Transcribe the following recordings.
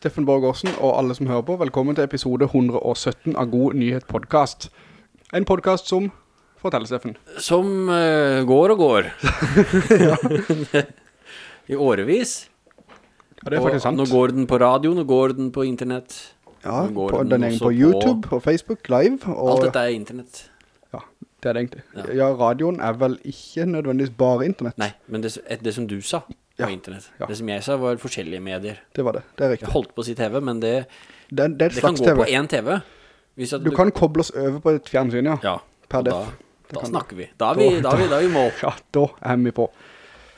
Steffen Borg Årsen og alle som hører på. Velkommen til episode 117 av God Nyhet Podcast. En podcast som forteller Steffen. Som eh, går og går. I årevis. Ja, det er faktisk sant. Nå går den på radio, nå går den på internett. ja, nå går på, den den er også på YouTube og Facebook live. Og, Alt dette er internett. Ja, det er det egentlig. Ja. Ja. radioen er vel ikke nødvendigvis bare internett. Nei, men det, det som du sa Ja, var internett. ja. Det som jeg sa var forskjellige medier. Det var det. Det er Jeg riktig. holdt på å si TV, men det, Det, det det kan gå gå på en én TV. Du kan koble oss over på et fjernsyn, ja. Ja, Per def. da, da snakker vi. Da er vi, da da, vi, da er vi mål. Ja, da er vi på.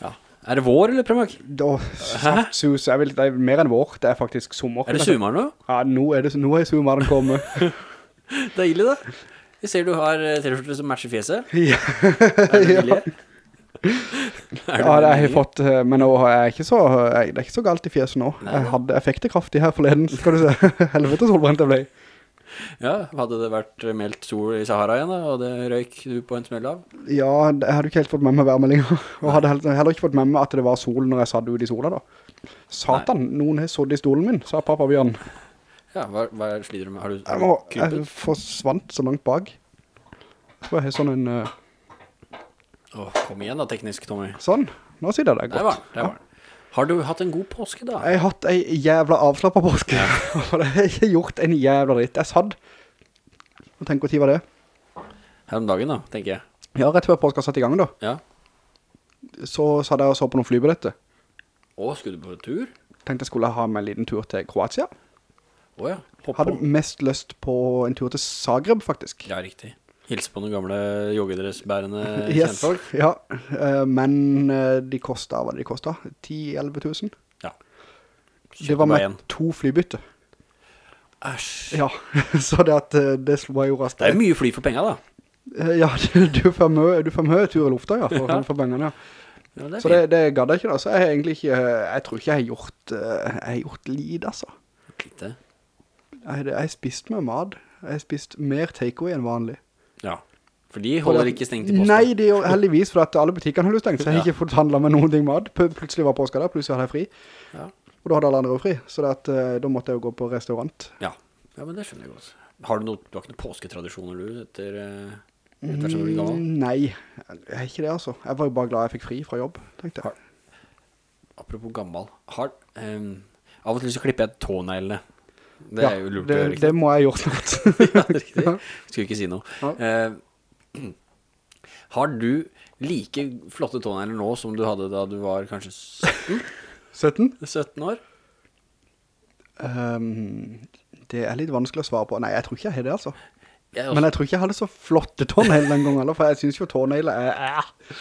Ja. Er det vår eller Premak? Da, saftsus, jeg vil, det er mer enn vår. Det er faktisk sommer. Er det sommer nå? Ja, nå er det, nå er sommeren kommet. Deilig da. Jeg ser du har eh, T-skjorte som matcher fjeset. ja. Er det billig? Er Ja, det har jeg fått, eh, men nå er jeg ikke så, jeg, det er ikke så galt i fjeset nå. Nei, jeg hadde effektekraftig her forleden, skal du se. Helvete solbrent jeg ble. Ja, hadde det vært meldt sol i Sahara igjen da, og det røyk du på en smell av? Ja, jeg hadde ikke helt fått med meg værmeldingen, og hadde heller, ikke fått med meg at det var sol når jeg satt ut i sola da. Satan, noen har sådd i stolen min, sa pappa Bjørn. Ja, hva, hva sliter du med? Har du, har Jeg, må, jeg forsvant så langt bak. Jeg tror jeg har sånn en, eh, Åh, kom igjen da, teknisk, Tommy. sånn. Nå sier jeg det godt. godt. var det var. Har du hatt en god påske da? Jeg har hatt en jævla avslappet påske. For jeg har gjort en jævla dritt. Jeg satt. Og tenk hvor tid var det? Her om dagen da, tenker jeg. Ja, rett før påska satt i gang da. Ja. Så satt jeg og så på noen flybilletter. Å, skulle du på tur? Tenkte jeg skulle ha med en liten tur til Kroatia. Åja, hopp på. Hadde mest lyst på en tur til Zagreb faktisk. Ja, riktig. Hilse på noen gamle joggedressbærende Yes, kjentfolk. ja. Eh, Men eh, de kostet, hva de kostet? 10-11 tusen? Ja. Det var med to flybytte. Æsj. Ja, så det at eh, det jeg jo raskt. Det er mye fly for penger da. Ja, du, får får med tur i lufta, ja, for, Ja. for pengene, ja. Ja, det Så det, det gadd jeg ikke da, så jeg har egentlig ikke, jeg tror ikke jeg har gjort, jeg har gjort lid, altså. Litt, Jeg, jeg har spist med mat, jeg har spist mer takeaway enn vanlig. Ja. For de holder ikke stengt i posten. Nei, det er heldigvis, for at alle butikkene holder stengt, så jeg har ikke fått handlet med noen ting mat. Pl- Plutselig var påska der, plutselig hadde jeg fri. Ja. Og da hadde alle andre også fri, så at, eh, da måtte jeg jo gå på restaurant. Ja. ja, men det skjønner jeg godt. Har du, noe, du har ikke noen påsketradisjoner du etter, eh, etter? Mm, Nei, jeg er ikke det altså. Jeg var jo bare glad jeg fikk fri fra jobb, tenkte jeg. Apropos gammel, har, um, av og til så klipper jeg tåneglene. Det er jo lurt det, å gjøre, ikke det må jeg gjort snart. ja, riktig. Skulle ikke si noe. Eh, har du like flotte tånegler nå som du hadde da du var kanskje 17, 17? 17 år? Um, det er litt vanskelig å svare på. Nei, jeg tror ikke jeg har det altså. Jeg også, Men jeg tror ikke jeg hadde så flotte tånegler den gangen for jeg synes jo tånegler er, er.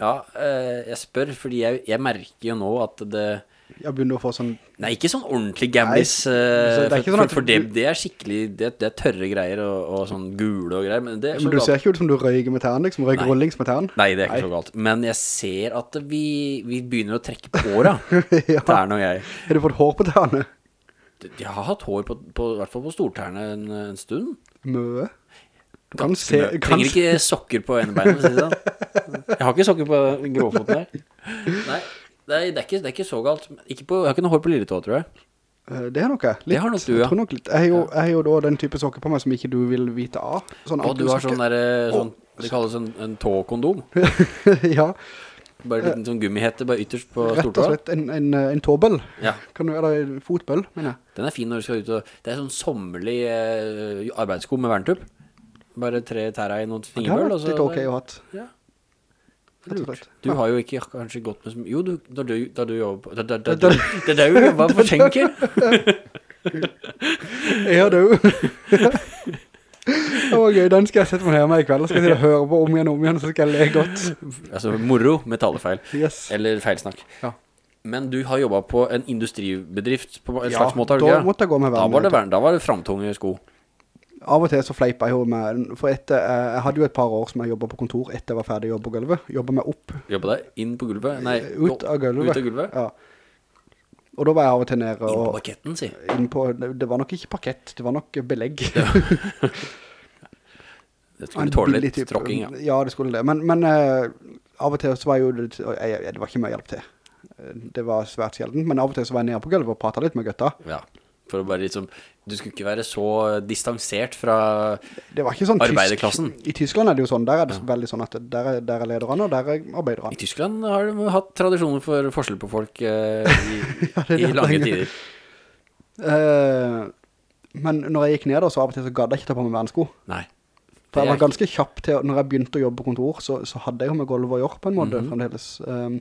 ja, eh, jeg spør, fordi jeg, jeg merker jo nå at det... Jeg begynner å få sånn, Nei, ikke sånn ordentlig gambis uh, eh, så det er for, sånn for, for det, det er skikkelig, det, det er tørre greier og, og sånn gule og greier, men det er så men du galt. ser ikke ut som du røyker med tæren, liksom, røyker Nei. rullings med tæren. Nei, det er ikke så galt. Men jeg ser at vi, vi begynner å trekke på håret ja. Tæren og jeg. Har du fått hår på tærne? Jeg har hatt hår på, på, i hvert fall på stortærne en, en stund. Møe? Kan se, kan Trenger ikke sokker på ene beinet, si sånn. Jeg har ikke sokker på gråfoten der. Nei, er, det, er ikke, det er ikke så galt. Ikke på, jeg har ikke noe hår på lille tå, tror jeg. Eh, Det har nok jeg. Litt. Det har nok du, ja. Jeg, nok. Jeg har jo, jeg har jo da den type sokker på meg som ikke du vil vite av. Sånn Og du har sånn der, eh, sånn, det kalles en, en tåkondom. ja, Bare en liten sånn gummihette, bare ytterst på rett og slett en, en, en tåbøll. Ja, Kan du, eller fotbøll, mener jeg. den er fin når du skal ut og, det er sånn sommerlig eh, arbeidssko med verntup Bare tre tæra i noen Det har vært litt ok å ha hatt. Ja. Du har jo ikke kanskje gått med som... Jo, du, da du, da du jobber Da, da, da, da, da, da du jobber på skjenker Ja, du. det var gøy, den skal jeg sette meg her med i kveld. Så skal jeg høre på om igjen og om igjen, så skal jeg le godt. Altså moro med talefeil Yes. Eller feilsnakk Ja. Men du har jobbet på en industribedrift På en Ja, slags måte, har du da måtte jeg gå med da var det, verden. vern- da var det framtunge sko Av og til så fleipet jeg jo med, for etter, eh, jeg hadde jo et par år som jeg jobbet på kontor etter jeg var ferdig å jobbe på gulvet. Jobbet meg opp, Jobbet deg inn på gulvet Nei, ut av gulvet. Ut av gulvet Ja. Og da var jeg av og til nede og... Inn på paketten, parketten, si inn på, det var nok ikke parkett, det var nok belegg. Det skulle tåle litt tråkking, ja Ja, det skulle det. Men, men uh, av og til så var jo det, jeg, jeg, det var ikke mye hjelp til. Eh, Det var svært sjelden, men av og til så var jeg nede på gulvet og pratet litt med gutta. Ja, For å bare liksom Du skulle ikke være så distansert fra Det var ikke sånn tysk- I Tyskland er det jo sånn, der er det veldig sånn at der er, der er lederne, og der er arbeiderne. I Tyskland har de hatt tradisjoner for forskjell på folk eh, i, er i lange tider. Uh, men når jeg gikk ned da, så av og til så gadd jeg ikke ta på meg vernesko. Nei. For jeg var ganske kjapp til, når jeg begynte å jobbe på kontor, så, så hadde jeg jo med gulv å gjøre på en måte, Mhm. fremdeles. Um,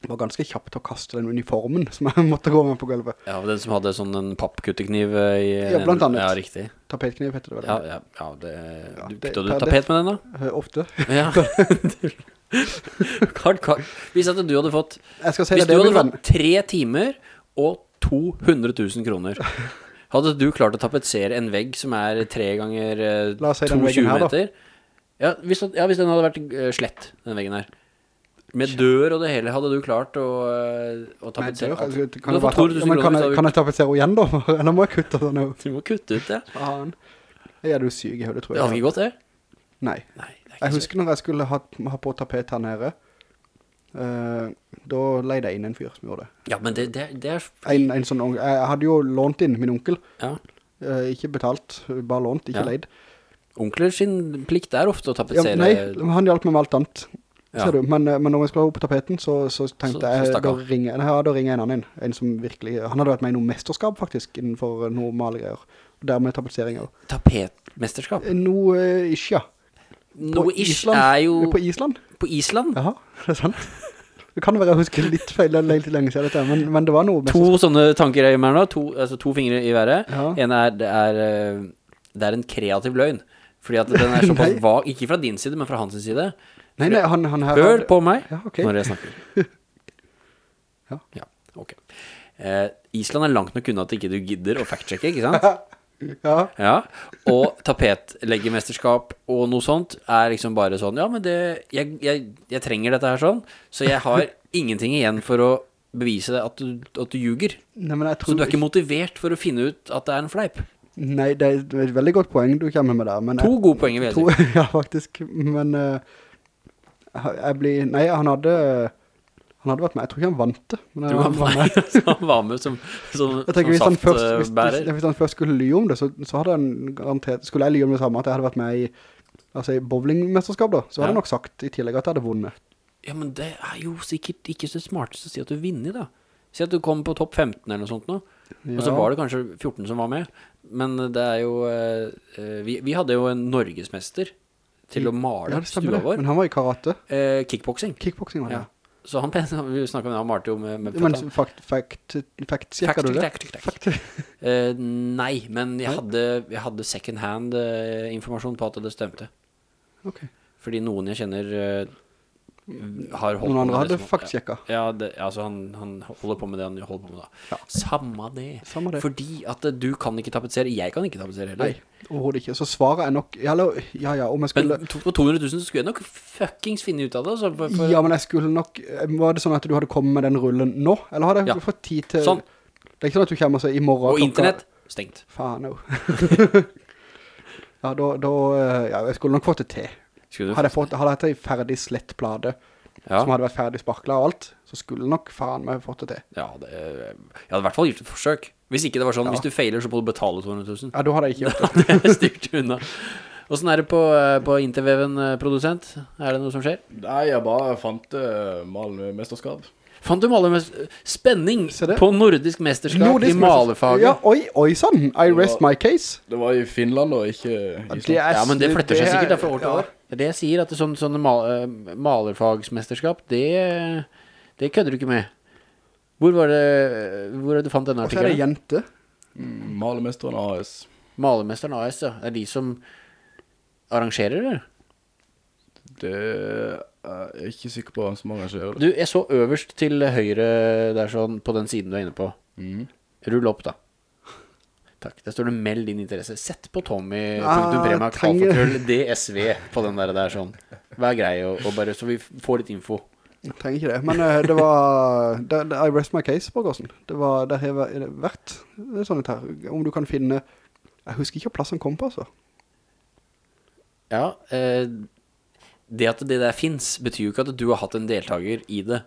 jeg var ganske kjapp til å kaste den uniformen som jeg måtte gå med på gulvet. Ja, den som hadde sånn en pappkuttekniv eh, i Ja, blant annet. Ja, riktig. Tapetkniv heter det vel. Ja, ja, ja det, du, det- Kutta du det- tapet med den da? Eh, Ofte. Ja. Kart, kart. Hvis at du hadde fått Jeg skal si Hvis det, du hadde fått tre timer og 200 000 kroner Hadde du klart å tapetsere en vegg som er tre ganger eh, La oss si den veggen her, meter? Ja hvis, ja, hvis den hadde vært eh, slett, den veggen her. Med dør og det hele, hadde du klart å, eh, å tapetsere altså, alt? kan jeg ta- ja, kan, jeg, kan jeg tapetsere igjen da? Eller må jeg kutte det jo? Du må kutte ut det. Faen. Er jo syk i høyde, tror Det hadde ikke gått, det. Nei. Nei, det Jeg husker når jeg skulle ha, ha på tapet her nede, Uh, da leide jeg inn en fyr som gjorde det. Ja, men det, det, det er En, en sånn, jeg hadde jo lånt inn min onkel, Ja. Uh, ikke betalt, bare lånt, ikke Ja. leid. Onkler sin plikt er ofte å Ja, tapetsere nei, han hjalp meg med alt annet, Ja. Ser du. Men, eh, men når jeg skulle opp på tapeten, så, så tenkte Så- jeg, da ringer, ja, da ringer jeg en annen, en som virkelig, han hadde vært med i noe mesterskap faktisk, innenfor noen normale greier. Og dermed tapetseringer. Tapetmesterskap. Noe eh, ish, ja. På Noe ish Island. er jo På Island? på Island. Ja, det er sant. Det kan være jeg husker litt feil, litt lenge siden dette, men, men det var noe To sånne tanker i meg nå, to, altså to fingre i været. Ja. En er, det er, eh, det er en kreativ løgn. Fordi at den er såpass vag, ikke fra din side, men fra hans side. Nei, nei, han, han her Hør på meg Ja, okay. når jeg snakker. Ja. Ja, ok. Eh, Island er langt nok unna at ikke du gidder å fact-sjekke, ikke sant? Ja, Ja, og tapetleggemesterskap og noe sånt er liksom bare sånn, ja, men det, jeg, jeg, jeg trenger dette her sånn, så jeg har ingenting igjen for å bevise det at du, at du ljuger. nei, Så du er ikke motivert for å finne ut at det er en fleip. Nei, det er et veldig godt poeng du kommer med der, To gode poenger, vil jeg ja, faktisk, men jeg blir, nei, han hadde, han hadde vært med, jeg tror ikke han vant det, men han var med. han var med som, som, Jeg tenker, hvis som han, først, hvis, hvis, hvis han først skulle ly om det, så, så hadde han garantert, skulle jeg ly om det samme, at jeg hadde vært med i, altså i bowlingmesterskap da, så hadde Ja. han nok sagt i tillegg at jeg hadde vunnet. Ja, men det er jo sikkert ikke så smartest å si at du vinner, da. Si at du kom på topp 15 eller noe sånt nå, og så var det kanskje 14 som var med. Men det er jo eh, eh, vi, vi hadde jo en norgesmester til å male Ja, stua det, vår. men han var i karate, Eh, kickboxing. kickboxing var det. Ja. Så han, vi snakket om det, han malte jo med, med Men fakt, fakt, fakt, sjekker du det? Fact, fact, fact. Eh, nei, men jeg hadde, jeg hadde second hand eh, informasjon på at det stemte. Ok. Fordi noen jeg kjenner eh, har holdt Noen andre hadde liksom, som- faktsjekket. Ja, det, altså han, han holder på med det han holder på med da. Ja. Samme det. Samme det. Fordi at eh, du kan ikke tapetsere, jeg kan ikke tapetsere heller. Nei, overhovedet ikke. Så svaret er nok, ja, ja, ja, om jeg skulle, Men på 200 000 så skulle jeg nok fuckings finne ut av det. Altså, for, for, ja, men jeg skulle nok, var det sånn at du hadde kommet med den rullen nå? Eller hadde jeg Ja. fått tid til, Sånn. det er ikke sånn at du kommer seg i morgen og internett, stengt. Faen, no. ja, da, da, eh, ja, jeg skulle nok fått det til. Skulle du? Hadde jeg fått, hadde jeg hatt en ferdig slett plade, Ja, som hadde vært ferdig sparklet og alt, så skulle nok faen meg fått det til. ja det, jeg hadde i hvert fall gjort et forsøk. Hvis ikke det var sånn, hvis du feiler så må du betale 200 000. Ja, da hadde jeg ikke gjort det. Det styrte unna. Hvordan er det på, eh, på interveven, eh, produsent? Er det noe som skjer? Nei, jeg bare fant uh, malemesterskap. Fant du malmesterskap? spenning på nordisk mesterskap Nordisk i malefaget? Ja, oi, oi sann, I rest my case. Det var i Finland og ikke Island. Det er- Ja, men det fletter seg er- sikkert da fra år til ja. år. Det er det jeg sier, at det er sånn, sånne mal, eh, malerfagsmesterskap, det, det kødder du ikke med. Hvor var det, hvor er det du fant denne Og så er det jente. Mm, malermesteren AS. Malermesteren AS, ja. Det er de som arrangerer det. Det er jeg ikke sikker på hvem som arrangerer det. Du, jeg så øverst til høyre der sånn, på den siden du er inne på. Mm. Rull opp da. Takk. Der står det meld din interesse. Sett på Tommy Ah, Prema DSV på den der, der sånn. Vær grei og, og bare så vi får litt info. Jeg trenger ikke det, men uh, det var det, det, I rest my case, Borgersen. Det var, det har vært- det sånn her, om du kan finne Jeg husker ikke hva plassen kom på, altså. Ja, eh, det at det der finnes, betyr jo ikke at du har hatt en deltaker i det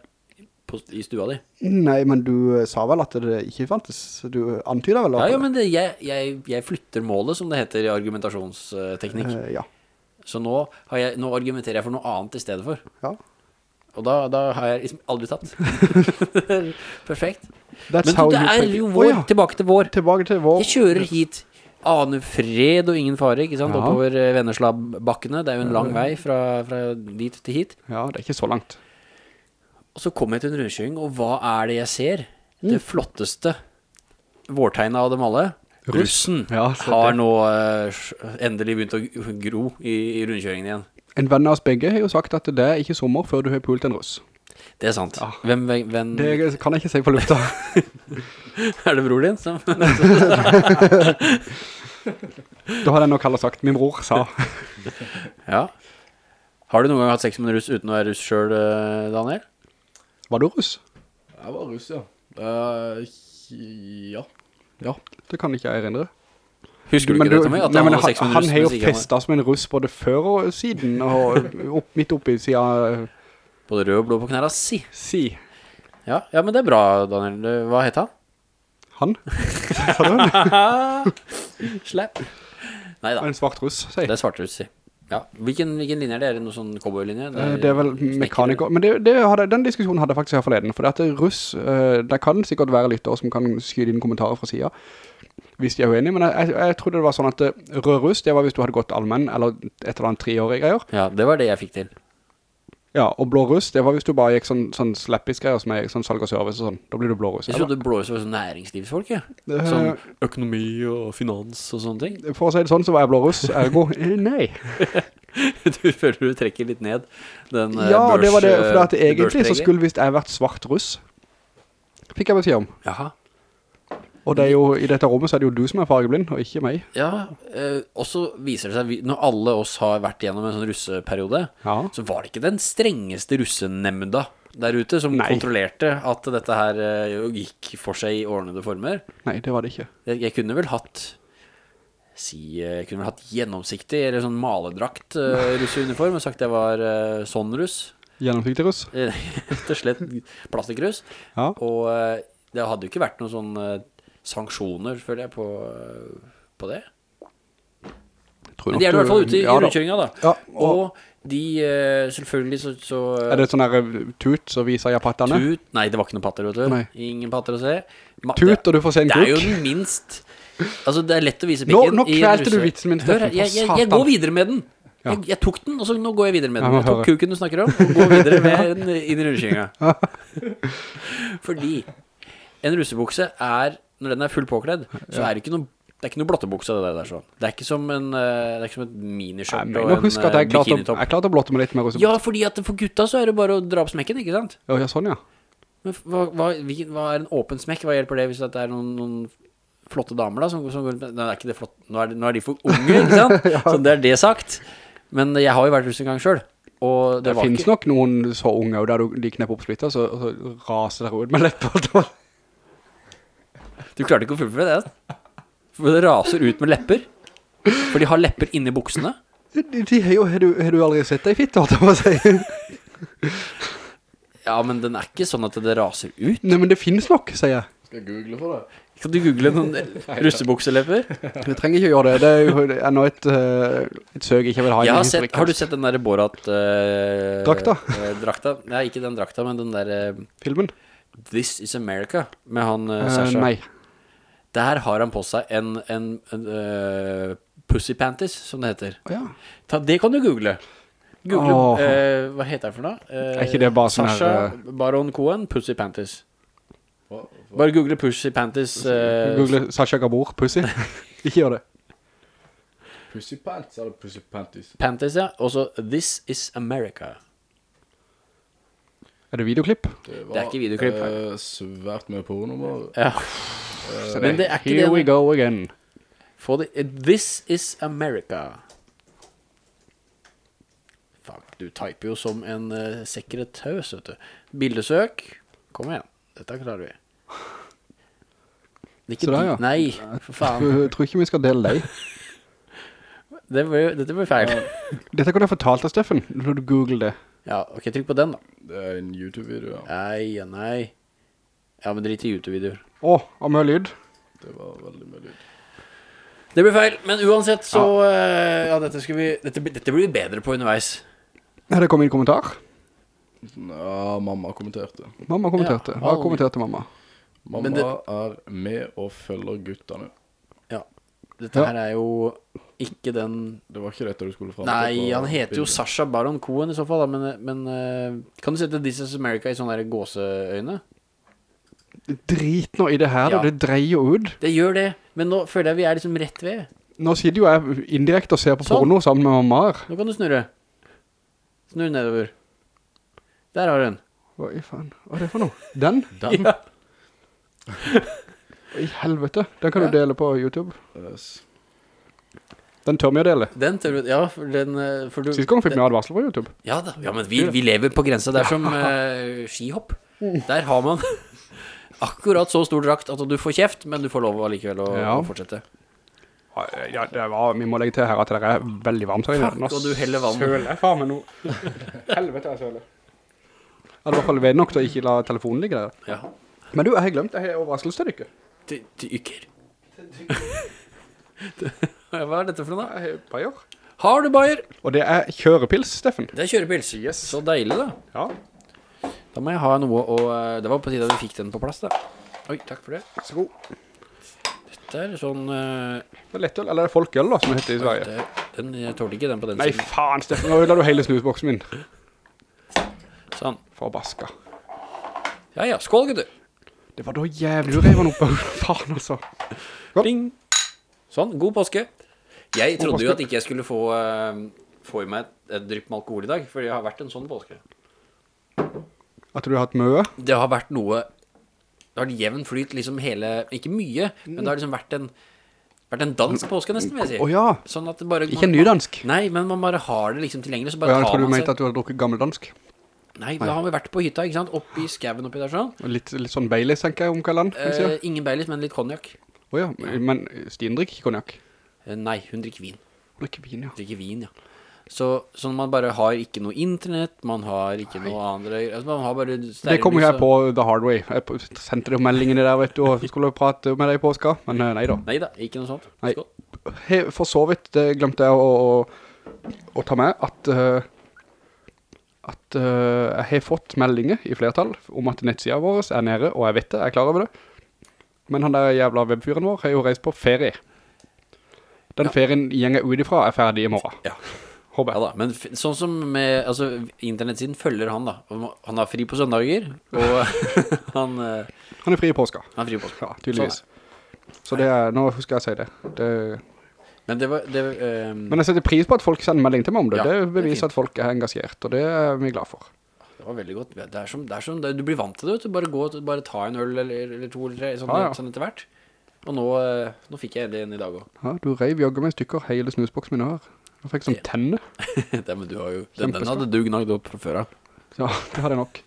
på, i stua di. Nei, men du eh, sa vel at det ikke fantes. Du antyder vel? Ja, ja, men det, jeg, jeg, jeg flytter målet, som det heter i argumentasjonsteknikk. Uh, ja. Så nå, har jeg, nå argumenterer jeg for noe annet i stedet for. ja. Og da, da har jeg liksom aldri tatt. Perfekt. That's Men du, det er jo vår. Oh, ja. tilbake til vår. Tilbake til vår. Jeg kjører hit, aner fred og ingen fare, ikke sant? Ja. Oppover eh, Venneslabbakkene. Det er jo en lang vei fra, fra dit til hit. Ja, det er ikke så langt. Og så kom jeg til en rundkjøring, og hva er det jeg ser? Mm. Det flotteste vårtegnet av dem alle. Russen Ja, har nå uh, endelig begynt å gro i, i rundkjøringen igjen. En venn av oss begge har jo sagt at det er ikke sommer før du har pult en russ. Det er sant. Ja. hvem, hvem Det kan jeg ikke si på lufta. er det bror din som Da har jeg nok heller sagt, min bror sa. Ja. Har du noen gang hatt sex med en russ uten å være russ selv, Daniel? Var du russ? Jeg var russ, ja. Uh, ja. Ja. Det kan ikke jeg erindre. Husker du Men ikke det, Tommy? At nei, han med en han har jo festet som en russ både før og siden, og opp, midt oppi siden Både rød og blå på knæra si. si. Ja, ja, men det er bra, Daniel. Hva heter han? Han? Slapp. Nei da. En svart russ, sier Det er svart russ, si. Ja. Hvilken, hvilken linje er det? Er det noen sånn cowboylinje? Eh, Det er vel mekaniker Men det, det hadde, den diskusjonen hadde jeg faktisk her forleden For det at russ eh, Det kan sikkert være lyttere som kan skyde inn kommentarer fra siden Hvis de er uenige Men jeg, jeg, jeg trodde det var sånn at eh, Rød russ Det var hvis du hadde gått allmenn Eller et eller annet treårig greier Ja, det var det jeg fikk til. Ja, og blå russ Det var hvis du bare gikk sånn, sånn slappis greier Som er sånn salg og service og sånn Da blir du blå russ Jeg trodde blåhus var sånn næringslivsfolk, ja. Eh, Sånn økonomi og finans og sånne ting. For å si det sånn så var jeg blå russ Ergo, eh, nei Du føler du trekker litt ned den børs... Ja, det var det For at egentlig så skulle visst jeg vært svart russ Fikk jeg beskjed om Jaha. Og det er jo, i dette rommet så er det jo du som er fargeblind Og ikke meg. Ja, eh, og så viser det seg, når alle oss har vært gjennom en sånn russeperiode, Ja. så var det ikke den strengeste russenemnda der ute som Nei. kontrollerte at dette her eh, gikk for seg i ordnede former. Nei, det var det ikke. Jeg, jeg kunne vel hatt Si, eh, jeg kunne vel hatt gjennomsiktig Eller sånn maledrakt uh, russeuniform Og sagt jeg var eh, sånn russ. Gjennomsiktig russ. Eh, Rett og slett plastikkruss. Ja. Og eh, det hadde jo ikke vært noen sånn eh, Sanksjoner, føler jeg, på, på det. Men de er i hvert fall ute i Ja rundkjøringa da. Ja, og, Og de, eh, selvfølgelig så, så er det sånn der eh, tut, så viser jeg patterne? Tut, nei det var ikke noen patter, vet du. Nei. Ingen patter å se. Ma- Tut, det- og du får se en Det er jo den minst Altså det er lett å vise pikken nå nå kvelte du vitsen min, Steffen, her, for jeg, jeg, jeg går videre med den. Ja. jeg, jeg tok den, og så nå går jeg videre med den. Jeg tok kuken du snakker om Og går videre med den inn i rundkjøringa Fordi En russebukse er Når den er full påkledd Så er det ikke noe det er ikke noe blottebukse det der, der sånn. Det er ikke som en eh, Det er ikke som et miniskjørt og en husk at eh, jeg klarte, å- jeg klarte å blotte meg litt med russe. Ja, fordi at for gutta så er det bare å dra opp smekken, ikke sant? Ja, ja, sånn ja. Men hva, hva, hva er en åpen smekk? Hva hjelper det hvis det er noen, noen flotte damer da som, som går Nå er ikke det flott Nå er, det, nå er de for unge, ikke sant? Så det er det sagt Men jeg har jo vært russ en gang selv Og det, Det finnes ikke nok noen så unge, og der du, de knepper opp splitter, så, så raser dere ut med lepper. Du klarte ikke å fullføre det altså. For det raser ut med lepper For de har lepper inni buksene De, de har jo, har du, har du aldri sett deg fitt, holdt jeg på å si? Ja, men den er ikke sånn at det raser ut Nei, men det finnes nok, sier jeg. Skal jeg google for det? Kan du google noen russebukselepper? Du trenger ikke gjøre det. Det er enda et, eh, et søk jeg ikke vil ha. Jeg har sett, har du sett den der Borat Uh, Drakta? Uh, drakta? Nei, ikke den drakta, men den der Uh, Filmen? This is America Med han uh, Sasha nei. Der har han på seg en, en, en uh, Pussy Panties, som det heter Oh, ja. Ta, Det kan du google Google, oh. uh, hva heter det for noe? Uh, Er ikke det bare sånn Sasha her, Baron Cohen, Pussy Panties Hva- hva- Bare google Pussy Panties eh, Google Sasha Gabor, pussy. ikke gjør det. Pussy Pants eller Pussy Panties? Panties, ja Også This is America Er det videoklipp? Det, Det er ikke videoklipp. Uh, svært mye porno bare. Ja, Uh, men det er ikke Here det we go again. For the, eh, This is America Fuck, du typer jo som en uh, sekretøs, vet du Bildesøk Kom igjen, dette klarer vi Det Så da, ja. Nei, for faen Jeg tror ikke vi skal dele deg. det var, jo- Dette var feil Dette kunne du ha fortalt deg, Steffen, når du googlet det. Ja, ok, trykk på den da. Det er en YouTube-video, ja. Nei, ja, nei. Ja, men drit i YouTube-videoer. Å, og mye lyd. Det var veldig mye lyd. Det blir feil, men uansett så eh, Ja, dette, vi, dette, blir- dette blir vi bedre på underveis. Er det kommet inn kommentar. Ja, mamma kommenterte. Mamma kommenterte. Ja, Hva kommenterte mamma? Mamma det- er med og følger guttene. Ja. Dette Ja. her er jo ikke den Det var ikke dette du skulle fram Nei, på han heter jo. Sasha Baron Cohen i så fall, da, men, men eh, Kan du sette This is America i sånne der gåseøyne? Drit nå i det her, da. Det dreier jo ut. Det gjør det, men nå føler jeg vi er liksom rett ved. Nå sitter jo jeg indirekt og ser på Sånn. porno sammen med mamma her. Nå kan du snurre. Snurr nedover. Der har du den. Hva i faen? Hva er det for noe? Den? Den? Ja. I helvete. Den kan Ja. du dele på YouTube. Yes. Den tør vi å dele. Den tør du Ja, for den eh, for du, Sist gang fikk vi advarsel på YouTube. Ja da, ja, men vi, vi lever på grensa. Det er som uh, skihopp. Der har man akkurat så stor drakt at du får kjeft, men du får lov allikevel å, Ja. å fortsette. Ja, det var, vi må legge til her at det er veldig varmt her inne. Vann. Søler faen meg nå. Helvete jeg søler. Jeg hadde i hvert fall ved nok til å ikke la telefonen ligge der. Ja. Men du, jeg har glemt, jeg har overraskelse til dere. Til, til ykker. Hva er dette for noe? da? Har bayer. Har du bayer? Og det er kjørepils, Steffen. Det er kjørepils. Yes. Så deilig, da. Ja, Da må jeg ha noe å eh, Det var på tide at vi fikk den på plass, da. Oi, takk for det. så god. Dette er sånn eh, Det er lettøl, eller er det folkeøl da, som det heter i Sverige? det, den, Jeg tålte ikke den på den Nei, siden. faen, Steffen, nå ødela du hele snusboksen min. Sånn. Forbaska. Ja ja, skål, gutter. Det var da jævlig du rev den opp. faen, altså. Godt. Ding. Sånn, god påske. Jeg God trodde jo påske. at ikke jeg skulle få, uh, få i meg et, drypp med alkohol i dag, for det har vært en sånn påske. At du har hatt møe. Det har vært noe Det har vært jevn flyt liksom hele Ikke mye, men det har liksom vært en Vært en dansk påske nesten, vil jeg si. Åja, Sånn at det bare ikke en nydansk. Nei, men man bare har det liksom tilgjengelig, så Og bare jeg tar tror du mente at du hadde drukket gammeldansk. Nei, da har vi vært på hytta, ikke sant? Oppi skaven oppi der sånn. Litt, litt sånn Baileys, tenker jeg om den. Eh, ingen Baileys, men litt konjakk. Åja, men Stine drikker ikke konjakk. Eh, nei, hun drikker vin. Hun drikker vin, ja. Drikker vin, ja. Så, så man bare har ikke noe internett, man har ikke noe andre altså Man har bare Det kom jo jeg på The Hard Way. Jeg sendte deg meldingene der, vet du, og skulle prate med deg i påska. Men eh, nei da. Nei da, ikke noe sånt. Nei. Skål. For så vidt det glemte jeg å, å, å ta med at eh, at uh, jeg har fått meldinger i flertall om at nettsida vår er nede, og jeg vet det, jeg er klar over det. Men han der jævla webfyren vår har jo reist på ferie. Den Ja. ferien gjenger ut ifra er ferdig i morgen. Ja. Håper jeg. da, men sånn som med Altså, internetsiden følger han, da. Han har fri på søndager, og han, Uh, Han er fri i påska. han er fri i påske. Ja, tydeligvis. Så det er, nå husker jeg å si det. det Men det var det, um... men jeg setter pris på at folk sender melding til meg om det. Ja, det er beviser det at folk er engasjert, og det er vi glad for. det var veldig godt. Det er som, er som Du blir vant til det. Bare gå bare ta en øl eller, eller to eller tre, sånn, Ja, ja. sånn etter hvert. Og nå, eh, nå fikk jeg det igjen i dag også. Du reiv meg i stykker hele snusboksen min her. Jeg fikk sånn tenne. men du har jo Den, den hadde du gnagd opp fra før da. Ja, det hadde jeg nok.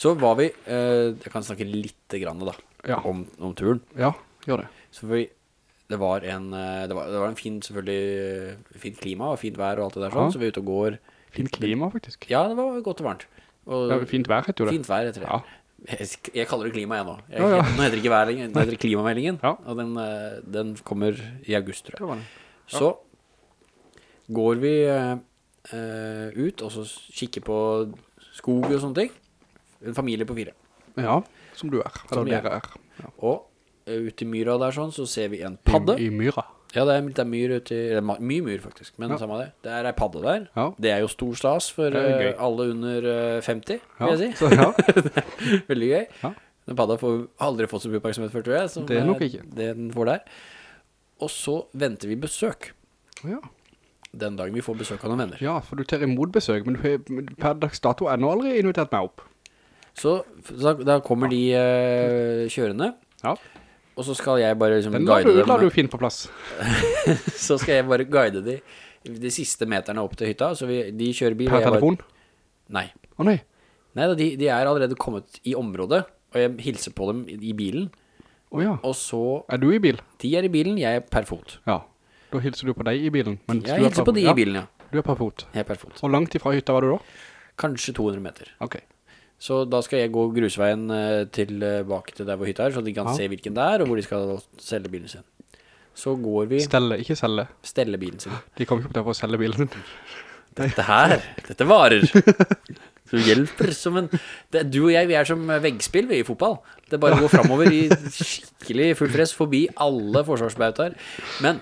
Så var vi eh, Jeg kan snakke litt grann da Ja. om, om turen. Ja, gjør det. Så vi, det var en eh, Det var, det var en fin, selvfølgelig eh, Fint klima og fint vær og alt det der sånn. Så vi er ute og går. Fint klima, faktisk. Ja, det var godt og varmt. Og Ja, fint vær heter jo det. fint vær heter det. Ja. Jeg, jeg kaller det klima jeg nå. Jeg, Ja, ja. Nå heter det ikke vær lenger. Nå heter det klimameldingen. Og den, eh, den kommer i august, tror jeg. Så går vi eh, ut og så kikker på skog og sånne ting. En familie på fire. Ja, som du er. Som Eller jeg er. dere er. Og ute i myra der sånn, så ser vi en padde. I, I myra. Ja, det er, det er myr ute i Mye myr, faktisk. Men Ja. samme det. Det er ei padde der. Ja. Det er jo stor stas for eh, alle under eh, 50, Ja, vil jeg si. så, ja. Veldig gøy. Den padda får aldri fått så mye oppmerksomhet før, tror jeg. som, Det er nok eh, ikke. Det den får der. Og så venter vi besøk. ja. Den dagen vi får besøk av noen venner. Ja, for du tar imot besøk, men per dags dato er nå aldri invitert meg opp. Så da, da kommer de uh, kjørende. Ja. Og så skal jeg bare liksom la du, Den la du fint på plass. Så skal jeg bare guide de de siste meterne opp til hytta. Så vi, de kjører bil. Per telefon? bare-. Nei. Å nei. Nei de, de er allerede kommet i området, og jeg hilser på dem i bilen. Å ja. Og så Er du i bil? De er i bilen, jeg er per fot. Ja. Da hilser du på deg i bilen. Jeg er hilser på de i bilen, ja. Du er per fot. Jeg er per fot. Hvor langt ifra hytta var du da? Kanskje 200 meter. Ok. Så da skal jeg gå grusveien eh, tilbake til der hvor hytta er, så de kan Ja. se hvilken det er, og hvor de skal selge bilen sin. Så går vi Stelle, ikke selge. Stelle bilen sin. De kommer ikke opp der for å selge bilen sin. Dette her, dette varer. Du hjelper som en det, Du og jeg, vi er som veggspill vi i fotball. Det bare går fremover i skikkelig full press forbi alle forsvarsbauter. Men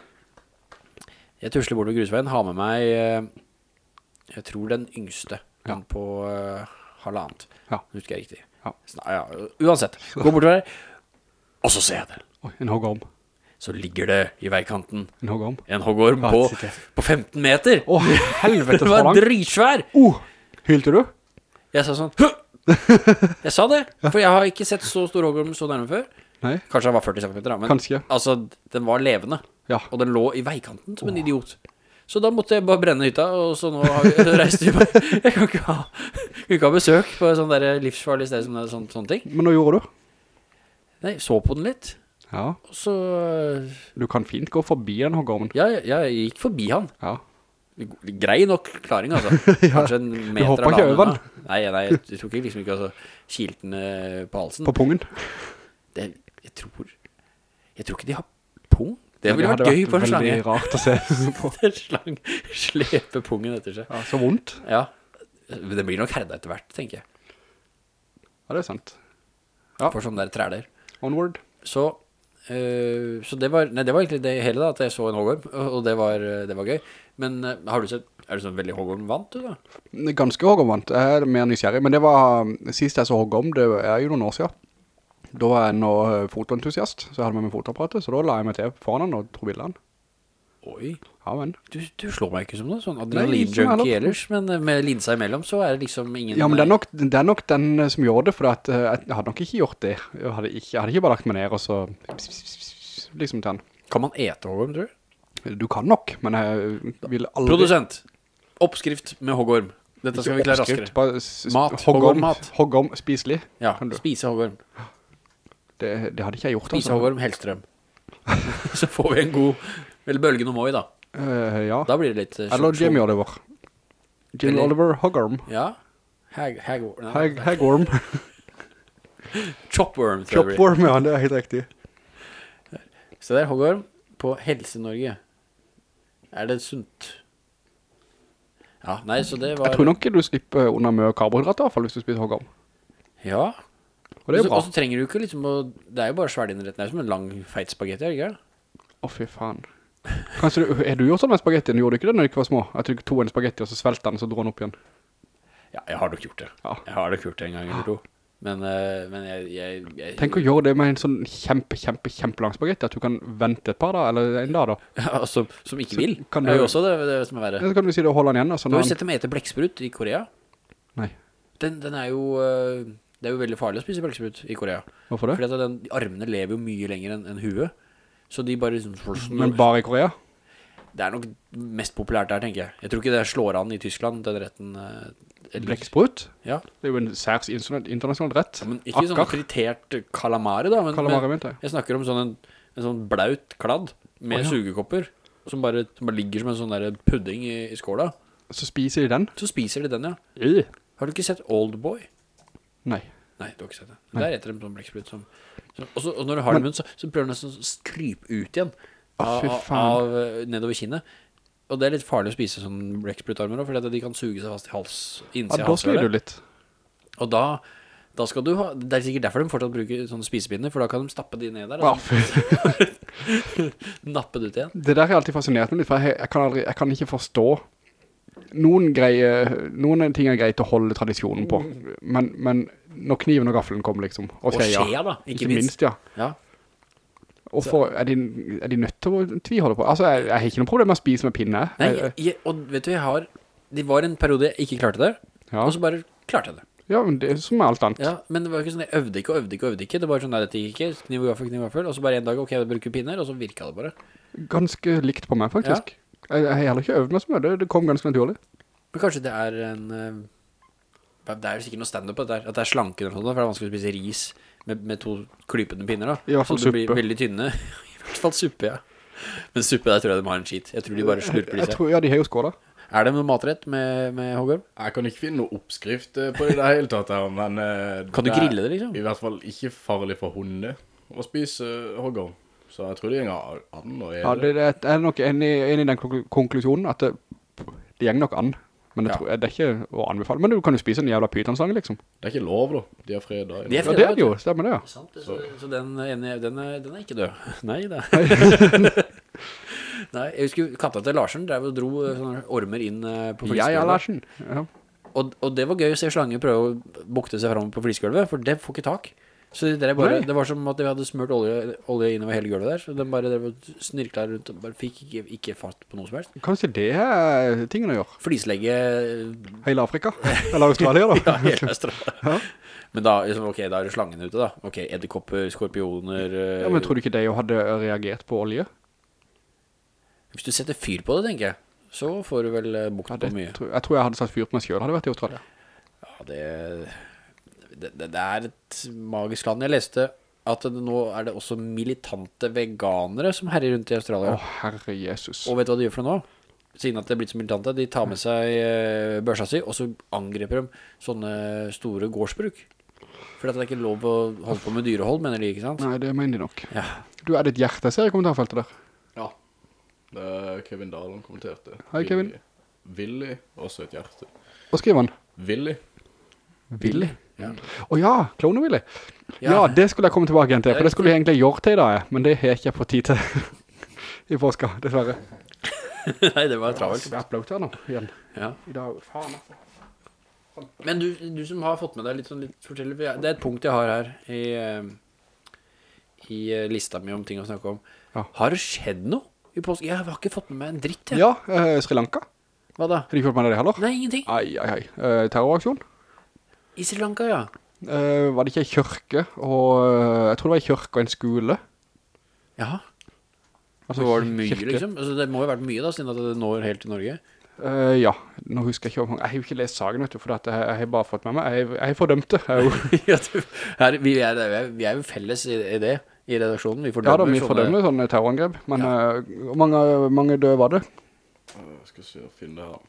jeg tusler bort med grusveien, har med meg eh, Jeg tror den yngste. Ja. På eh, halvannet. Ja. Husker jeg riktig. Ja. Ja, uansett. Gå bortover der, og så ser jeg det. Oi, en hoggorm. Så ligger det i veikanten En hoggorm. en hoggorm på, på 15 meter. Å, helvete Den var dritsvær. Oh, hylte du? Jeg sa sånn «Hø!» Jeg sa det, for jeg har ikke sett så stor hoggorm så nærme før. Nei, Kanskje den var 40 cm, men kanskje. altså, den var levende. Ja. Og den lå i veikanten som en idiot. Så da måtte jeg bare brenne hytta, og så nå har vi reiste vi bare Jeg kan ikke ha, kan ikke ha besøk på et sånt der livsfarlig sted som det er sånn, sånne ting. Men hva gjorde du? Nei, så på den litt, Ja, og så du kan fint gå forbi den hoggormen. Ja, jeg, jeg gikk forbi han. Ja. Grei nok klaring, altså. Kanskje en meter av ikke over. Nei, nei, jeg, tok ikke liksom ikke altså, kiltene eh, på halsen. På pungen. Det, jeg tror Jeg tror ikke de har pung. Det ville vært gøy på en slange. Det hadde vært veldig rart å se på. En slang sleper pungen etter seg. Ja, så vondt. Ja. Det blir nok herda etter hvert, tenker jeg. Ja, det er sant. Ja. For sånne der træler. Onward. Så øh, Så det var Nei, det var egentlig det hele, da. At jeg så en hoggorm, og det var, eh, det var gøy. Men eh, har du sett Er du sånn veldig hoggorm-vant, du, da? Ganske hoggormvant. Jeg er mer nysgjerrig. Men det var, sist jeg så hoggorm, det er jo noen år siden. Da var jeg nå eh, fotoentusiast, så jeg hadde med meg fotoapparatet, så da la jeg meg til foran han og tog bildene. Oi. Ja, men. Du, du slår meg ikke som noe sånn adrenalin-junkie ellers, men eh, med linsa imellom så er det liksom ingen Ja, men det er nok, det er nok den eh, som gjør det, for at, jeg hadde nok ikke gjort det. Jeg hadde ikke, jeg hadde ikke bare lagt meg ned og så, liksom til han. Kan man ete hoggorm, tror du? Du kan nok, men jeg vil aldri... Produsent. Oppskrift med hoggorm. Dette skal vi klare raskere. Mat, hoggorm, hoggormmat. hoggorm, spiselig. Ja, spise hoggorm. Det, det hadde ikke jeg gjort. Spise over om Hellstrøm. så får vi en god Eller bølgen om Moi, da. Eh, ja. Da blir det litt eh, Eller Jimmy Jamie Oliver. Jamie Eller- Oliver Hoggorm. Ja. Hag, hag, nei, Hag, Hagworm. Chopworm, tror jeg. Chopworm, ja, det er helt riktig. Så der, Hogorm, på Helse-Norge. Er det sunt? Ja, nei, så det var Jeg tror nok du slipper under mye karbohydrater, i hvert fall hvis du spiser hoggorm. Ja. Og det er jo bra. Og så trenger du ikke liksom å Det er jo bare svelge. Det er som en lang, feit spagetti, er det ikke? Å, fy faen. Kanskje du, er du gjort sånn med spagettien? Gjorde du ikke det når du ikke var små? At du tog en spagetti og så svelte den, og så dro den opp igjen? Ja, jeg har nok gjort det. Ja. Jeg har nok gjort det en gang eller to. Men, eh, men jeg, jeg, jeg Tenk å gjøre det med en sånn kjempe, kjempe, kjempe lang spagetti, at du kan vente et par da, eller en dag da. ja, som, som ikke vil. kan det er jo også det, det som er verre. Så kan du si det og holde den igjen. Altså, Du har jo sett dem ete blekksprut i Korea. nei, Den, den er jo eh, Det er jo veldig farlig å spise blekksprut i Korea. hvorfor det? Fordi at den, armene lever jo mye lenger enn en huet. Så de bare liksom Men bare i Korea? Det er nok mest populært der, tenker jeg. Jeg tror ikke det slår an i Tyskland, den retten. eh, eller- Blekksprut? Ja. Det er jo en særs internasjonal- internasjonal rett. Ja, men ikke sånn Akkar. fritert kalamari, da. Men, Kalamari, men jeg. snakker om sånn en, en sånn blaut kladd med oh, ja. sugekopper. Som bare, som bare ligger som en sånn der pudding i, i skåla. Så spiser de den? Så spiser de den, ja. Øh. Har du ikke sett Oldboy? Nei. Nei, du har ikke sett det. Der etter en sånn blekksprut som, som og, så, og når du har det i munnen, så, så prøver den nesten å krype ut igjen av, fy av, eh, nedover kinnet. Og det er litt farlig å spise sånn blekksprutarmer fordi de kan suge seg fast i hals, Ja, da svir du litt. Og da, da skal du ha Det er sikkert derfor de fortsatt bruker sånne spisepinner, for da kan de stappe de ned der. Ja, Og så fy. nappe det ut igjen. Det der har alltid fascinert meg litt, for jeg, jeg, kan aldri, jeg kan ikke forstå noen, greie, noen ting er greit å holde tradisjonen på, men, men når kniven og gaffelen kom liksom, og Og skjea, da, ikke ikke minst, ja. Ja. Hvorfor er de, er de nødt til å tviholde på? Altså, jeg, jeg har ikke noe problem med å spise med pinne. Nei, Jeg- jeg, jeg, og vet du, jeg har Det var en periode jeg ikke klarte det, ja. og så bare klarte jeg det. ja, men det er som med alt annet. Ja, men det var ikke sånn, jeg øvde ikke og øvde ikke og øvde ikke. Det var sånn, nei, dette gikk ikke, kniv og gaffel, kniv og gaffel, og så bare en dag, ok, jeg bruker pinner, og så virket det bare. Ganske likt på meg, faktisk. Jeg, jeg har heller ikke øvd meg så mye, det, det kom ganske naturlig. Men kanskje det er en eh, Det er jo sikkert noe stand-up på dette At det er slanken eller noe sånt For det er vanskelig å spise ris med, med to klypende pinner da I hvert fall de suppe. blir veldig tynne I hvert fall suppe, ja Men suppe der tror jeg de har en skit. Jeg tror de bare slurper i seg tror, ja, de har jo skåret. Er det noe matrett med, med hoggorm? Jeg kan ikke finne noe oppskrift eh, på det hele tatt her, men eh, Kan du grille det, liksom? I hvert fall ikke farlig for hunde å spise hoggorm. Så jeg tror det gjenger an å Ja, gjøre det, det er nok enig, enig i den konklusjonen at det, det gjenger nok an. Men det, Ja. tror, jeg- det er ikke å anbefale. Men du kan jo spise en jævla pythonslange, liksom. Det er ikke lov, da. De har fredag. De er Ja, fredag, det er det jo. Stemmer det, ja. Sant, det, så, så den, ene, den, er, den er ikke død. Nei da. Nei, jeg husker katta til Larsen der og dro eh, sånne ormer inn på flisgulvet. Ja, ja. Larsen. Ja. og, og det var gøy å se slangen prøve å bukte seg fram på flisgulvet, for det får ikke tak. Så de bare, det var som at de hadde smurt olje, olje innover hele gulvet der, så de bare snirklet snirkla rundt og bare fikk ikke, ikke fart på noe som helst. Kanskje det er tingene å gjøre. Flislegge Hele Afrika. Eller Australia, da. ja, hele Australia. Men da, liksom, ok, da er det slangene ute da. Ok, edderkopper, skorpioner Ja, men tror du ikke de hadde reagert på olje? Hvis du setter fyr på det, tenker jeg, så får du vel eh, bukt Ja, på mye. tror, jeg tror jeg hadde satt fyr på meg selv, hadde vært i Australia. Ja, det, det, det, det er et magisk land. Jeg leste at det, nå er det også militante veganere som herrer rundt i Å, oh, herre Jesus. Og vet du hva de gjør for noe nå? Siden at det er blitt så militante, de tar med seg eh, børsa si, og så angriper de sånne store gårdsbruk. For at det er ikke lov å holde på med dyrehold, mener de, ikke sant? Nei, det mener de nok. Ja. Du er ditt hjerte, ser jeg i kommentarfeltet der. Ja. Det er Kevin Dahlen kommenterte. Hei, Kevin. Willy, også et hjerte. Hva skriver han? Willy. Willy. Ja. Å ja, Klone-Willy. Ja. Ja. det skulle jeg komme tilbake igjen til, for det skulle jeg egentlig gjort til i dag, men det har jeg ikke fått tid til i påska, dessverre. Nei, det var travelt. Jeg blaut her nå, igjen. Ja. I dag, faen altså. Men du, du som har fått med deg litt sånn litt forskjellig for jeg- Det er et punkt jeg har her i, eh, i eh, lista mi om ting å snakke om. Ja. Har det skjedd noe i påske? Jeg har ikke fått med meg en dritt, jeg. Ja, eh, Sri Lanka. Hva da? Har du ikke fått med deg det heller? Nei, ingenting. Ai, ai, ai. Eh, terroraksjon. I Sri Lanka, ja. Uh, var det ikke en kjørke, og uh, jeg tror det var en kjørke og en skole. Ja. Altså, var det mye, kirke. liksom. Altså, det må jo ha vært mye, da, siden at det når helt til Norge. Uh, ja, nå husker jeg ikke om, jeg har jo ikke lest saken, vet du, for jeg, jeg har bare fått med meg, jeg, har fordømt det. Jeg, ja, du, her, vi, er, vi er- jo felles i, i det, i redaksjonen. Vi ja da, vi fordømmer sånne terrorangrep, men ja. uh, mange, mange døde var det? Jeg skal se og finne det her.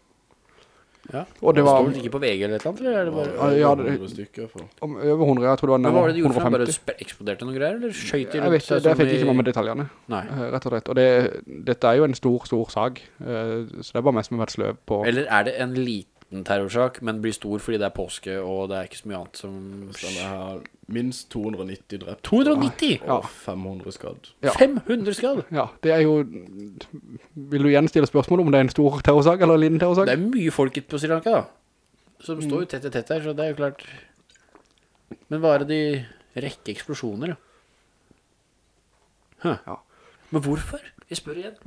Ja. Og det Det var vel ikke på VG eller et eller annet, eller er det var Ja, ja, det- 100 stykker for. om, over 100, jeg tror det var Men hva var det de gjorde for han? Bare eksploderte noen greier, eller skjøyte Jeg vet ikke, det fikk jeg ikke med med detaljene, Nei. eh, rett og slett. Og det, dette er jo en stor, stor sag, eh, så det er bare mest med vært sløv på. Eller er det en liten terrorsak, men blir stor fordi det er påske, og det er ikke så mye annet som... Sånn det minst 290 drept. 290? Ja. Og 500 skadd. Ja. 500 skadd? Ja, det er jo, vil du igjen stille spørsmål om det er en stor terrorsak eller en liten terrorsak? Det er mye folket på Sri Lanka, da. Som står jo tett og tett her, så det er jo klart... Men hva er det de rekke eksplosjoner, da? Huh. Ja. Men hvorfor? Jeg spør igjen.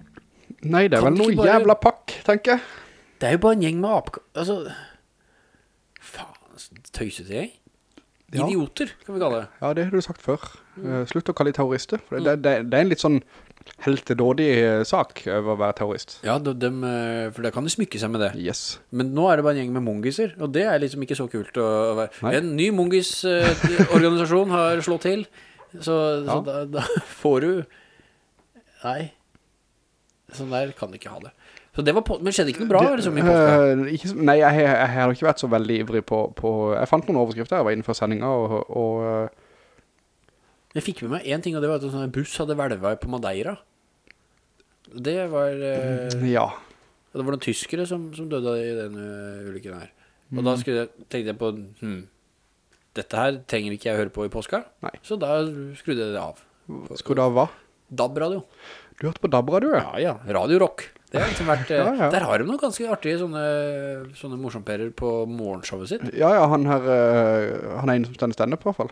Nei, det er Kan vel noe bare- jævla pakk, tenker jeg. Det er jo bare en gjeng med apk Altså... Faen, tøysete gjeng. Ja. Idioter, kan vi kalle det. Ja, det har du sagt før. Mm. slutt å kalle de terrorister, det, det, det er en litt sånn heltedådig eh, sak over å være terrorist. Ja, de, eh, for da kan de smykke seg med det. Yes. Men nå er det bare en gjeng med mongiser, og det er liksom ikke så kult å være. Nei. En ny mongis-organisasjon har slått til, så, så da, da får du Nei. Sånn der kan du ikke ha det. Så det var på, men skjedde ikke noe bra, liksom, i påska? Uh, ikke, nei, jeg, jeg, jeg har ikke vært så veldig ivrig på, på Jeg fant noen overskrifter, jeg var innenfor sendinga, og, og eh, Jeg fikk med meg en ting, og det var at en sånn buss hadde velvet på Madeira. Det var eh, ja. Det var noen tyskere som, som døde i den uh, ulykken her. Og da skulle tenkte jeg på hm, Dette her trenger ikke jeg høre på i påska. Nei. Så da skrudde jeg det av. Skrudde av hva? DAB-radio. Du hørte på DAB-radio, ja? Ja, ja. Radio Rock. Det har liksom vært eh, Ja, ja. Der har de noen ganske artige sånne, sånne morsomperer på morgenshowet sitt. Ja, ja, han her, eh, han er en som stender stand-up i hvert fall.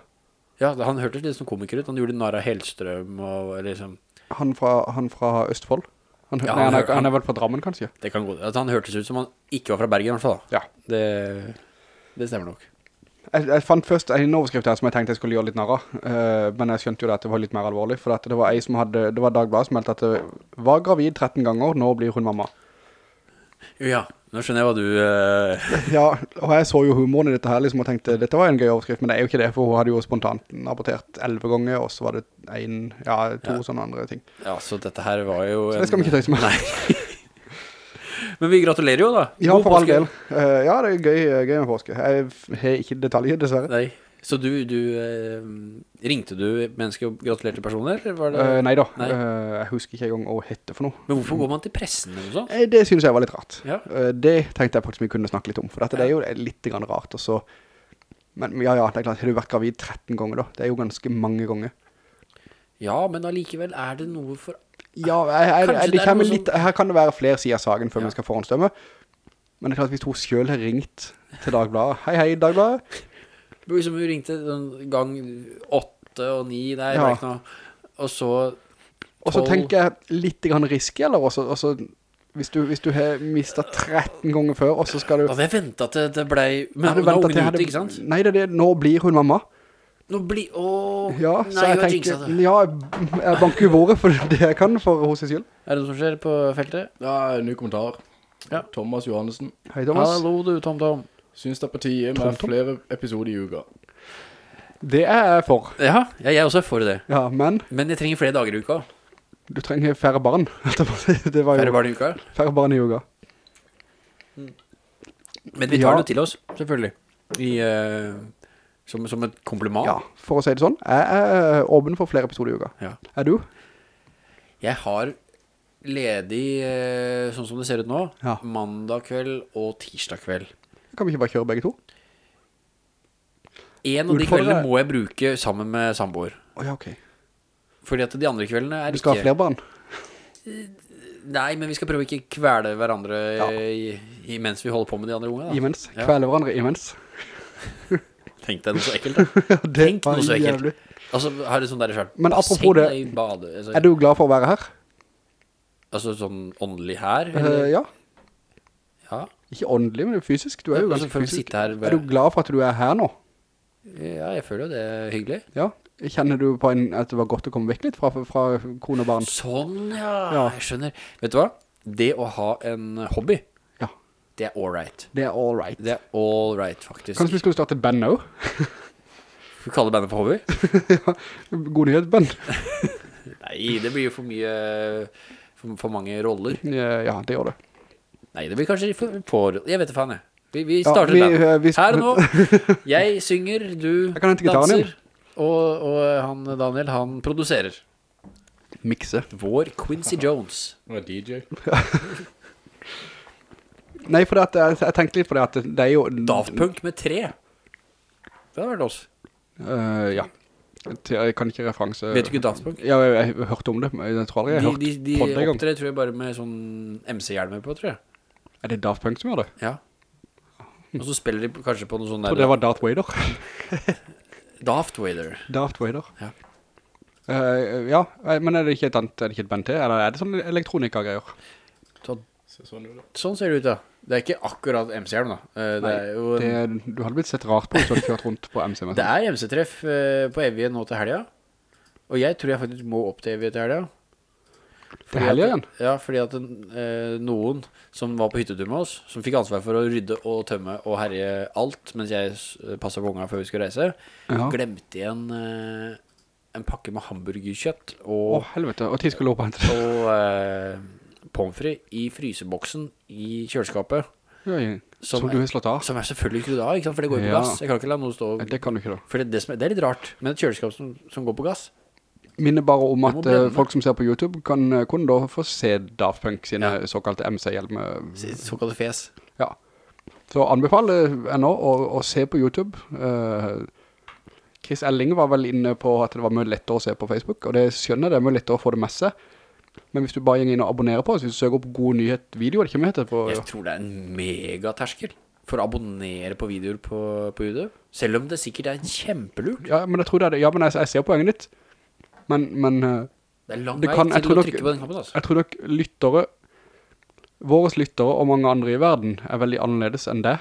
Ja, han hørtes litt som komiker ut. Han gjorde Nara Hellstrøm og liksom Han fra, han fra Østfold. Han, Ja, han, nei, er, han er vel fra Drammen, kanskje? Det kan gå. Altså, han hørtes ut som han ikke var fra Bergen, i hvert fall. Ja. Det, det stemmer nok. Jeg, jeg fant først en overskrift her som jeg tenkte jeg skulle gjøre litt narra, uh, men jeg skjønte jo at det var litt mer alvorlig, for det var ei som hadde, det var Dagbladet som meldte at det var gravid 13 ganger, nå blir hun mamma. Ja. Nå skjønner jeg hva du Uh... Ja, og jeg så jo humoren i dette her, liksom, og tenkte, dette var en gøy overskrift, men det er jo ikke det, for hun hadde jo spontant abortert 11 ganger, og så var det en, ja, to Ja. sånne andre ting. Ja, så dette her var jo Så det skal vi ikke tøyse med. Nei. Men vi gratulerer jo da. Ja, for all del. Eh, ja, det er gøy, gøy med påske. Jeg har ikke detaljer, dessverre. Nei. Så du, du eh, ringte du mennesker og gratulerte personer? Eller var det? Eh, nei da, Nei. Uh, jeg husker ikke engang å hette for noe. Men hvorfor går man til pressen eller noe sånt? Eh, Det synes jeg var litt rart. Ja. Uh, Det tenkte jeg faktisk vi kunne snakke litt om, for dette, det er jo litt rart, Også. Men ja, ja, det er klart, har du vært gravid 13 ganger da? Det er jo ganske mange ganger. Ja, men allikevel er det noe for... Ja, jeg, jeg, jeg, det det litt, her kan det være flere sider av saken før Ja. vi skal forhåndsdømme. Men det er klart, hvis hun selv har ringt til Dagbladet, hei, hei, Dagbladet. Det Som hun ringte gang åtte og ni, der, Ja. noe. Og så... Og så tenker jeg litt grann risky, eller også, også hvis, du, hvis du har mistet 13 ganger før, og så skal du... Hadde jeg ventet til det ble... Men nå er til ute, ikke sant? Nei, det er det, nå blir hun mamma. Nå blir... Åh, Ja, nei, jeg jeg jinxet det. ja, jeg- banker våre for det jeg kan for hos sin skyld. Er det noe som skjer på feltet? Ja, en ny kommentar. Ja. Thomas Johannessen. Hei, Thomas. Hallo du, Tom Tom. Syns det er på tide Tom, med Tom. flere episoder i uka. Det er jeg for. Ja, ja, jeg er også for det. Ja, men Men jeg trenger flere dager i uka. du trenger færre barn. Det var jo Færre barn i uka. færre barn i uka. Men vi tar Ja. det til oss, selvfølgelig. I, eh, som, som et kompliment. Ja, for å si det sånn. Jeg er åpen for flere episoder i uka. Ja. Er du? Jeg har ledig, eh, sånn som det ser ut nå, Ja. mandag kveld og tirsdag kveld. Kan vi ikke bare kjøre begge to? En av de kveldene må jeg bruke sammen med samboer. Åja, ok. Fordi at de andre kveldene er ikke... Du skal ha flere barn? Nei, men vi skal prøve ikke kvele hverandre Ja. i, imens vi holder på med de andre unge da. Imens. Ja. Kvele hverandre imens. Tenk deg noe så ekkelt da. Ja, Tenk noe så ekkelt. jævlig. Altså, har det sånn der selv. Men apropos det, bade, altså, Er du glad for å være her? altså sånn åndelig her? Uh, ja. ja. Ikke åndelig, men fysisk. Du er jo Altså, ganske altså, fysisk. her Er du glad for at du er her nå? Ja, jeg føler jo det er hyggelig. Ja. Kjenner du på en, at det var godt å komme vekk litt fra, fra kone og barn? Sånn, ja. Ja. Jeg skjønner. Vet du hva? Det å ha en hobby. Det er all right. Det er all right. Det er all right, faktisk. Kanskje vi skulle starte band nå? Skal vi kalle bandet for hobby? God nyhet band. Nei, det blir jo for mye for, for mange roller. Ja, ja, det gjør det. Nei, det blir kanskje for for Jeg vet det faen, jeg. Vi, vi Ja, starter vi, et band. eh, vi- Her og nå. Jeg synger, du Jeg kan danser. Og, og han Daniel, han produserer. Mikse. Vår Quincy Jones. Er DJ. Nei, for det at, jeg, jeg tenkte litt på det at det er jo... Daft Punk med tre. Det hadde vært oss. Uh, ja. Jeg kan ikke referanse... Vet du ikke Daft Punk? Ja, jeg, jeg, har hørt om det, men jeg tror aldri jeg De, har hørt de, de en gang. opptrer, tror jeg, bare med sånn MC-hjelmer på, tror jeg. Er det Daft Punk som gjør det? Ja. Og så spiller de kanskje på noe sånn Jeg der det var Darth Vader. Daft Vader. Daft Vader. Ja. Uh, ja, men er det ikke et annet, er det ikke et band til? Eller er det sånn elektronika-greier? Ser sånn ut. Sånn ser det ut, ja. Det er ikke akkurat MC-hjelm, da. Eh, Det er jo Det, er, du hadde blitt sett rart på hvis du hadde kjørt rundt på MC-hjelm. det er MC-treff eh, på Evie nå til helga. Og jeg tror jeg faktisk må opp til Evie til helga. Til helga igjen? Ja, fordi at eh, noen som var på hyttetur med oss, som fikk ansvar for å rydde og tømme og herje alt, mens jeg passet på unga før vi skulle reise, Ja. glemte igjen eh, en pakke med hamburgerkjøtt Å, helvete. Og tid skulle opp og hente det. og eh, pommes frites i fryseboksen i kjøleskapet. Oi, Som, Som du har slått av. som er selvfølgelig skrudd av, ikke sant? For det går jo på Ja. gass. Jeg kan ikke la noe stå Det kan du ikke da. For det, det, som er, det er litt rart med et kjøleskap som, som går på gass. Minner bare om at eh, folk som ser på YouTube kan kun da få se Daft Punk sine Ja. såkalte MC-hjelme... Såkalte fes. Ja. Så anbefaler jeg nå å, å se på YouTube. Uh, Chris Elling var vel inne på at det var mye lettere å se på Facebook, og det skjønner jeg, det er mye lettere å få det med seg. Men hvis du bare går inn og abonnerer på oss, hvis du søker opp god nyhet video, det på... Jeg tror det er en megaterskel for å abonnere på videoer på, på YouTube. Selv om det sikkert er en kjempelurt. Ja, men jeg tror det er det. Ja, men jeg, jeg ser poenget ditt. Men, men eh, Det er lang vei kan- til å nok- trykke på den knappen, altså. jeg tror nok lyttere, våres lyttere og mange andre i verden er veldig annerledes enn det.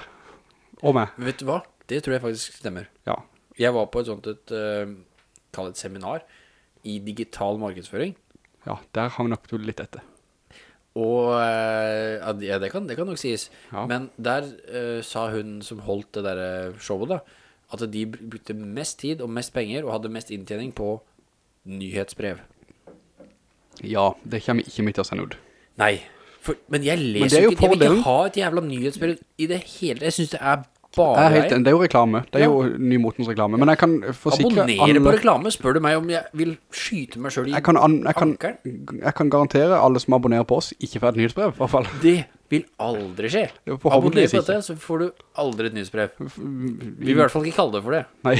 Og meg. Vet du hva? Det tror jeg faktisk stemmer. Ja. Jeg var på et sånt et, uh, kall et seminar i digital markedsføring. Ja, der hang nok du litt etter. Og eh, ja, det- kan, det kan nok sies. Ja. Men der uh, sa hun som holdt det der eh, showet da, at de br- brukte mest tid og mest penger og hadde mest inntjening på nyhetsbrev. Ja, det kommer ikke mye til å sende ut. Nei, For, men jeg leser men jo ikke Jeg vil ikke ha et jævla nyhetsbrev i det hele Jeg synes det er bare jeg. helt, det er jo reklame. Det er jo nymotens reklame. Men jeg kan forsikre Abonnere på reklame Spør du meg om jeg vil skyte meg selv i Jeg kan, an, jeg, kan, jeg kan garantere alle som abonnerer på oss, ikke får et nyhetsbrev, i hvert fall. Det vil aldri skje er Abonner på dette, så får du aldri et nyhetsbrev Vi vil i hvert fall ikke kalle det for det Nei.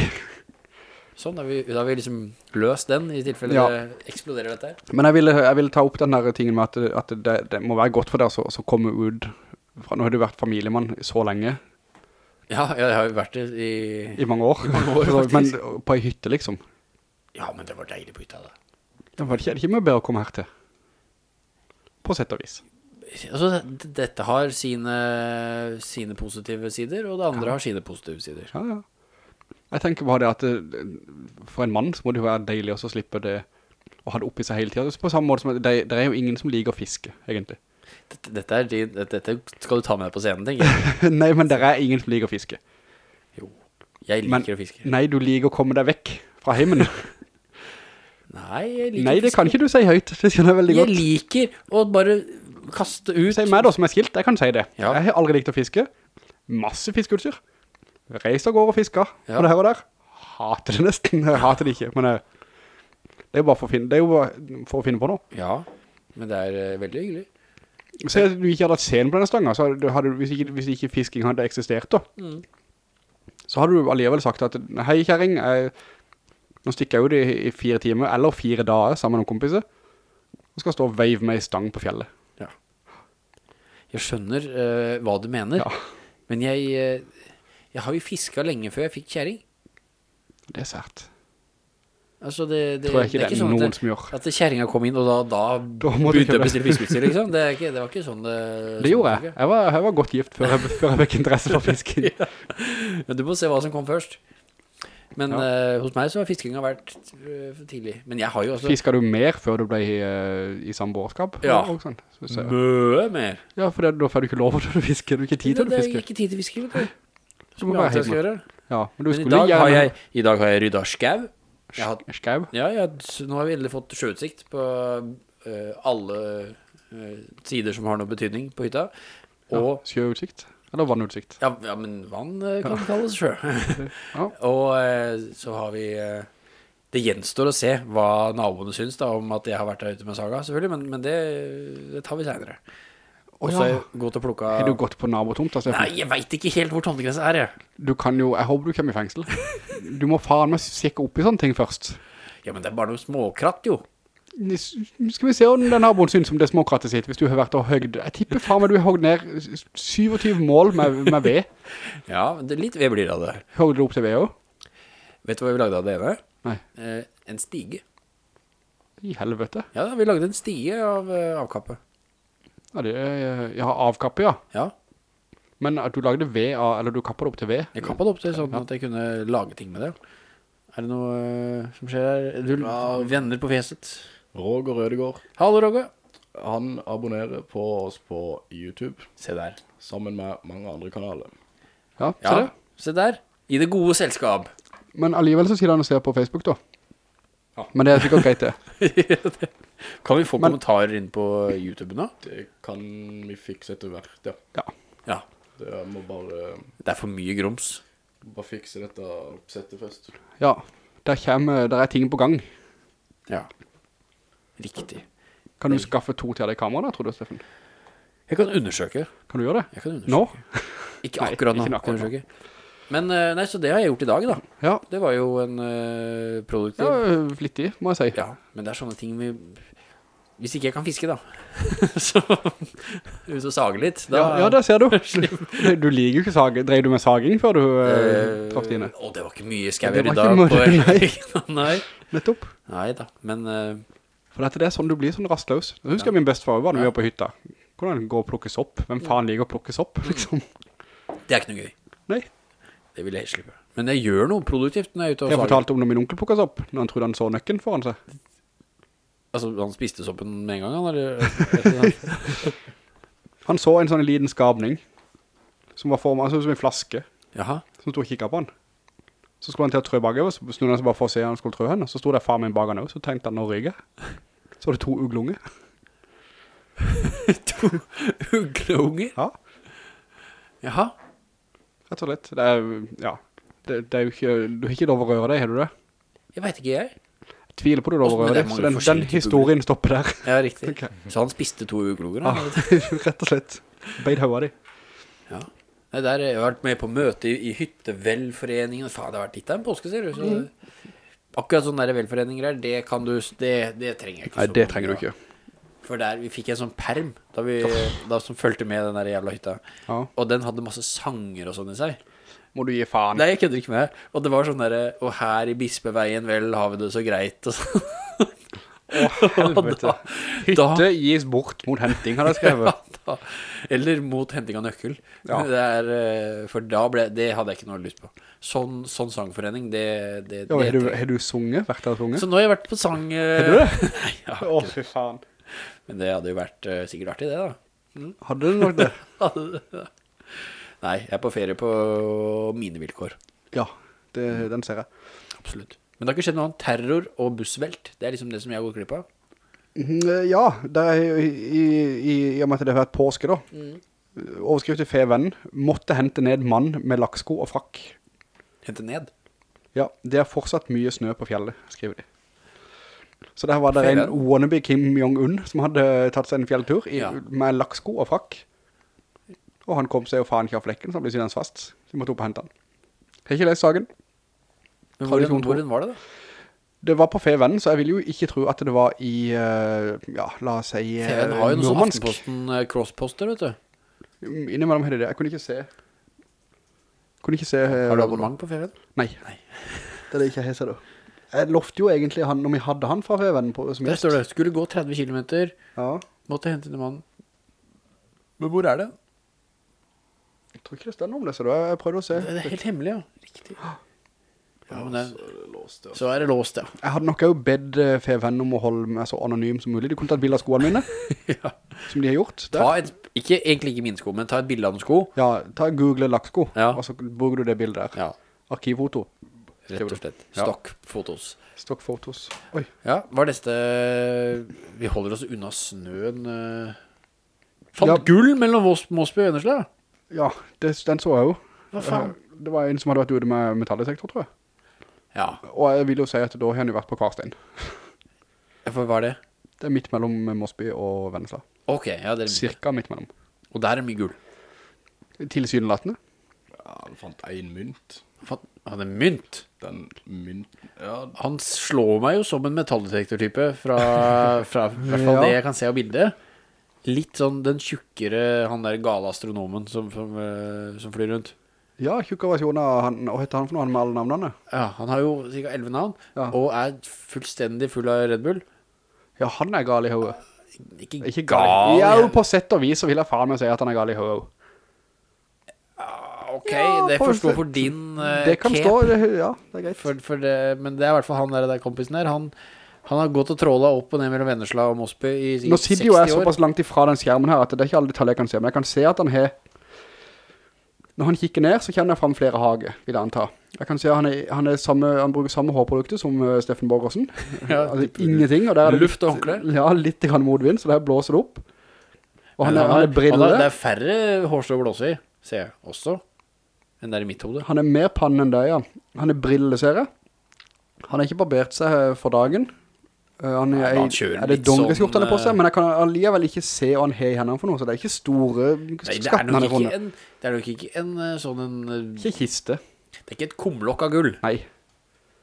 Sånn, da har vi, da har vi liksom løst den I tilfelle Ja. det eksploderer dette her Men jeg vil, jeg ville, ta opp den der tingen med at, at det, det må være godt for deg å så komme ut fra, Nå har du vært familiemann så lenge, Ja, jeg har jo vært det i i mange år. mange år, men på en hytte liksom. Ja, men det var deilig på hytta da Det var ikke, ikke mye bedre å komme her til. På sett og vis. Altså, dette har sine, sine positive sider Og det andre har sine positive sider Ja, ja. Jeg tenker bare det at det, for en mann så må det jo være deilig å slippe det å ha det oppi seg hele tiden. På samme måte som det, det er jo ingen som liker å fiske, egentlig. Dette, dette, er dette, skal du ta med deg på scenen, tenker jeg Nei, men det er ingen som liker å fiske. Jo, jeg liker Men- å fiske Nei, du liker å komme deg vekk fra heimen. Nei, jeg liker Nei, det fiske kan ikke du si høyt. Det skjønner jeg veldig Jeg godt. liker å bare kaste ut Si meg da som er skilt, jeg kan si det. Ja. Jeg har aldri likt å fiske. Masse fiskeutstyr. Reiser går og fisker, Ja. Og det her og der. Hater det nesten. Jeg hater det ikke, men jeg, det er jo bare for å finne, det er jo for å finne på noe. Ja, men det er eh, veldig hyggelig Se at du ikke hadde hatt scenen på denne stangen, så hadde, hadde, hvis, ikke, hvis ikke fisking hadde eksistert da, Mm. så hadde du alligevel sagt at, hei kjæring, jeg, nå stikker jeg ut i, i fire timer, eller fire dager sammen med kompiser, og skal stå og veive med i stang på fjellet. Jeg skjønner uh, hva du mener Ja. Men jeg uh, Jeg har jo fisket lenge før jeg fikk kjæring Det er sært. Altså det, det, Tror jeg ikke det er sånn noen som gjør. at kjæringa kom inn Og da, da, Da begynte jeg å bestille fiskeutstyr liksom det, ikke, det var ikke sånn det Det gjorde jeg. Jeg var, jeg var godt gift før jeg, før jeg fikk interesse for fisking. Men du må se hva som kom først Men Ja. uh, hos meg så har fiskinga vært uh, for tidlig Men jeg har jo også Fisket du mer før du ble uh, i samboerskap? Ja. Sånn? Så, så, Møe mer ja, for da får du ikke lov til å fiske. Du har ikke tid til å Det er fiske. ikke tid til fiske vet du Du Som jeg alltid skal gjøre Ja, men Men i skulle dag, har jeg, I dag har jeg rydda skau Skau? Ja, ja, nå har vi endelig fått sjøutsikt på eh, alle eh, sider som har noe betydning på hytta. Og, Ja, sjøutsikt? Eller vannutsikt? ja, ja men vann eh, kan kalles sjø. Og eh, så har vi eh, Det gjenstår å se hva naboene syns da om at jeg har vært der ute med saga, selvfølgelig, men, men det, det tar vi senere. Og så ja. jeg til å plukke... Har du gått på nabotomta, Steffen? Nei, jeg vet ikke helt hvor tomtegrensa er, jeg. Du kan jo... Jeg håper du kommer i fengsel. Du må faen meg sjekke opp i sånne ting først. Ja, men det er bare noe småkratt, jo. Skal vi se om den naboen synes om det småkrattet sitt, hvis du har vært og høgd. Jeg tipper faen meg du har høgd ned 27 mål med, med ved. Ja, det, litt ved blir det av det. Høgde du opp til ved også? Vet du hva vi lagde av det ene? Nei. Eh, en stige. I helvete. Ja, vi lagde en stige av eh, avkappet. Ja, det er, ja, avkappe, ja. Ja, Men at du lagde V, eller du kappet det opp til V? jeg kappet det opp til sånn at jeg kunne lage ting med det. Er det noe eh, som skjer her? Du venner på fjeset. Roger Rødegård, Hallo, Roger. han abonnerer på oss på YouTube, Se der. sammen med mange andre kanaler. Ja, se Ja, det. se der. I det gode selskap. Men alligevel så sier han å se på Facebook da. Men det er sikkert greit det. Kan vi få Men- kommentarer inn på YouTube nå? Det kan vi fikse etter hvert, ja. Ja. Ja, Det må bare, det er for mye groms. bare fikse dette oppsettet først. Ja, der kommer, der er ting på gang. Ja. Riktig. Kan du skaffe to til deg kamera da, tror du, Steffen? Jeg kan undersøke. Kan du gjøre det? Jeg kan undersøke. Nå? Ikke akkurat nå. ikke akkurat nå. Men, eh, nei, så det har jeg gjort i dag da. Ja, Det var jo en uh, produktiv ja flittig, må jeg si. Ja, men det er sånne ting vi Hvis ikke jeg kan fiske, da, så ut og sage litt. Da, Ja, ja, det ser du. Du, liker jo ikke sage. Dreier du med saging før du uh, traff dine? Å, det var ikke mye skau Det jeg var ikke på. mye, nei. Nettopp. nei da, men uh, For dette det er sånn du blir sånn rastløs. Jeg husker min bestefar var når vi var på hytta. Hvordan gå og plukkes opp? Hvem faen liker å plukkes opp liksom? det er ikke noe gøy. Nei. Det vil jeg slippe. Men jeg gjør noe produktivt når jeg er ute og Jeg sager. fortalte om når min onkel plukket sopp, når han trodde han så nøkken foran seg. Altså, han spiste soppen med en gang, han, eller? Han så en sånn liten skabning, som var formet, altså som en flaske, Jaha. som stod og kikket på han. Så skulle han til å trø bakover, så snudde han seg bare for å se han skulle trø henne, så stod det far min bak han også, så tenkte han, å rygge. Så var det to uglunger. to uglunge? Ja, Jaha. Rett og slett. Det er, ja, det, det er jo ikke, du har ikke lov å røre deg, har du det? Jeg vet ikke jeg. Jeg tviler på du lov å det deg, så den, den historien ugler. stopper der. Ja, riktig. Okay. Så han spiste to ugleonger? Ja, rett og slett. Beid høyere de. Ja. Nei, der, jeg har vært med på møte i, i hyttevelforeningen. Faen, det har vært litt av en påske, ser du. Så, Mm. Akkurat sånne der velforeninger der, det kan du, det, det trenger jeg ikke. Nei, det trenger du ikke. For der, vi fikk en sånn perm, da vi, da som følte med den der jævla hytta. Ja. Og den hadde masse sanger og sånn i seg. Må du gi faen. Nei, jeg kødder ikke med. Og det var sånn derre Og her i Bispeveien, vel, har vi det så greit. Og så. Helvete. Hytte gis bort mot henting, har jeg skrevet. da, eller mot henting av nøkkel. Ja. Det er, eh, for da ble Det hadde jeg ikke noe lyst på. Sånn, sånn sangforening, det, det, Ja, det har, du, har du sunget? Vært der og sunget? Så nå har jeg vært på sang eh, Har du det? Nei, ja, Å, fy faen. Men det hadde jo vært eh, sikkert artig, det, da. Hadde du nok det? Nei, jeg er på ferie på mine vilkår. Ja, det, den ser jeg. Absolutt. Men det har ikke skjedd noe annet. Terror og bussvelt. Det er liksom det som jeg går glipp av. Mhm, Ja, det er i, i, i, i og med at det har vært påske da. Overskrift i Fevennen. Måtte hente ned mann med laksko og frakk. Hente ned. Ja, det er fortsatt mye snø på fjellet, skriver de. Så der var det en wannabe Kim Jong-un som hadde tatt seg en fjelltur i, Ja. med laksko og frakk. Og han kom seg jo faen ikke av flekken, så han ble siddende fast. Så de måtte opp og hente han. Har ikke lest saken. Men hvordan, hvordan var det, da? Det var på Feven, så jeg vil jo ikke tro at det var i, eh, ja, la oss si, eh, har jo noen sånn Aftenposten eh, crossposter, vet du. Innimellom hadde det. Jeg kunne ikke se. Kunne ikke se. Har du abonnement på Feven? Nei. Nei. Det er det ikke jeg har, ser du. Jeg lovte jo egentlig han, når vi hadde han fra Høven på, som Der gjest. står det. Skulle gå 30 kilometer, Ja, måtte hente en mann. Men hvor er det? jeg tror ikke det noe om det, så du. Jeg prøvde å se. Det er helt hemmelig, ja. Riktig. Ja, men det, Så er det låst, ja. så er det låst, ja. Jeg hadde nok jo bedt FVN om å holde meg så anonym som mulig. De kunne ta et bilde av skoene mine, ja. som de har gjort. Ta et, ikke, egentlig ikke min sko, men ta et bilde av noen sko. Ja, ta google lakksko, Ja. og så bruker du det bildet der. Ja, Arkivfoto. Rett og slett. Ja. Stokkfotos. Stockfotos. Oi. Ja, hva er neste Vi holder oss unna snøen eh. Fant Ja. gull mellom Måsby og Vennesla Ja, det, den så jeg jo. Hva faen? Eh, Det var en som hadde vært ute med metalldetektor, tror jeg. Ja, Og jeg vil jo si at da har han jo vært på Karstein. for hva er det? Det er midt mellom Mosby og Vennesla. Ok, ja, det er Cirka midt mellom. Og der er mye gull Tilsynelatende. Ja, han fant en mynt. Fant- Han er mynt Den mynten, ja, Han slår meg jo som en metalldetektortype Fra, fra i hvert fall Ja. det jeg kan se av bildet Litt sånn den tjukkere Han der gale astronomen som, som, eh, som flyr rundt Ja, tjukkere versjonen av han, hva heter han for noe, han med alle navnene? Ja, han har jo sikkert 11 navn Ja. Og er fullstendig full av Red Bull Ja, han er gal i hodet. Ikke, Ikke gal gal. Ja, jo på sett og vis så vil jeg faen meg si at han er gal i hodet. Ok, Ja, det får stå for din uh, Det kan cape. stå, ja, det er greit. for, for det, Men det er i hvert fall han der, der kompisen der Han, han har gått og trålet opp og ned mellom Vennesla og Mosby I 60 år Nå sitter jo jeg såpass langt ifra den skjermen her at det er ikke alle detaljer jeg kan se, men jeg kan se at han har Når han kikker ned, så kjenner jeg frem flere hage, vil jeg anta. Jeg kan se at han, er, han, er samme, han bruker samme hårprodukter som eh, Steffen Borgersen. Ja, altså, ingenting, og der er Luft og håndklær håndkle. Ja, litt grann modvind, så der blåser det opp. Og han er, han er han har- Det er færre hårstrå å blåse i, ser jeg også, enn der i mitt hode. Han er mer pann enn deg, ja. Han er brilleserie. Han har ikke barbert seg for dagen. Uh, han er, ja, han er det litt dongeriskjorte han sånn, på seg, eh, men jeg kan alligevel ikke se hva han har i hendene for noe, så det er ikke store skattene det er skatten han har funnet. en, det er nok ikke en eh, sånn en eh, Ikke kiste. Det er ikke et kumlokk av gull. Nei.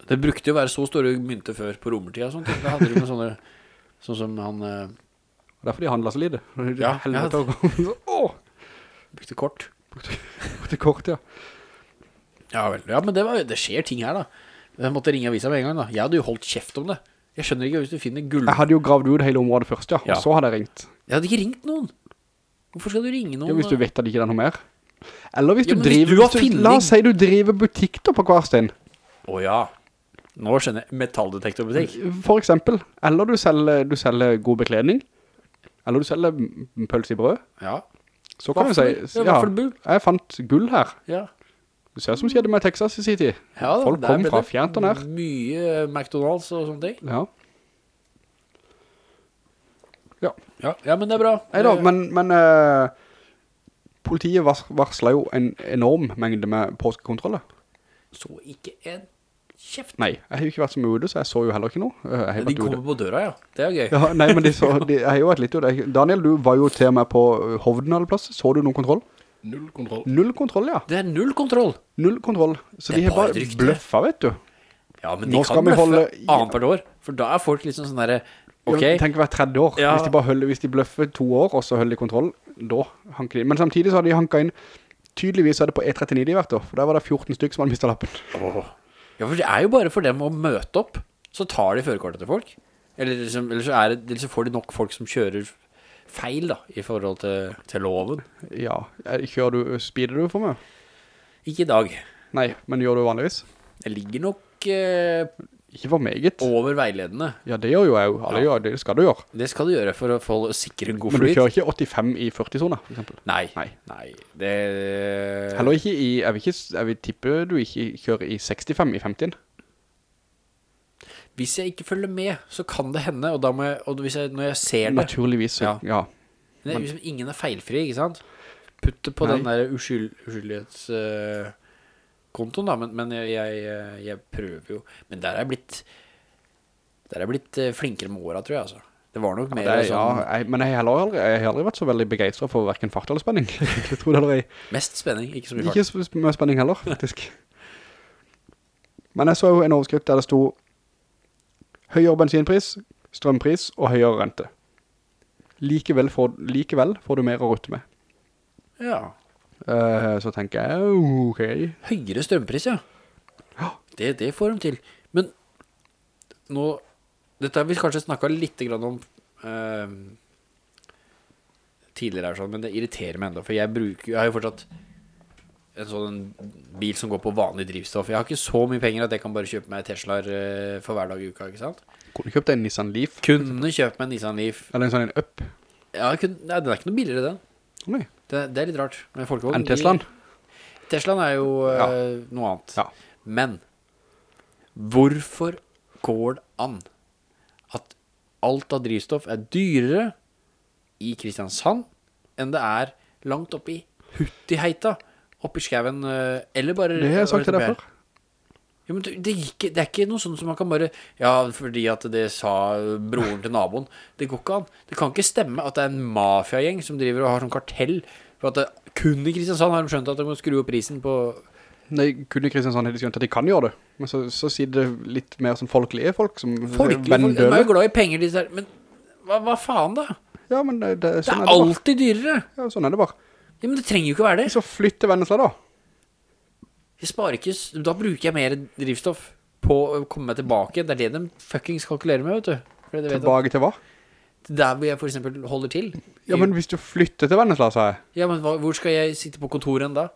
Det brukte jo å være så store mynter før på romertida og sånt. Da hadde de sånne, sånn som han eh, Derfor de handler så lite. Ja, ja. Åh, brukte kort. Er kort, ja. Ja vel. Ja, men det, var, det skjer ting her, da. Jeg måtte ringe avisa med en gang, da. Jeg hadde jo holdt kjeft om det. Jeg skjønner ikke hvis du finner gull... Jeg hadde jo gravd ut hele området først, ja. Ja. Og så hadde jeg ringt. Jeg hadde ikke ringt noen. Hvorfor skal du ringe noen? Ja, hvis du vet at det ikke er noe mer. Eller hvis Ja, du driver... hvis du hvis du, La oss si du driver butikk da på Kvarstein. Å ja. Nå skjønner jeg. Metalldetektorbutikk. For eksempel. Eller du selger, du selger god bekledning. Eller du selger pøls pølse i brød. Ja. Så kan du si, Ja, jeg fant gull her. Ja. Du ser som skjedde med Texas i City. Ja, da, Folk kom fra fjernt og nær. Mye McDonalds og sånne ting. Ja. Ja. Ja, ja men det er bra. Neida, da, men, men uh, politiet vars, varslet jo en enorm mengde med påskekontroller. Så ikke en kjeft. Nei, jeg har jo ikke vært så mye ute, så jeg så jo heller ikke noe. Eh, De kommer på døra, ja. Det er gøy. Ja, nei, men de så, de, jeg har jo vært litt ute. Daniel, du var jo til meg på eh, Hovden eller plass. Så du noen kontroll? Null kontroll. Null kontroll, ja. Det er null kontroll. Null kontroll. Så de har bare bare bløffa, vet du. Ja, men de Nå kan bløffe holde- annet hvert år. For da er folk liksom sånn der, Ok, Ja, tenk hver tredje år. Ja. Hvis de bare holder, hvis de bløffer to år, og så holder de kontroll, da hanker de. Men samtidig så har de hanket inn, tydeligvis er det på E39 de hvert år, for der var det 14 stykker som hadde mistet lappen. Ja, for det er jo bare for dem å møte opp, så tar de førerkortet til folk. Eller, liksom, eller, så det, eller så får de nok folk som kjører feil, da, i forhold til, til loven. Ja, eh, kjører du, speeder du for meg? Ikke i dag. Nei, men gjør du vanligvis? Jeg ligger nok eh, Ikke for meget. over veiledende. Ja, det gjør jo jeg jo. Gjør, det skal du gjøre. Det skal du gjøre for å få sikre en god flyt. Men du kjører ikke 85 i 40-zona, for eksempel. Nei, Nei. nei. Det Heller ikke i, jeg vil, ikke, jeg vil tippe du ikke kjører i 65 i 50. Hvis jeg ikke følger med, så kan det hende, og da må jeg, og hvis jeg, når jeg ser det, Naturligvis, Ja. ja. det er liksom ingen er feilfri, ikke sant? Putte på Nei. den der uskyld, uskyldighetskontoen da, men, men jeg, jeg, jeg prøver jo. Men der er jeg blitt, der er jeg blitt eh, flinkere med åra, tror jeg, altså. Det var nok mer ja, er, sånn, ja jeg, men jeg har aldri, vært så veldig begeistret for hverken fart eller spenning. jeg tror det mest spenning, ikke så mye ikke fart. så mye spenning heller, faktisk. Men jeg så jo en overskrift der det sto høyere bensinpris, strømpris og høyere rente. Likevel får, likevel får du mer å rutte med. Ja. Eh, så tenker jeg, ok. Høyere strømpris, ja. Det, det får de til. Men nå Dette har vi kanskje snakket litt om eh, tidligere, her, sånn, men det irriterer meg enda. For jeg bruker Jeg har jo fortsatt en sånn bil som går på vanlig drivstoff. Jeg har ikke så mye penger at jeg kan bare kjøpe meg Teslaer eh, for hver dag i uka. ikke sant? Kunne du kjøpt en Nissan Leaf? Kunne kjøpt meg en Nissan Leaf. Eller en sånn en Up? Ja, kunne, nei, den er ikke noe billigere, den. Nei. Det, det er litt rart. med folkevogn En Teslaen? de- Teslaen er jo eh, Ja. noe annet. Ja. Men hvorfor går det an at alt av drivstoff er dyrere i Kristiansand enn det er langt oppe i Huttiheita, oppe i eh, eller bare Det har jeg sagt til deg før. Ja, men det, det, gikk, det er ikke noe sånn som man kan bare Ja, fordi at det sa broren til naboen. Det går ikke an. Det kan ikke stemme at det er en mafiagjeng som driver og har sånn kartell. For at det, kun i Kristiansand har de skjønt at de må skru opp prisen på Nei, kun i Kristiansand har de skjønt at de kan gjøre det. Men så, så sier det litt mer som folkelige folk som Folkelige folk. De er jo glad i penger, disse her. Men hva, hva faen, da? Ja, men det, det, sånn er er det alltid dyrere. Ja, sånn er det bare. Ja, men det trenger jo ikke være det. Så flytt til Vennesla da. Jeg sparer ikke Da bruker jeg mer drivstoff på å komme meg tilbake. Det er det de fuckings kalkulerer med, vet du. At Tilbake til hva? Der hvor jeg for eksempel holder til. Ja, men hvis du flytter til Vennesla, sa jeg. Ja, men hva, hvor skal jeg sitte på kontoret da?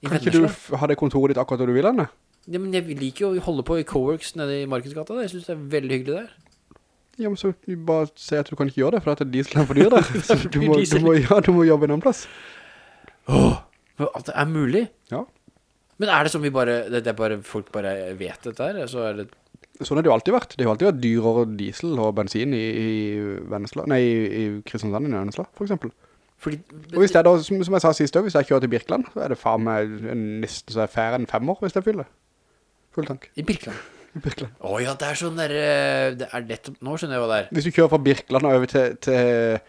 I Kan ikke du ha det kontoret ditt akkurat hvor du vil Anne? Ja, men jeg liker jo å holde på i Coworks nede i Markedsgata. Da. Jeg synes det er veldig hyggelig der. Ja, men så bare si at du kan ikke gjøre det, for at diesel er for dyr der. Du må, du må, ja, du må jobbe en annen plass. Men At det er mulig. Men er det som vi bare, det, det er bare folk bare vet dette her? Så er det, Sånn har det jo alltid vært. Det har jo alltid vært dyrere diesel og bensin i, i Vennesla, nei, i, Kristiansand i Vennesla, for eksempel. fordi, Og hvis det er da, som, som jeg sa sist, hvis jeg kjører til Birkeland, så er det faen meg en, nesten så er færre enn fem år hvis jeg fyller. Full tank. I Birkeland. I Birkeland. Å ja, det er sånn der eh, Det er lett, Nå skjønner jeg hva det er. Hvis du kjører fra Birkeland og over til, til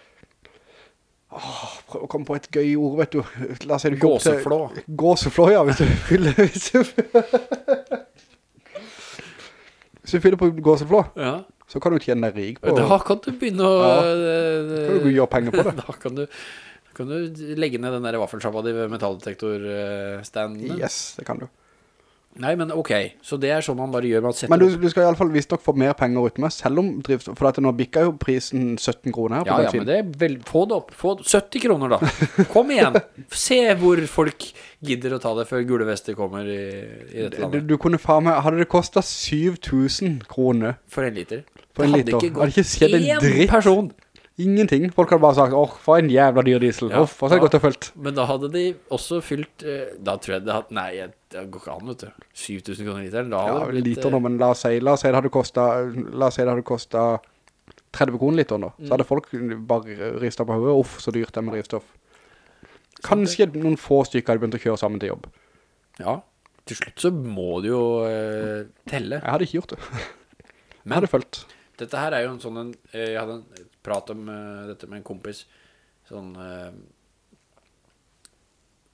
Åh, prøv å komme på et gøy ord, vet du. La oss si du Gåseflå. Gåseflå, ja, hvis du fyller hvis du, hvis du fyller på gåseflå, Ja. så kan du tjene deg rik på Da kan du begynne å Ja. eh, Kan du gjøre penger på det. Da kan du, kan du legge ned den der vaffelsjappa di ved metalldetektorstanden. Yes, det kan du. Nei, men ok. Så det er sånn man bare gjør. Man Men du, du skal i alle fall visst nok få mer penger ut med, selv om drivstoff, for nå bikker jo prisen 17 kroner her på Ja, ja, bensin. men det er vel, få det opp. Få 70 kroner da. Kom igjen. Se hvor folk gidder å ta det før gule vester kommer i, i dette Du, landet. du kunne faen meg, hadde det kostet 7000 kroner For en liter. for en liter, hadde ikke hadde ikke skjedd en dritt. person. Ingenting. Folk hadde bare sagt, åh, for en jævla dyr diesel. Ja, Uff, så er det godt å følt. Men da hadde de også fylt eh, Da tror jeg det hadde Nei, det går ikke an, vet du. 7000 kroner liter. Da Ja, blitt liter eh, nå, men la oss si, la oss si det hadde kostet, la oss si det hadde kostet 30 kroner liter nå, Mm. så hadde folk bare ristet på hodet, uff, så dyrt det med drivstoff. Kanskje noen få stykker hadde begynt å kjøre sammen til jobb. Ja, til slutt så må du jo eh, telle. Jeg hadde ikke gjort det. Jeg hadde følt. Dette her er jo en sånn en, eh, Jeg hadde en prat om uh, dette med en kompis. Sånn uh,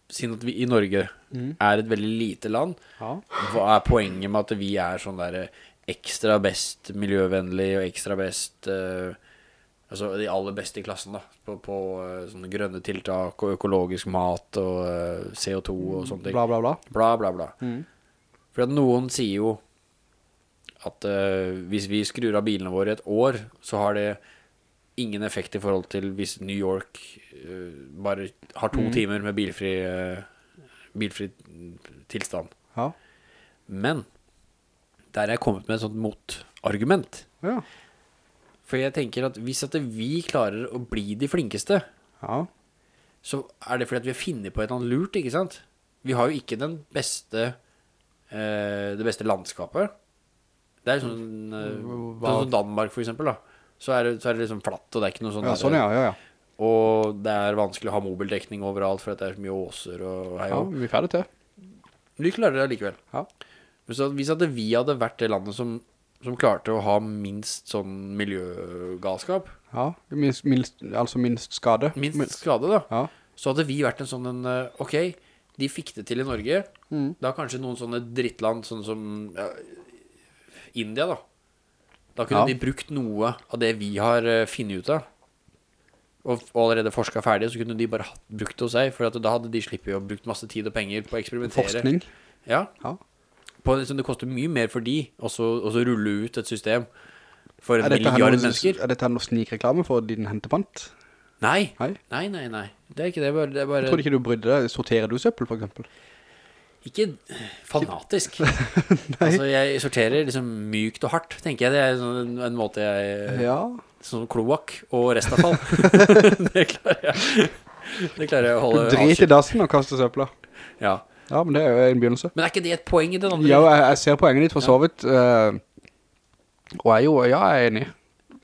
Siden at vi i Norge er et veldig lite land Ja. Hva er poenget med at vi er sånn der eh, Ekstra best miljøvennlig Og ekstra best uh, Altså de aller beste i klassen da På, på sånne grønne tiltak Og økologisk mat Og eh, CO2 og sånne ting. Bla, bla, bla. Bla bla bla. For at noen sier jo At uh, hvis vi skrur av bilene våre et år Så har det ingen effekt i forhold til Hvis New York uh, Bare har to timer med bilfri uh, Bilfri tilstand Ja. Men Der er jeg kommet med et sånt motargument Ja. For jeg tenker at hvis at vi klarer å bli de flinkeste Ja. så er det fordi at vi har funnet på et eller annet lurt, ikke sant? Vi har jo ikke den beste, uh, det beste landskapet. Det er sånn, sånn Danmark for eksempel da. Så er, det, så er det liksom flatt, og det er ikke noe sånn Ja, sånn ja, ja, ja. Og det er vanskelig å ha mobildekning overalt, for det er så mye åser og hei Ja, vi er ferdig til. Vi klarer det likevel. Ja. Hvis at, hvis at vi hadde vært det landet som, som klarte å ha minst sånn miljøgalskap, Ja, minst, minst, altså minst skade. minst Men- skade da, Ja. så hadde vi vært en sånn en, eh, ok, de fikk det til i Norge, Mm. da kanskje noen sånne drittland, sånn som India da, da kunne Ja. de brukt noe av det vi har uh, finnet ut av, og, og allerede forsket ferdig, så kunne de bare brukt det hos seg, for da hadde de slippet å brukt masse tid og penger på å eksperimentere. Forskning. Ja, Ja. på, liksom, det koster mye mer for de, og så rulle ut et system for en milliard noe, mennesker. er dette noe snikreklame for din hentepant? Nei, Nei. nei, nei, nei, det er ikke det, bare, det bare... Jeg trodde ikke du brydde deg. Sorterer du søppel, for eksempel? Ikke fanatisk. altså, jeg sorterer liksom mykt og hardt, tenker jeg. Det er sånn en, en måte jeg Ja. Sånn kloakk og restavfall. det klarer jeg. Det klarer jeg å holde Drit i dassen og kaste søpla. Ja. Ja, men det er jo en begynnelse. Men er ikke det et poeng i den andre? Ja, jeg, jeg ser poenget ditt for så vidt. Uh, og jeg jo, ja, jeg er enig.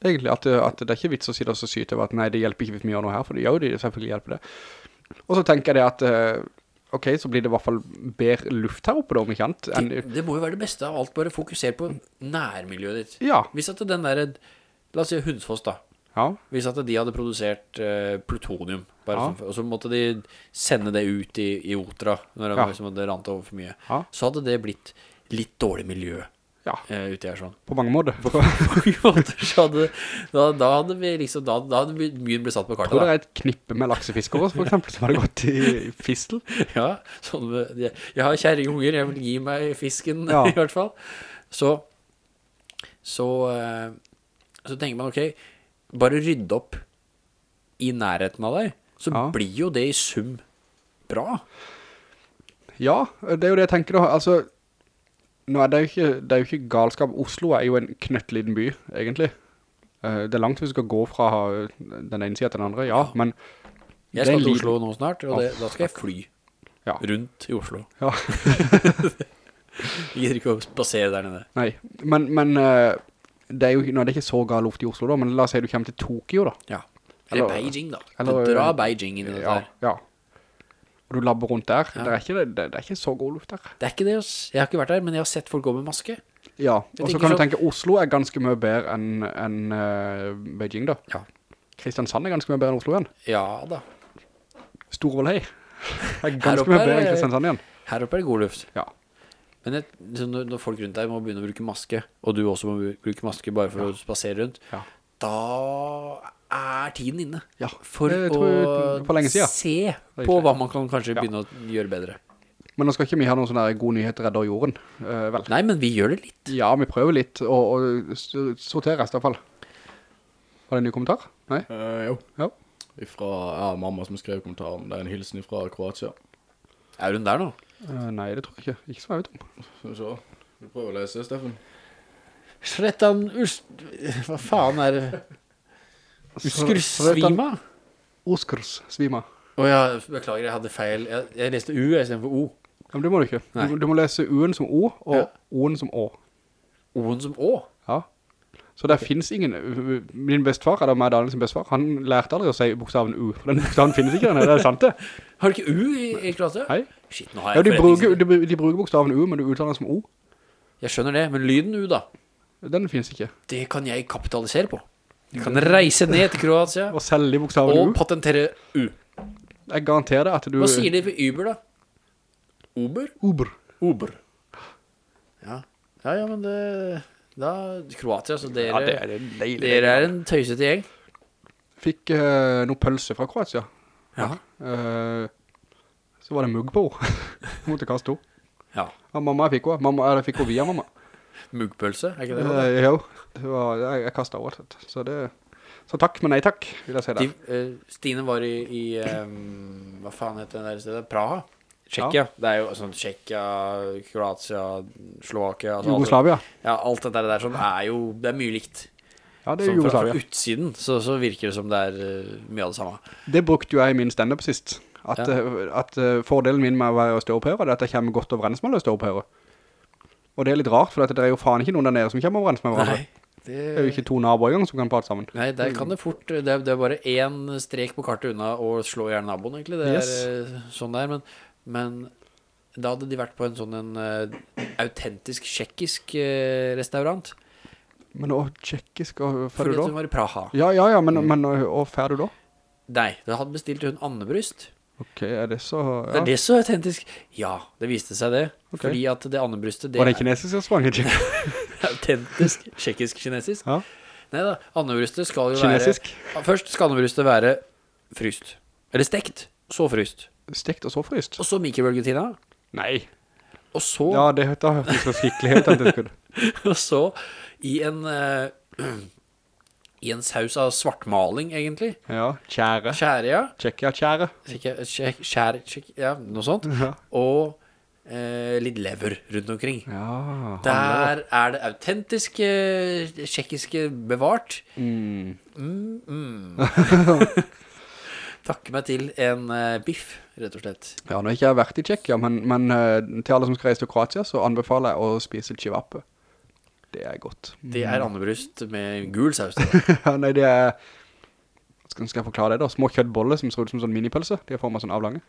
Egentlig, at, at det er ikke vits å si det så sykt over at nei, det hjelper ikke mye å gjøre noe her, for det gjør jo det, selvfølgelig hjelper det. Og så tenker jeg det at, eh, ok, så blir det i hvert fall bedre luft her oppe da, om ikke annet. det, det må jo være det beste av alt. Bare fokusere på nærmiljøet ditt. ja, Hvis at den der La oss si Hunsfoss, da. ja, Hvis at de hadde produsert uh, plutonium, Ja. sånn, og så måtte de sende det ut i, i Otra når det Ja. liksom hadde rant over for mye, Ja. så hadde det blitt litt dårlig miljø ja, eh, ute i sånn. på mange måter. På mange måter så hadde da, da hadde vi liksom Da, da hadde byen blitt satt på Jeg kartet tror det er et knippe med laksefiskere, for eksempel, som hadde gått i fistel. Ja, sånn med- jeg, jeg har unger, Jeg vil gi meg fisken Ja. i hvert fall Så Så eh, Så tenker man ok Bare rydde opp I nærheten av deg Så Ja. blir jo det i sum Bra Ja, det er jo det jeg tenker da. Altså, nå er det jo ikke, det er jo ikke galskap. Oslo er jo en knøttliten by, egentlig. Eh, Det er langt hvis du skal gå fra eh, den ene siden til den andre, ja, men Jeg skal til Oslo nå snart Og det, da skal jeg fly Ja. Rundt i Oslo Ja. Jeg gidder ikke å spasere der nede Nei, men, men eh, det er jo nå er det ikke så gal luft i Oslo da, men la oss si du kommer til Tokyo da. Ja Eller, Eller- Beijing da eller- Dra Beijing inn i dette Ja, her ja. Og du labber rundt der, Ja. det, er ikke, det, det er ikke så god luft der. Det er ikke det. Jeg har ikke vært der Men jeg har sett folk gå med maske Ja, og så kan du tenke Oslo er ganske mye bedre enn en, uh, Beijing da. Ja Kristiansand er ganske mye bedre enn Oslo igjen. Ja da Storvalhei er ganske mye bedre enn Kristiansand igjen. Her oppe er det god luft Ja. Men liksom når, folk rundt deg må begynne å bruke maske Og du også må bruke maske bare for å spasere rundt Ja. Da er tiden inne Ja, For å se på hva man kan kanskje Ja. begynne å gjøre bedre Men nå skal ikke vi ha noen sånne der gode nyheter redder jorden, uh, vel? Nei, men vi gjør det litt Ja, vi prøver litt og, og sorterer sortere i hvert fall. Var det en ny kommentar? Nei? Uh, jo. Ja. Ifra ja, mamma som skrev kommentaren. Det er en hilsen fra Kroatia. Er hun der nå? Uh, nei, det tror jeg ikke. Ikke som jeg vet om. Skal vi se. Vi prøver å lese, Steffen. Srettan Ust... Hva faen er det? Uskursvima? Oskurs svima. Åja, beklager, jeg hadde feil Jeg, jeg leste U i stedet for O Ja, men det må du ikke. Du, du må lese U-en som O, og Ja. O-en som Å. O-en som Å Ja. Så det finnes ingen, min bestfar, eller meg Daniel sin bestfar, han lærte aldri å si bokstaven U, for den bokstaven finnes ikke, det er sant det. Har du ikke U i, i klasse? Nei. Shit, nå har Ja, de bruker, de, de bruker bokstaven U, men du uttaler den som O. Jeg skjønner det, men lyden U da, Den finnes ikke. det kan jeg kapitalisere på. Jeg kan reise ned til Kroatia Og selge bokstaven U og patentere U. Jeg garanterer at du... Hva sier de for Uber da? Uber? Uber. Uber. Ja, ja, ja men det... Da, Kroatia, så dere, Ja, det er en deilig. dere er en tøysete gjeng. Fikk uh, noen pølse fra Kroatia. Ja. uh, så var det mugg på måtte kaste henne. Ja. Ja, mamma fikk henne. Mamma, eller fikk henne via mamma. Muggpølse, er ikke det? Uh, jo, var, jeg, jeg kastet over rett og. Så det... Så takk, men nei takk, vil jeg si De, det. eh, Stine var i, i um, hva faen heter det der stedet? Praha? Tsjekkia. Det er jo sånn Tsjekkia, Kroatia, Slovakia altså alt- Jugoslavia. Ja, alt det der sånn er jo Det er mye likt. Ja, det er Sånn fra, fra Jugoslavia. utsiden så, så virker det som det er uh, mye av det samme. Det brukte jo jeg i min stand-up sist. At, Ja. eh, at uh, fordelen min med å være ståoppfører er at jeg kommer godt overens med å ståoppfører. Og det er litt rart, for det er jo faen ikke noen der nede som kommer overens med hverandre. Det er jo ikke to naboer engang som kan prate sammen. nei, der kan det fort Det er, det er bare én strek på kartet unna å slå i hjel naboen, egentlig. Det er Yes. eh, sånn det er. Men, men da hadde de vært på en sånn en uh, autentisk tjekkisk uh, restaurant. Men og tjekkisk, og fer Fordi du da? hun var i Praha. Ja, ja, ja, men, men og, og fer du da? Nei, da hadde bestilt hun andebryst. Ok, er det så... Er det så autentisk? Ja, det viste seg det. Okay. Fordi at det andebrystet, det Var det er kinesisk restaurant i Tsjekkia? autentisk tsjekkisk-kinesisk. Ja, Nei da, andebrystet skal jo kinesisk. være... Kinesisk Først skal andebrystet være fryst. Eller stekt, så fryst. Stekt og så fryst? Og så mikrobølgetina. Nei. Og så, Ja, det da hørtes så skikkelig helt ut. og så i en... uh, I en saus av svartmaling, egentlig. Ja, kjære. Kjære, ja. Tsjekkia kjære. Kjære, kjære, skjære, ja, noe sånt. Ja. Og eh, litt lever rundt omkring. Ja. Der er det autentiske tsjekkiske bevart. Mm. Mm, mm. Takke meg til en eh, biff, rett og slett. Ja, nå har ikke jeg vært i Tsjekkia, men, men eh, til alle som skal reise til Kroatia, så anbefaler jeg å spise chivappe. Det er godt. Det er andebryst med gul saus. ja, nei, det er... Skal, skal jeg forklare det da? Små kjøttboller som ser ut som sånn minipølse. De er formet sånn avlange.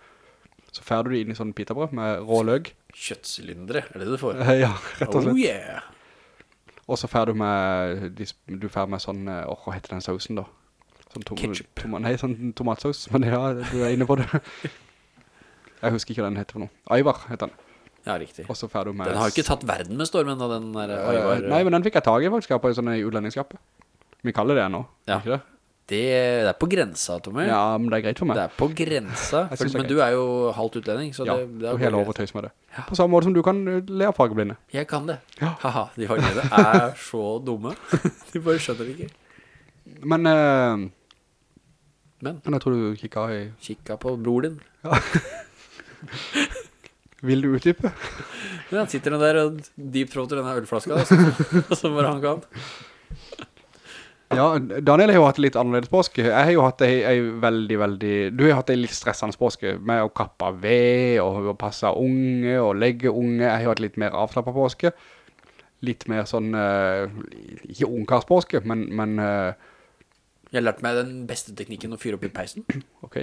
Så færder du det inn i sånn pitabrød med rå løg. Kjøttsylindre, er det det du får? Eh, Ja, rett og Oh slett. yeah! Og så færder du med, du færder med sånn, eh, åh, hva heter den sausen da? Sånn tom, Ketchup. Tom, nei, sånn tomatsaus, men ja, du er inne på det. Jeg husker ikke hva den heter for noe. Aivar heter den. Ja, riktig. Og så færder du med... Den har jo ikke tatt verden med stormen da, den der Eh, Aivar. Nei, men den fikk jeg tag i faktisk på en sånn utlendingskap. Vi kaller det nå, Ja. ikke det? Det, det er på grensa, Tommy. Ja, men det er greit for meg. Det er på grensa. Er Men du er jo halvt utlending, så ja, det, det er jo helt overtøys med det. På samme måte som du kan eh, le av fargeblinde. Jeg kan det. Ja. Haha, de fargeblinde er så dumme. De bare skjønner det ikke. Men, uh, Men men jeg tror du kikket i... kikka på bror din. Ja. Vil du utdype? Ja, han sitter nå der og deepthroater denne ølflaska, som, som bare han kan. Ja, Daniel har jo hatt litt annerledes påske. Jeg har jo hatt ei, ei veldig, veldig... Du har hatt ei litt stressende påske med å kappe ved, og å passe unge, og legge unge. Jeg har jo hatt litt mer avslappet påske. Litt mer sånn, eh, ikke ungkarspåske, men, men eh, Jeg har lært meg den beste teknikken å fyre opp i peisen. ok.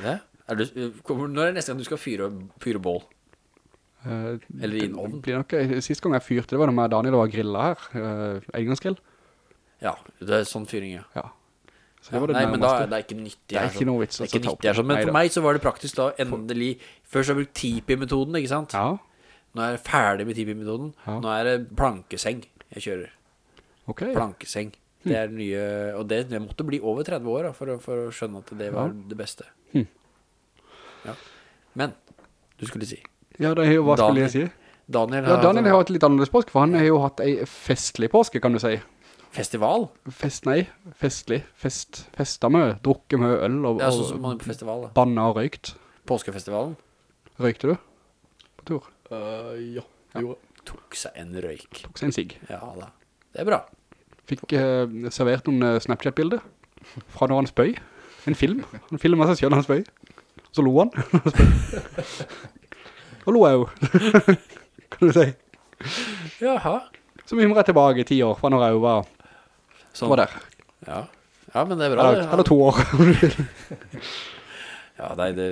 Det? Er du, kommer, når er det neste gang du skal fyre, fyre bål? Uh, Eller i en ovn? det Blir nok, sist gang jeg fyrte, det var da med Daniel var grillet her. Uh, Engangsgrill. Ja, det er sånn fyring, ja. Ja. Så det var det nei, men da nærmeste. er det ikke nyttig. Det er ikke sånn. noe vits Det er ikke ta opp. nyttig sånn. Men Nei for da. meg så var det praktisk da endelig Først har jeg brukt Tipi-metoden, ikke sant? Ja, Nå er jeg ferdig med Tipi-metoden. Ja. Nå er det plankeseng jeg kjører. ok. Plankeseng. Det er det nye Og det, jeg måtte bli over 30 år da, for, å, for å skjønne at det var det beste. Hm. Ja. Men du skulle si Ja, det er jo, hva skulle jeg si? Daniel Ja, har Daniel har hatt litt annerledes påske, for han har jo hatt en festlig påske, kan du si. Festival. Fest, nei, festlig. Fest, festa med, drukket med øl og, Ja, sånn som man er på festival. da banna og røykt. Påskefestivalen. Røykte du? På tur. Uh, ja, det gjorde jeg. Tok seg en røyk. Tok seg en sigg. Ja da. Det er bra. Fikk eh, servert noen eh, Snapchat-bilder fra når han spøy. En film. Han filmet seg selv når han spøy. Så lo han. Og lo jeg jo. kan du si. Jaha. Så mimrer jeg tilbake i ti år, fra når jeg jo var, Sånn. var der. Ja. ja, men det er bra. Eller, det. eller to år. Ja, nei, det,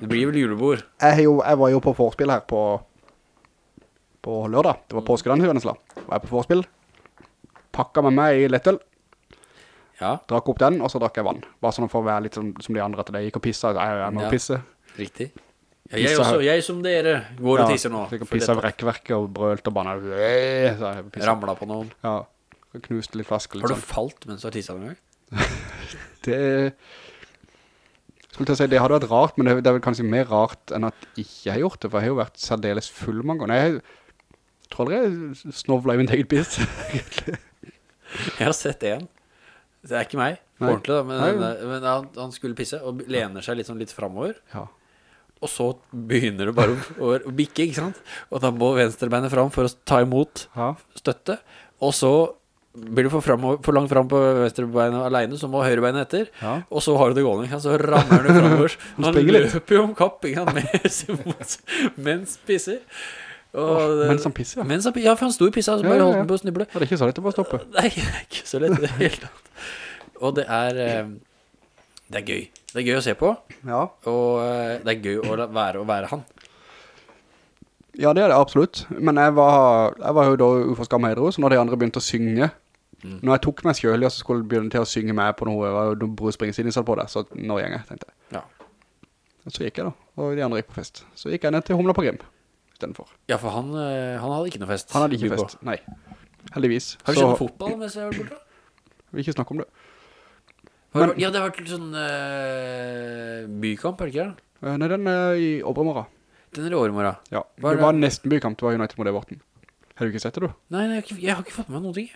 det blir vel julebord. jeg, jo, jeg var jo på forspill her på, på lørdag. Det var påskedagen i Vennesla. Var jeg på forspill. Pakket med meg i lettøl. Ja, Drakk opp den, og så drakk jeg vann. Bare sånn for å være litt som, som de andre, at jeg gikk og pisset. Jeg, jeg må Ja. pisse. riktig. Ja, jeg også, jeg som dere, går og tisser nå. Ja, jeg for pisset av rekkverket og brølt og bannet. Ramla på noen. Ja, og knuste litt flasker. Har du Liksom. falt mens du har tisset noen gang? Det... Skulle til å si, det hadde vært rart, men det, det er vel kanskje mer rart enn at jeg ikke har gjort det, for jeg har jo vært særdeles full mange ganger. Jeg tror aldri jeg snovla i min eget piss. Jeg har sett en. Det er ikke meg, Nei. ordentlig da, men, Nei. men han, han skulle pisse, og lener seg litt sånn litt fremover. Ja. Og så begynner det bare å, å, bikke, ikke sant? Og da må venstrebeinet fram for å ta imot støtte. Og så blir du for, fremover, for langt fram på venstrebeinet alene, så må høyrebeinet etter. Ja. Og så har du det gående, ikke så rammer du fremover. Han Han løper jo om kapp, mens pisser. Og mens han pisser, ja. Mens han, ja, for han sto i pissa, så Ja, bare ja, holdt ja. han på å snible. Ja, det er ikke så lett å bare stoppe. Nei, det er ikke så lett i det hele tatt. Og det er eh, Det er gøy. Det er gøy å se på, Ja. og eh, det er gøy å være å være han. Ja, det er det absolutt. Men jeg var, jeg var jo da uforskammet hedro, så når de andre begynte å synge, når jeg tok meg selv så skulle begynne til å synge med på noe, Og var jo Bruce Springsteen på det, så nå gjeng jeg, tenkte jeg. Ja. Og så gikk jeg da, og de andre gikk på fest. Så gikk jeg ned til Humla på Grim, i stedet for. Ja, for han, eh, han hadde ikke noe fest. Han hadde ikke noe fest, nei. Heldigvis. Har du så sett fotball mens jeg var borte? vi vil ikke snakke om det. Men- ja, det har vært litt sånn uh, bykamp, er det ikke det? Eh, Nei, den er i Obremorra. Den er i åremorgen. Ja, Hva er det var det? nesten bykamp, det var United mot Everton. Har du ikke sett det, du? Nei, nei jeg, har ikke, jeg har ikke fått med meg noen ting.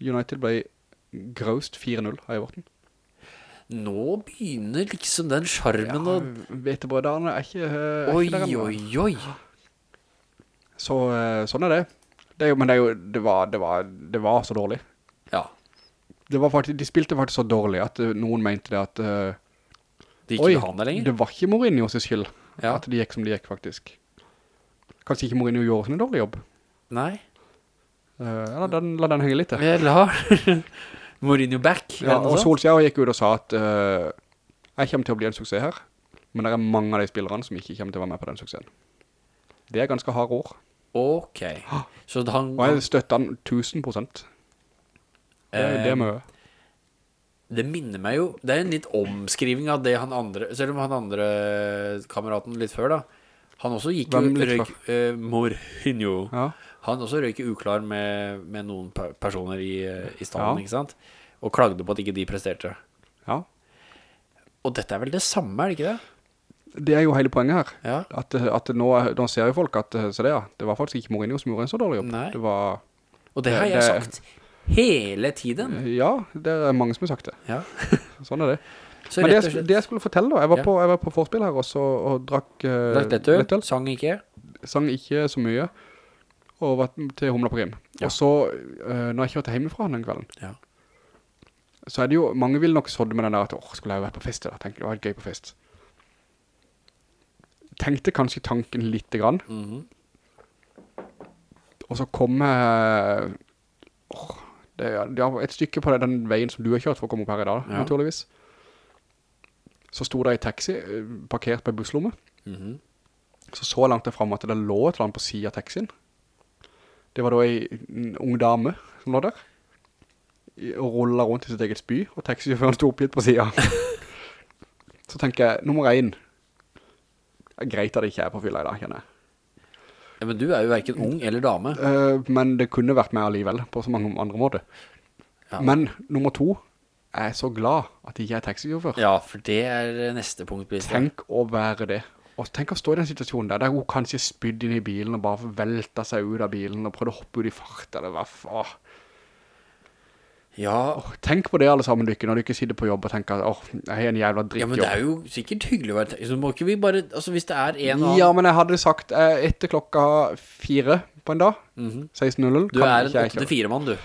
United ble grossed 4-0 av Everton. Nå begynner liksom den skjermen Ja, å... Vetebrøderne er ikke, eh, er Oi, ikke der ennå. oi, oi. Så eh, sånn er det. det er jo, men det, jo, det, var, det, var, det var så dårlig. Ja, Det var faktisk, de spilte faktisk så dårlig at eh, noen mente det at De det gikk ikke han der lenger. det var ikke Mourinho's skyld Ja. at det gikk som det gikk faktisk. Kanskje ikke Mourinho gjorde en dårlig jobb. Nei, Uh, la, den, la den henge litt. Ja. lar Mourinho back. Ja, og. Solskjaer gikk ut og sa at uh, jeg kommer til å bli en suksess her, men det er mange av de spillerne som ikke kommer til å være med på den suksessen. Det er ganske hard ord. Ok. Så han... Og jeg støtter han 1000%. Det, uh, det må jeg. Det minner meg jo Det er en litt omskriving av det han andre Selv om han andre kameraten litt før, da. Han også gikk Hvem jo røyk eh, Mourinho. Ja. Han også røyk uklar med, med noen per personer i, i stallen, Ja. ikke sant? Og klagde på at ikke de presterte. ja. Og dette er vel det samme, er det ikke det? Det er jo hele poenget her. Ja. At, at nå, nå ser jo folk at, det ja, det var faktisk ikke Mourinho som gjorde en så dårlig jobb. Nei. Det var, Og det har jeg sagt hele tiden. ja, det er mange som har sagt det. Ja. Sånn er det. Så Men det, jeg- det jeg skulle fortelle da, jeg var, Ja. på, jeg var på forspill her også, og drakk uh, Drakk lettøl, sang ikke. Sang ikke så mye, og var til Humla på Grim. Ja. Og så, uh, når jeg kjørte hjemmefra den kvelden, Ja. så er det jo, mange vil nok sådde med den der at, åh, skulle jeg jo vært på fest da, tenkte det var gøy på fest. Tenkte kanskje tanken litt grann, Mhm. og så kom jeg, åh, det, er- det er et stykke på den veien som du har kjørt for å komme opp her i dag, Ja. naturligvis. Så stod det i taxi, eh, parkert på en busslomme, -hmm. så så langt det frem at det lå et eller annet på siden av taxien. Det var da en ung dame som lå der, og rullet rundt i sitt eget spy, og taxisjåføren stod oppgitt på siden. så tenker jeg, nummer en, det er greit at det ikke er på fylla i dag, kjenner jeg. Ja, men du er jo hverken ung eller dame. Uh, men det kunne vært med alligevel, på så mange andre måter. Ja. Men nummer to, jeg er så glad at jeg ikke er taxisjåfør. Ja, for det er neste punkt. Tenk å være det. Og tenk å stå i den situasjonen der, der hun kanskje spydde inn i bilen og bare velta seg ut av bilen og prøvde å hoppe ut i fart, eller hva faen. Ja, Oh, tenk på det alle sammen, Lykke, når du ikke sitter på jobb og tenker, åh, jeg har en jævla ja, men det er jo sikkert hyggelig å være Så må ikke vi bare Altså, hvis det er en annen... Ja, men jeg hadde sagt eh, etter klokka fire på en dag, 16.00, Mhm. Du er en jeg kjøre. 8-4-mann, du.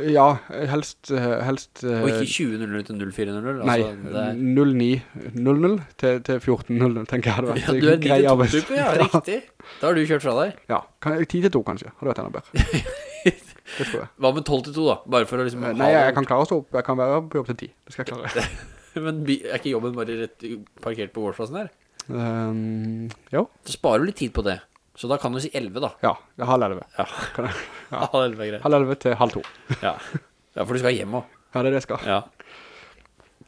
Ja, helst, eh, helst eh, Og ikke 20.00 til 04.00. Nei, Altså, det er... 09.00 til, til 14.00, tenker jeg hadde vært Ja, du er en dit arbeids- to-type, ja, riktig. Da har du kjørt fra deg. Ja, 10 til 2 kanskje, hadde vært enda bedre. Det tror jeg. Hva med 12 til 2 da? Bare for å liksom Eh, Nei, jeg jeg kan klare å stå opp, jeg kan være på jobb til 10, det skal jeg klare. Men er ikke jobben bare rett parkert på gårdsplassen der? Um, jo, Så sparer du litt tid på det. Så da kan du si 11 da. ja, det er halv 11. Ja. Kan jeg, Ja, det er greit. halv 11 til halv 2. Ja. ja, for du skal hjem også. Ja, det er det jeg skal. Ja.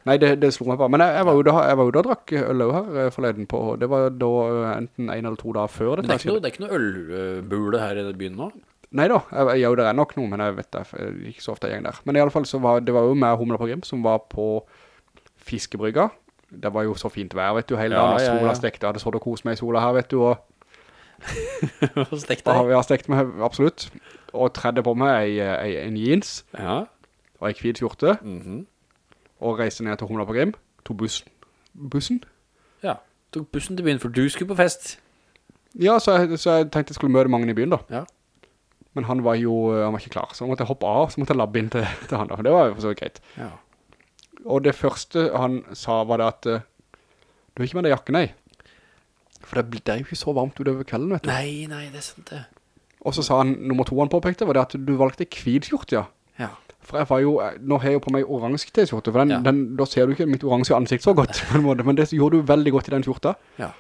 Nei, det, det slo meg bare. Men jeg, jeg, var jo jeg og drakk øl her eh, forleden på, det var da enten en eller to dager før Men det er ikke noe, det er ikke noe ølbule her i byen nå. Nei da, jeg, jo, det er nok noe, men jeg vet det, jeg ikke så ofte jeg gjeng der. Men i alle fall så var det var jo med Humla på Grim, som var på fiskebrygga. Det var jo så fint vær, vet du, hele Ja, dagen, ja, sola ja. stekte, jeg hadde så det kos meg i sola her, vet du, og Stekk da jeg deg. har stekt meg, absolutt. Og tredde på meg en jeans, Ja. og en hvit skjorte, Mhm. og reiste ned til Humla på Grim, tog bussen. Bussen? ja. Tok bussen til byen, for du skulle på fest. Ja, så jeg, så jeg tenkte jeg skulle møte mange i byen da. Ja. Men han var jo han var ikke klar, så måtte jeg hoppe av, så måtte jeg labbe inn til, til han da. Det var jo for så greit. Ja. Og det første han sa var det at eh, Du har ikke med deg jakken, nei. For det, det er jo ikke så varmt utover kvelden, vet du. Nei, nei, det er sant det. Og så sa han, nummer to han påpekte, var det at du valgte kvidskjort, ja. Ja. For jeg var jo, nå har jeg jo på meg orange t-skjorte, for den, Ja. den, da ser du ikke mitt oransje ansikt så godt, på en måte. Men det gjorde du veldig godt i den skjorta. Ja.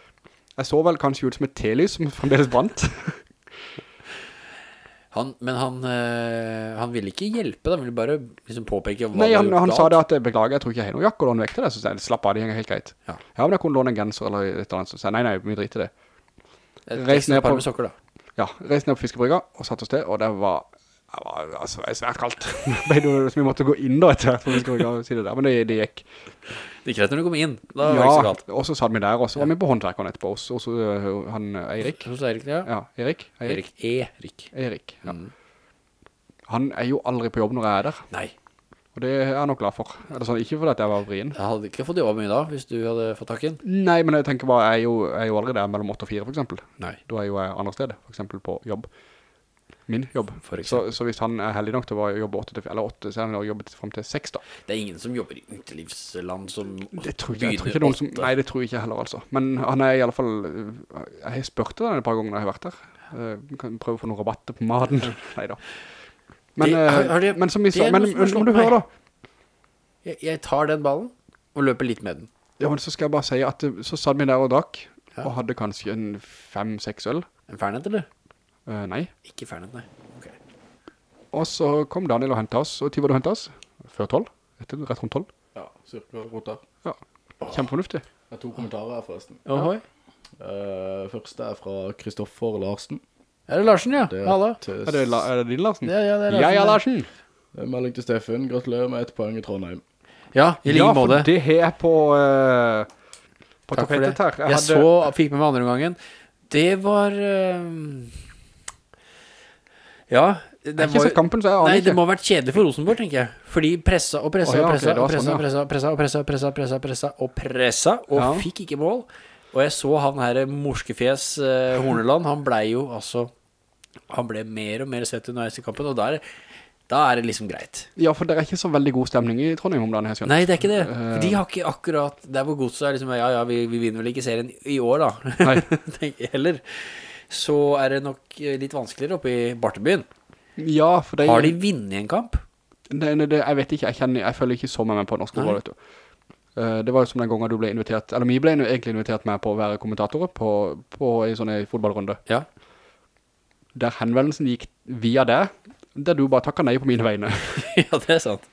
Jeg så vel kanskje ut som et telys som fremdeles brant. Han, men han, øh, han ville ikke hjelpe, da. Han ville bare liksom påpeke hva Nei, han, han sa det at, beklager, jeg tror ikke jeg har noen jakk og låne vekk til det. Så jeg, slapp av, det henger helt greit. Ja. Ja, men jeg kunne låne en genser eller et eller annet. Så sa jeg, nei, nei, vi driter i det. Reiste Reis ned på- sokker. Ja, reiste ned på fiskebrygga og satt oss til, og det var, det var altså, svært kaldt. Vi måtte gå inn da etter hvert på fiskebrygga men det, det gikk. Det gikk rett når du kom inn. Da var det ikke så Ja, galt. og så satt vi der, og så var vi på håndverkeren etterpå, og så øh, han øh, Eirik. Hos Erik, ja. Ja, Erik. Eirik. Erik. Erik. Erik, ja. Mm. Han er jo aldri på jobb når jeg er der, Nei, og det er jeg nok glad for. Eller sånn, ikke fordi jeg var vrien. jeg hadde ikke fått jobba mye da, hvis du hadde fått tak i den. Nei, men jeg tenker bare, jeg er jo, jeg er jo aldri der mellom 8 og 4 for eksempel. Nei. Da er jo jeg andre steder, for eksempel på jobb. Min jobb. Så, så hvis han er heldig nok til å jobbe 8 til, eller 8, så er han jobbet frem til 6 da. Det er ingen som jobber i utelivsland som Det tror jeg, jeg tror som, nei, det tror jeg ikke heller altså. Men han er i alle fall, jeg har spurt den et par ganger når jeg har vært der. Uh, kan prøve å få noen rabatter på maden Neida. Men, Det- har- øh, har det- men som vi sa, men, som har men du hører da. Jeg, jeg tar den ballen og løper litt med den. Ja, men så skal jeg bare si at øh, så satt vi der og drakk, Ja. og hadde kanskje en fem-seks øl. En fernet, eller? Eh, nei. Ikke fernet, nei. Ok. Og så kom Daniel og hentet oss, og tid var du hentet oss? Før 12? Etter rett rundt 12? Ja, cirka rundt der. Ja, kjempefornuftig. Jeg har to kommentarer her forresten. Ohoi. Uh, første er fra Kristoffer Larsen. Er det Larsen, ja? Det Halla. til Er det, La- er det din, Larsen? Ja, ja, det er Larsen. Ja, ja, Larsen. En melding til Steffen. Gratulerer med et poeng i Trondheim. Ja, i like Ja, måte. for det har jeg på, uh, på Takk for det. tapetet her. Jeg, hadde- så, fikk med meg andre gangen. Det var eh, Ja, det, har ikke kampen, så jeg aner Nei, ikke. det må ha vært kjedelig for Rosenborg, tenker jeg. Fordi pressa og pressa Å, ja, og ok, pressa det og pressa sånn, og pressa pressa og pressa og pressa pressa pressa og pressa og Ja. fikk ikke mål. Og jeg så han her morskefjes uh, Horneland, han blei jo altså Han ble mer og mer sett underveis i kampen, og der, da er det liksom greit. Ja, for det er ikke så veldig god stemning i Trondheim om dagen, jeg skjønt. Nei, det er ikke det. Eh. For de har ikke akkurat Der hvor godset er liksom Ja, ja, vi, vi vinner vel ikke serien i år, da. Nei. Tenk, heller. Så er det nok eh, litt vanskeligere oppe i Bartebyen. Ja, for det, Har de vinn i en kamp? Nei, det, Jeg vet ikke, jeg, kjenner, jeg følger ikke så med meg på norsk råd, vet du. Eh, det var jo som den gangen du ble invitert, eller vi ble egentlig invitert med på å være kommentatorer på, på en sånn fotballrunde. Ja. Der henvendelsen gikk via det, der du bare takket nei på mine vegne. ja, det er sant.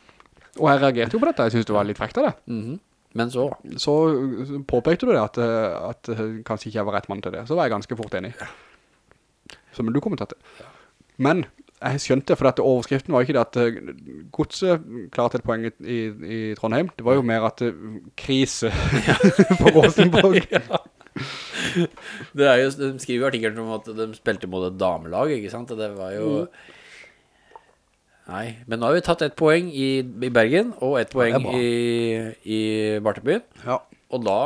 Og jeg reagerte jo på dette, jeg synes det var litt frekt av det. Mhm. Men så Så påpekte du det, at, eh, at kanskje ikke jeg var rett mann til det. Så var jeg ganske fort enig. Så, men du kommenterte. Men jeg skjønte, for dette overskriften var ikke det at Godse godset klarte et poeng i, i, Trondheim. Det var jo mer at eh, krise på Rosenborg. Det er jo, De skriver jo artikkelen om at de spilte mot et damelag, ikke sant? Det var jo Nei, men nå har vi tatt ett poeng i, i Bergen og ett poeng i, i Bartebyen. Ja, Og da,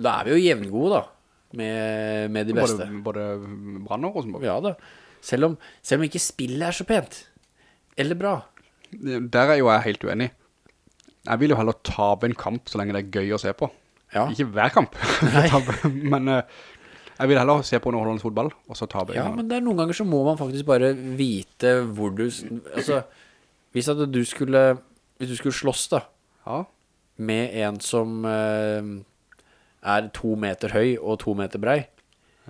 da er vi jo jevngode, da. Med, med de beste. både, både Brann og Rosenborg. Ja da. Selv om, selv om ikke spillet er så pent. Eller bra. Der er jo jeg helt uenig. Jeg vil jo heller tape en kamp så lenge det er gøy å se på. Ja. Ikke hver kamp, men eh, jeg vil heller se på underholdende fotball, og så tape. Ja, men det er noen ganger så må man faktisk bare vite hvor du Altså, hvis du skulle Hvis du skulle slåss, da, ja. med en som eh, er to meter høy og to meter brei,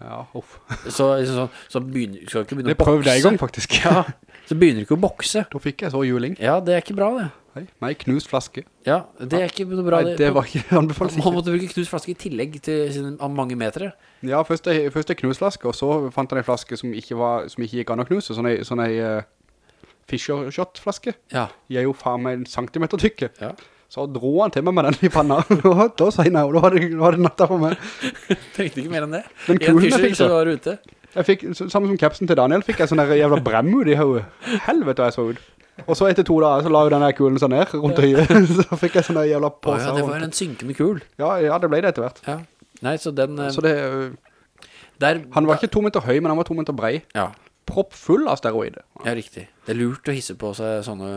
Ja, uff. så, liksom sånn, så begynner, skal du ikke begynne Det prøvde jeg i gang, faktisk. Ja, så begynner du ikke å bokse. Da fikk jeg så juling. Ja, det er ikke bra, det. Nei, nei, knust flaske. Ja, det er ikke noe bra. Nei, det var ikke anbefalt. Man måtte bruke knust flaske i tillegg til sine mange meter. Ja, først først en knust flaske, og så fant han en flaske som ikke, var, som ikke gikk an å knuse. Sånn en, sånn en uh, Fisher Shot flaske. Ja. De er jo faen meg en centimeter tykke. Ja. Så dro han til meg med den i panna. Og da sa jeg nei, og da var det, var det natta for meg. Tenkte ikke mer enn det. Den kulen jeg fikk så var ute. Jeg fikk, sammen som kapsen til Daniel, fikk jeg sånn der jævla bremmud i hodet. Helvete, jeg så ut. Og så etter to dager så la jo den der kulen seg ned rundt øyet. Så fikk jeg sånn der jævla påse. ja, det var rundt. en synkende kul. ja, ja, det ble det etter hvert. Ja. Nei, så den eh, Så det, øh, der, han var ikke to meter høy, men han var to meter brei. Ja, Propp full av steroider. ja, riktig. Det er lurt å hisse på seg sånne,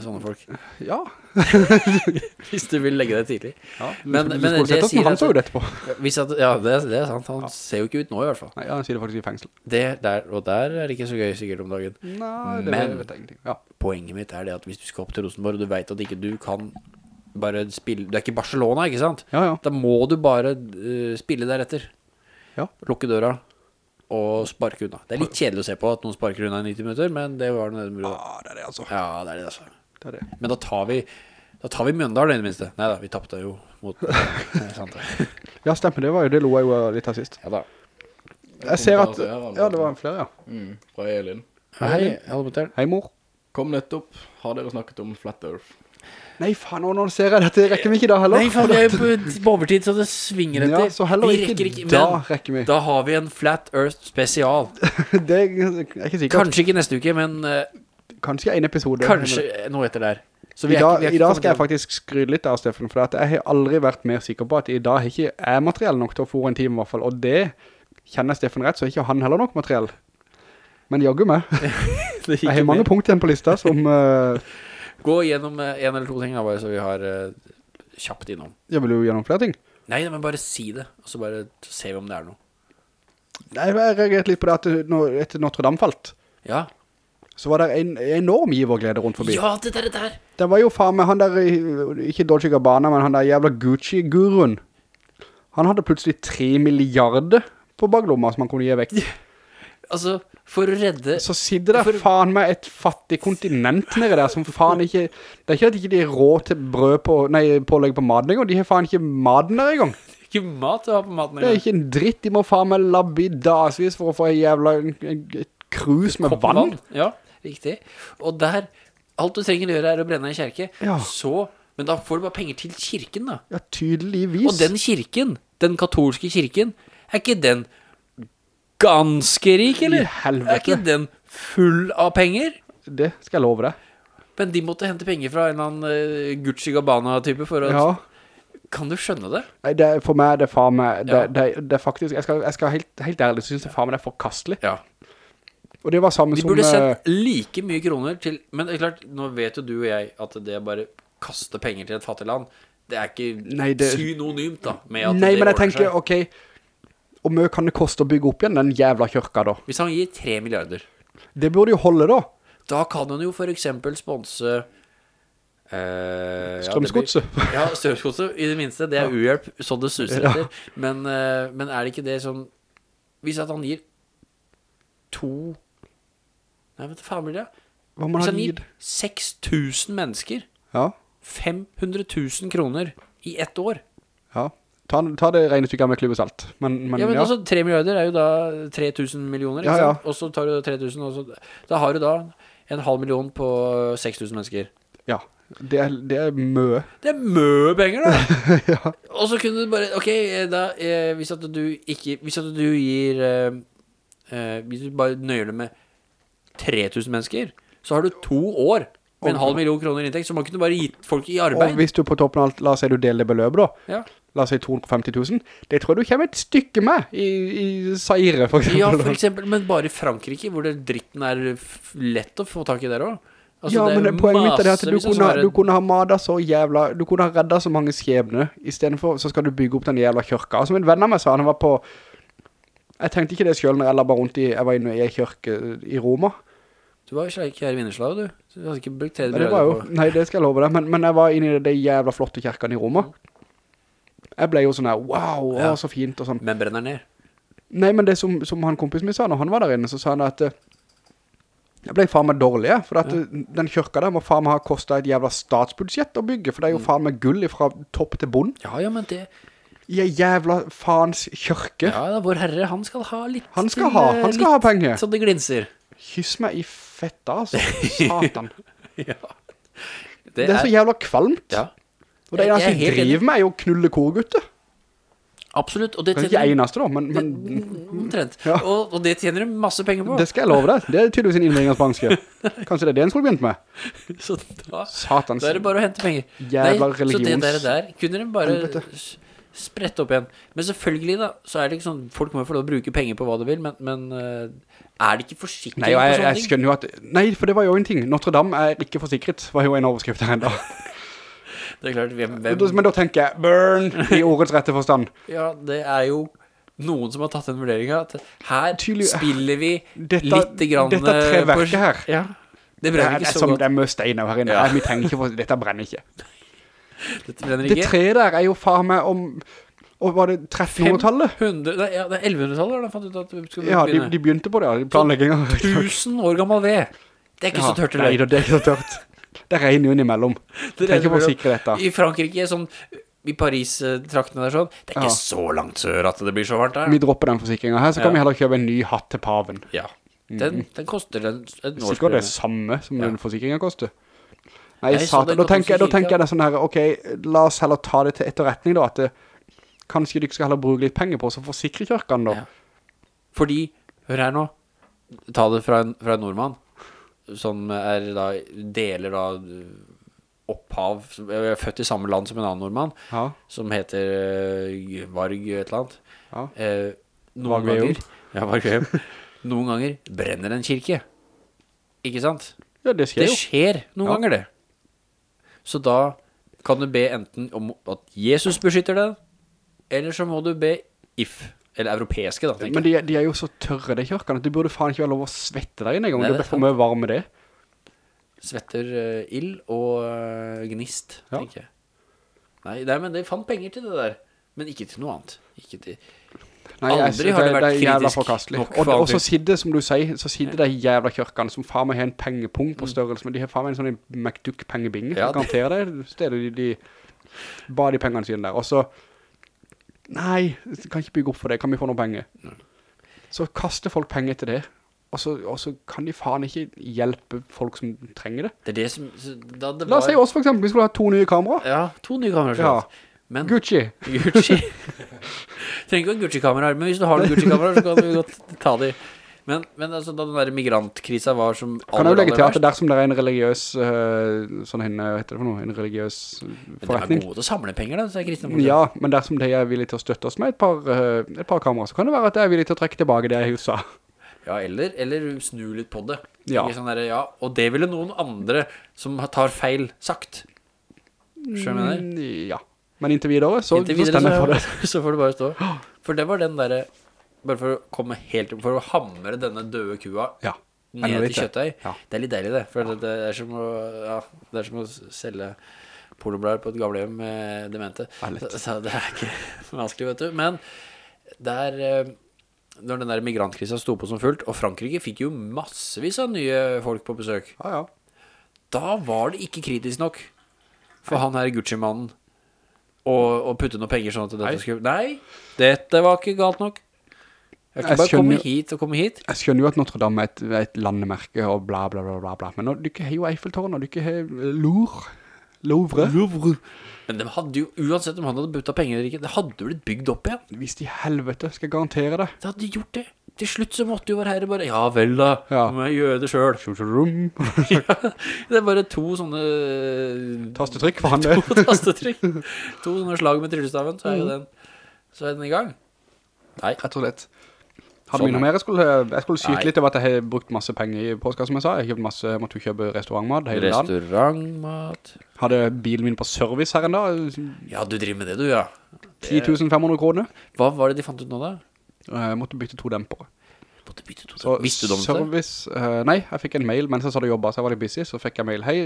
sånne folk. Ja. Hvis du vil legge det tidlig. ja. Men- men, men det sier han så ut etterpå. At, ja, det, det er sant. Han ser jo ikke ut nå i hvert fall. Nei, han sier det faktisk i fengsel. Det der, og der er det ikke så gøy sikkert om dagen. Nei, det Men- vet jeg ingenting. Ja. Poenget mitt er det at hvis du skal opp til Rosenborg, og du vet at ikke du kan bare spille Det er ikke Barcelona, ikke sant? Ja, ja. Da må du bare uh, spille deretter. Ja. Lukke døra og sparke unna. Det er litt kjedelig å se på at noen sparker unna i 90 minutter, men det var det Ja Ah, det er det altså. Ja, det er det, altså. Det er det. Men da tar vi Da tar vi Mjøndal i det minste. Nei da, vi tapte jo mot sant. Ja, stemmer. Det var jo, det lo jeg jo litt av sist. Ja da. Jeg ser at, her, ja, det var en flere, ja. Mm, fra Elin. Hei, hallo, Hei, mor. Kom nettopp. Har dere snakket om Flat Earth? Nei, faen, nå, ser jeg dette. Rekker vi ikke da heller? Nei, faen, vi er jo på, overtid, så det svinger etter. Ja, så heller ikke, rekker da rekker vi. da har vi en Flat Earth spesial. det er ikke sikkert. Kanskje ikke neste uke, men Uh, Kanskje en episode. kanskje noe etter der. Så I dag, ikke- er I dag skal jeg faktisk skryte litt av Steffen, for jeg har aldri vært mer sikker på at i dag har ikke jeg materiell nok til å få en time i hvert fall, og det kjenner Steffen rett, så er ikke han heller nok materiell. Men jaggu meg. Jeg har mange punkter punkt igjen på lista som eh, Gå gjennom eh, en eller to ting, da, bare så vi har uh, kjapt innom. Jeg vil jo gjennom flere ting. Nei, men bare si det, og så bare ser vi om det er noe. Nei, Jeg reagerte litt på det at etter Notre Dame falt, Ja. så var det en enorm giverglede rundt forbi. Ja, det der, det der. Det var jo faen med han der, ikke Dolce Gabbana, men han der jævla Gucci-guruen. Han hadde plutselig 3 milliarder på baglomma som han kunne gi vekk. Altså, for å redde Så sitter det For- faen med et fattig kontinent nede der som faen ikke... Det er ikke at ikke de har råd til brød på... Nei, pålegg på maten engang. De har faen ikke maten der engang. Ikke mat å ha på maten Det er ikke en dritt. De må faen meg labbe i dagsvis for å få en jævla... En, en, et krus med vann. vann. Ja, riktig. Og der, alt du trenger å gjøre er å brenne en kjerke. Ja. Så, men da får du bare penger til kirken da. Ja, tydeligvis. Og den kirken, den katolske kirken, er ikke den ganske rik, eller? I helvete. Er ikke den full av penger? Det skal jeg love deg. Men de måtte hente penger fra en eller annen eh, Gucci Gabbana-type for å... Ja. Kan du skjønne det? Nei, det, er- for meg er det faen meg... Det, Ja. det, det er faktisk... Jeg skal, jeg skal helt, helt ærlig synes det faen meg det er forkastelig. Ja. Og det var samme De som... burde eh, sendt like mye kroner til Men det er klart, nå vet jo du og jeg at det bare kaste penger til et fattig land Det er ikke Nei, synonymt da Med at Nei, det men jeg tenker, seg. ok... Hvor mye kan det koste å bygge opp igjen den jævla kjørka da? Hvis han gir 3 milliarder. Det burde jo holde da. Da kan han jo for eksempel sponse ja, det Strømsgodset. blir- Ja, Strømsgodset. I det minste, det er uhjelp sånn det suser etter. Men, uh, men er det ikke det som Hvis at han gir To Nei, vet du faen blir det Hva man Hvis han gir 6000 mennesker Ja, 500 000 kroner I ett år ja. Ta, ta det regnestykket med klubbes alt. Men, men Ja, ja, men altså 3 milliarder er jo da 3000 millioner, Ja, ja. Og så tar du 3000, og så Da har du da en halv million på 6000 mennesker. ja. Det, er, det er mø. Det er mø penger, da! ja. Og så kunne du bare Ok, da eh, Hvis at du ikke Hvis at du gir eh, eh, Hvis du bare nøyer det med 3000 mennesker, så har du to år med en halv million kroner inntekt, så man kunne bare gitt folk i arbeid. Og hvis du på toppen av alt, la oss si du deler det beløpet da, Ja. la oss si 250 000, det tror jeg du kommer et stykke med i, i Saire, for eksempel. Ja, for eksempel, men bare i Frankrike, hvor det dritten er lett å få tak i der også. Altså, ja, det men poenget mitt er det at du kunne, du kunne ha madet så jævla, du kunne ha reddet så mange skjebne, i stedet for så skal du bygge opp den jævla kjørka. Og som en venn av meg sa, han var på, jeg tenkte ikke det selv når jeg la bare rundt i, jeg var inne i en kjørke i Roma. Du var jo ikke her i Vinnerslag, du. Du hadde ikke brukt tredje Nei, det jo, nei, det skal jeg love deg, men, men jeg var inne i det jævla flotte kjerkene i Roma. Jeg ble jo sånn her, wow, å, Ja. så fint og sånn. Men brenner ned. Nei, men det som, som han kompisen min sa når han var der inne, så sa han at eh, jeg ble faen meg dårlig, for at ja. den kjørka der må faen meg ha kostet et jævla statsbudsjett å bygge, for det er jo Mm. faen meg gull fra topp til bond. Ja, ja, men det... I en jævla faens kjørke. Ja, da, vår herre, han skal ha litt Han skal til, ha, eh, han skal ha penger. Så det glinser. Kyss meg i fetta, altså. Satan. Ja. Det er så jævla kvalmt. Ja, Og det eneste jeg jeg driver med er jo å knulle korgutter. absolutt. Og det Det er ikke tjener... eneste da, men, men Omtrent. Ja. Og, og det tjener du masse penger på. det skal jeg love deg. Det er tydeligvis en innringersbanske. Kanskje det er det en skulle begynt med. Så da, Satans. da er det bare å hente penger. Jævla Nei, Så det religions- der, der kunne de bare Helvete. S- sprette opp igjen. Men selvfølgelig da, så er det ikke sånn, folk må jo få lov å bruke penger på hva de vil, men, men eh, er det ikke forsikring Nei, jeg, på sånne jeg ting? at Nei, for det var jo en ting Notre Dame er ikke forsikret Var jo en overskrift her enda Det er klart, hvem, Men da tenker jeg Burn I ordets rette forstand ja, det er jo noen som har tatt den vurderingen at her Tydelig- spiller vi Dette, litt grann dette eh, treverket her Ja, det Det brenner er, ikke så som godt. det er mye steiner her inne Ja. Vi trenger ikke for, Dette brenner ikke Det treet der er jo faen meg om Og var det 1300-tallet? ja, det er 1100-tallet da fant ut at vi skulle Ja, de, begynne. de begynte på det ja, Planleggingen 1000 år gammel ved. Det er ikke Ja, så tørt Nei, det er ikke så tørt Det regner jo innimellom Det Tenk på sikre dette I Frankrike, sånn i Paris-traktene der sånn, det er ikke Ja. så langt sør at det blir så varmt der. Vi dropper den forsikringen her Så kan vi heller kjøpe en ny hatt til paven Ja. Den, den koster en, en Mm. Sikkert det samme som den forsikringen koster. Nei, Nei, satan, da tenker, da tenker jeg det sånn her, ok, la oss heller ta det til etterretning da, at det, kanskje du ikke skal heller bruke litt penger på så forsikre kjørkene da. Ja. Fordi, hør her nå, ta det fra en, fra en nordmann, som er da, deler da opphav, jeg er født i samme land som en annen nordmann, Ja, som heter uh, Varg et eller annet. ja. Eh, noen Varg ganger, ja, noen ganger brenner en kirke. Ikke sant? Ja, det skjer Det skjer noen ganger det. Så da kan du be enten om at Jesus beskytter deg, eller så må du be if, eller europeiske da, tenker Men jeg. de, de er jo så tørre, de kjørkene, at du burde faen ikke være lov å svette der inne en gang. Nei, Det det er blir for mye varme det. Svetter uh, ill og uh, gnist, Ja. tenker jeg. Nei, nei, men de fant penger til det der. Men ikke til noe annet. Ikke til... Nei, Aldri har det det, vært kritisk forkastelig. nok Og, for og så sidder, som du sier, så sidder de jævla kjørkene som faen meg har en pengepung Mm. på størrelse, men de har faen meg en sånn McDuck-pengebinge. Ja, garanterer det stedet de, de bare de pengene sine der. Og så, nei, kan ikke bygge opp for det, kan vi få noen penger? Så kaster folk penger til det, og så, og så kan de faen ikke hjelpe folk som trenger det. Det er det som... det La oss si oss for eksempel, vi skulle ha to nye kamera. Ja, to nye kamera. Ja. Men Gucci. Gucci Trenger ikke å ha Gucci-kameraer Men hvis du har noen Gucci-kameraer Så kan du godt ta de Men, men altså da den der migrantkrisa var som Kan jeg legge til at dersom det er en religiøs, uh, sånn henne, hva heter det for noe, en religiøs forretning? Men det er godt gode å samle penger da, sier Kristian. Ja, men dersom de er villige til å støtte oss med et par, uh, et par kamera, så kan det være at de er villige til å trekke tilbake det jeg sa. ja, eller, eller snu litt på det Ja. Sånn der, ja Og det ville noen andre som tar feil sagt Skjønner du? Mm, Ja. Men inntil videre, så, Inntil så stemmer jeg for det. så, får det bare stå For det var den der Bare for å komme helt For å hamre denne døde kua Ja. ned til kjøttøy. Ja. Det er litt deilig det, for det, det, er som å, ja, det er som å selge pornoblader på et gamlehjem med demente. Ja, så, så det er ikke vanskelig, vet du. Men der, eh, når den der migrantkrisen sto på som fullt, og Frankrike fikk jo massevis av nye folk på besøk, Ja, ja. da var det ikke kritisk nok for han her Gucci-mannen å, og putte noen penger sånn at dette skulle... Nei, dette var ikke galt nok. Jeg kan bare komme hit og komme hit. Jeg skjønner jo at Notre Dame er et, et landemerke og bla bla bla bla bla, men nå, du ikke har jo Eiffeltårn, og du ikke har Lour Louvre, Louvre, Men de hadde jo, uansett om han hadde butta penger eller ikke, det hadde jo blitt bygd opp igjen. hvis de helvete skal garantere det. Det hadde gjort det. Til slutt så måtte jo vår herre bare, ja vel da, Ja. må jeg gjøre det selv. ja, det er bare to sånne Tastetrykk for han det. to tastetrykk. To sånne slag med tryllestaven, så er jo den, så er den i gang. Nei, Rett og slett. Hadde Sånn vi noe er mer? Jeg skulle, jeg skulle syte litt over at jeg har brukt masse penger i påska, som jeg sa. Jeg har kjøpt masse, jeg måtte jo kjøpe restaurantmat hele dagen. Restaurantmat Hadde bilen min på service her en dag. Ja, du driver med det du, ja 10 500 kroner. Hva var det de fant ut nå da? Jeg måtte bytte to dempere. Måtte bytte to Så Visste du om det? service, eh, nei, jeg fikk en mail mens jeg hadde jobbet, så jeg var litt busy, så fikk jeg mail, hei,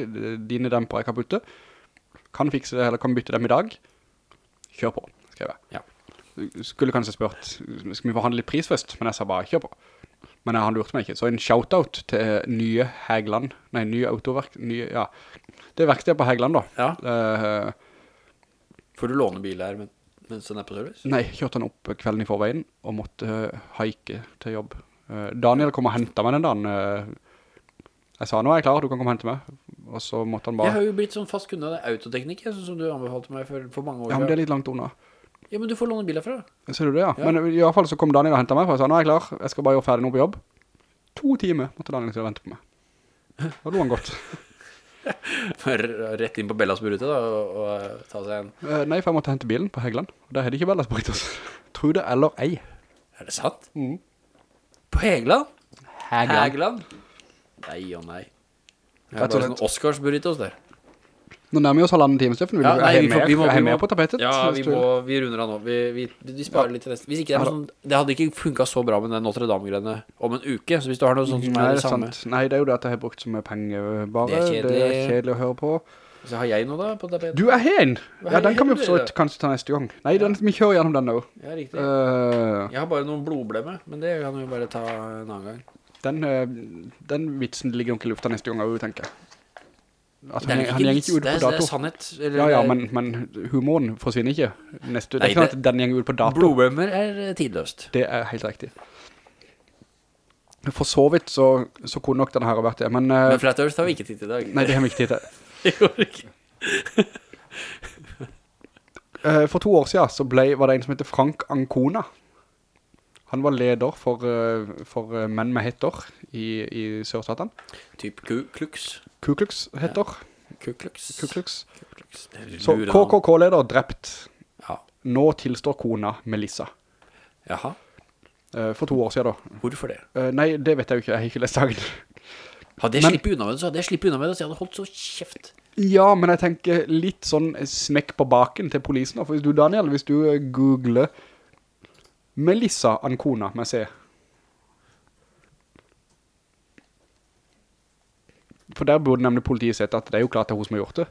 dine dempere er kaputte, kan fikse det, eller kan bytte dem i dag, kjør på, skrev jeg. Ja. Skulle kanskje spørt, skal vi forhandle litt pris først, men jeg sa bare, kjør på. Men han lurte meg ikke, så en shoutout til nye Hegland, nei, nye autoverk, nye, ja, det er verkstedet på Hegland da. Ja, Uh, får du låne bil her men, mens han er på service? Nei, kjørte han opp kvelden i forveien og måtte uh, haike til jobb. Uh, Daniel kom og hentet meg den dagen. Uh, jeg sa, nå er jeg klar, du kan komme og hente meg. Og så måtte han bare... Jeg har jo blitt sånn fast kunde av det autoteknikk, som du anbefalte meg for, for mange år Ja, men det er litt langt unna. Ja, men du får låne biler fra. Ser du det, ja? Ja. Men i hvert fall så kom Daniel og hentet meg, for jeg sa, nå er jeg klar, jeg skal bare gjøre ferdig noe på jobb. To timer måtte Daniel til å vente på meg. Da lo han godt. Rett inn på Bellas burute da, og, og ta seg en... Eh, nei, for jeg måtte hente bilen på Hegland, Og der hadde ikke Bellas burritos. Tror det eller ei. Er det sant? Mm. På Hegland? Hegland. Hegland? Nei og nei. Jeg er bare sånn Oscars burritos der. Nå nærmer vi oss halvannen time, Steffen. Ja, nei, vi får- vi må- vi må- på tapetet? Ja, vi, må, vi runder av nå. Vi, vi, sparer litt til neste. Hvis ikke det Ja, sånn, det hadde ikke funket så bra med den Notre Dame-greiene om en uke. Så hvis du har noe sånt som Nei, er det samme. sant. Nei, det er jo det at jeg har brukt så mye penger bare. Det er. Det er kjedelig å høre på. Så har jeg noe da på tapetet. Du er hen! Ja, den kan vi det? for så vidt kanskje ta neste gang. Nei, den, vi kjører gjennom den nå. Ja, riktig. Uh, Jeg har bare noen blodblemme, men det kan vi bare ta en annen gang. den, eh, den vitsen ligger nok i lufta neste gang tenker jeg. Er han, han ikke ut på dato. det er sannhet. Eller Ja, ja, men, men humoren forsvinner ikke. Neste, det er ikke sånn det- at den gjenger ut på dato. Blodbømmer er eh, tidløst. Det er helt riktig. For så vidt så, så kunne nok denne her vært det, men... eh, Men Flat Earth har vi ikke tid til i dag. nei, det har vi ikke tid til. det går ikke. Eh, for to år siden så ble, var det en som heter Frank Ancona. Han var leder for, eh, for eh, menn med hetter i, i Sør-Satan. Typ Ku Klux. Ku Klux heter. Klux. Ku Klux. Ku Klux. Så. KKK-leder drept. Ja. Nå tilstår kona Melissa. Jaha. Eh, for to år siden da. Hvorfor det? Nei, det vet jeg jo ikke. Jeg har ikke lest saken. Hadde jeg slippet unna med det, så hadde jeg slippet unna med det, så jeg hadde holdt så kjeft. Ja, men jeg tenker litt sånn smekk på baken til polisen. For hvis du, Daniel, hvis du googler Melissa Ancona med C. For der burde nemlig politiet sett at det er jo klart det er hun som har gjort det.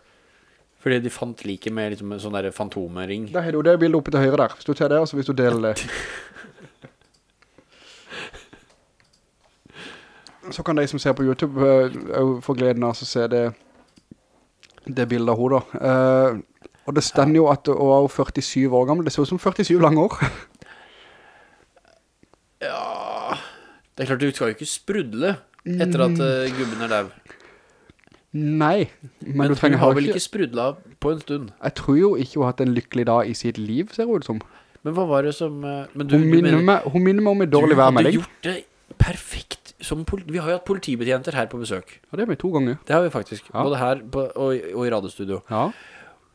Fordi de fant like med liksom en sånn der fantomering. Der har du det bildet oppe til høyre der. Hvis du tar det, og så hvis du deler det. Så kan de som ser på YouTube uh, få gleden av å se det, det bildet av henne da. Uh, og det stender jo at hun er jo 47 år gammel. Det ser ut som 47 lange år. Ja Det er klart, du skal jo ikke sprudle etter at uh, gubben er dau. Nei, men, Men du trenger har vel ikke... sprudlet sprudla på en stund. Jeg tror jo ikke hun har hatt en lykkelig dag i sitt liv, ser hun ut som. Men hva var det som eh, Men du, Hun minner, meg, hun minner meg om en dårlig Du hadde gjort det perfekt som Vi har jo hatt politibetjenter her på besøk. Ja, det har vi to ganger. Det har vi faktisk. Ja. Både her på, og, og i radiostudio. Ja.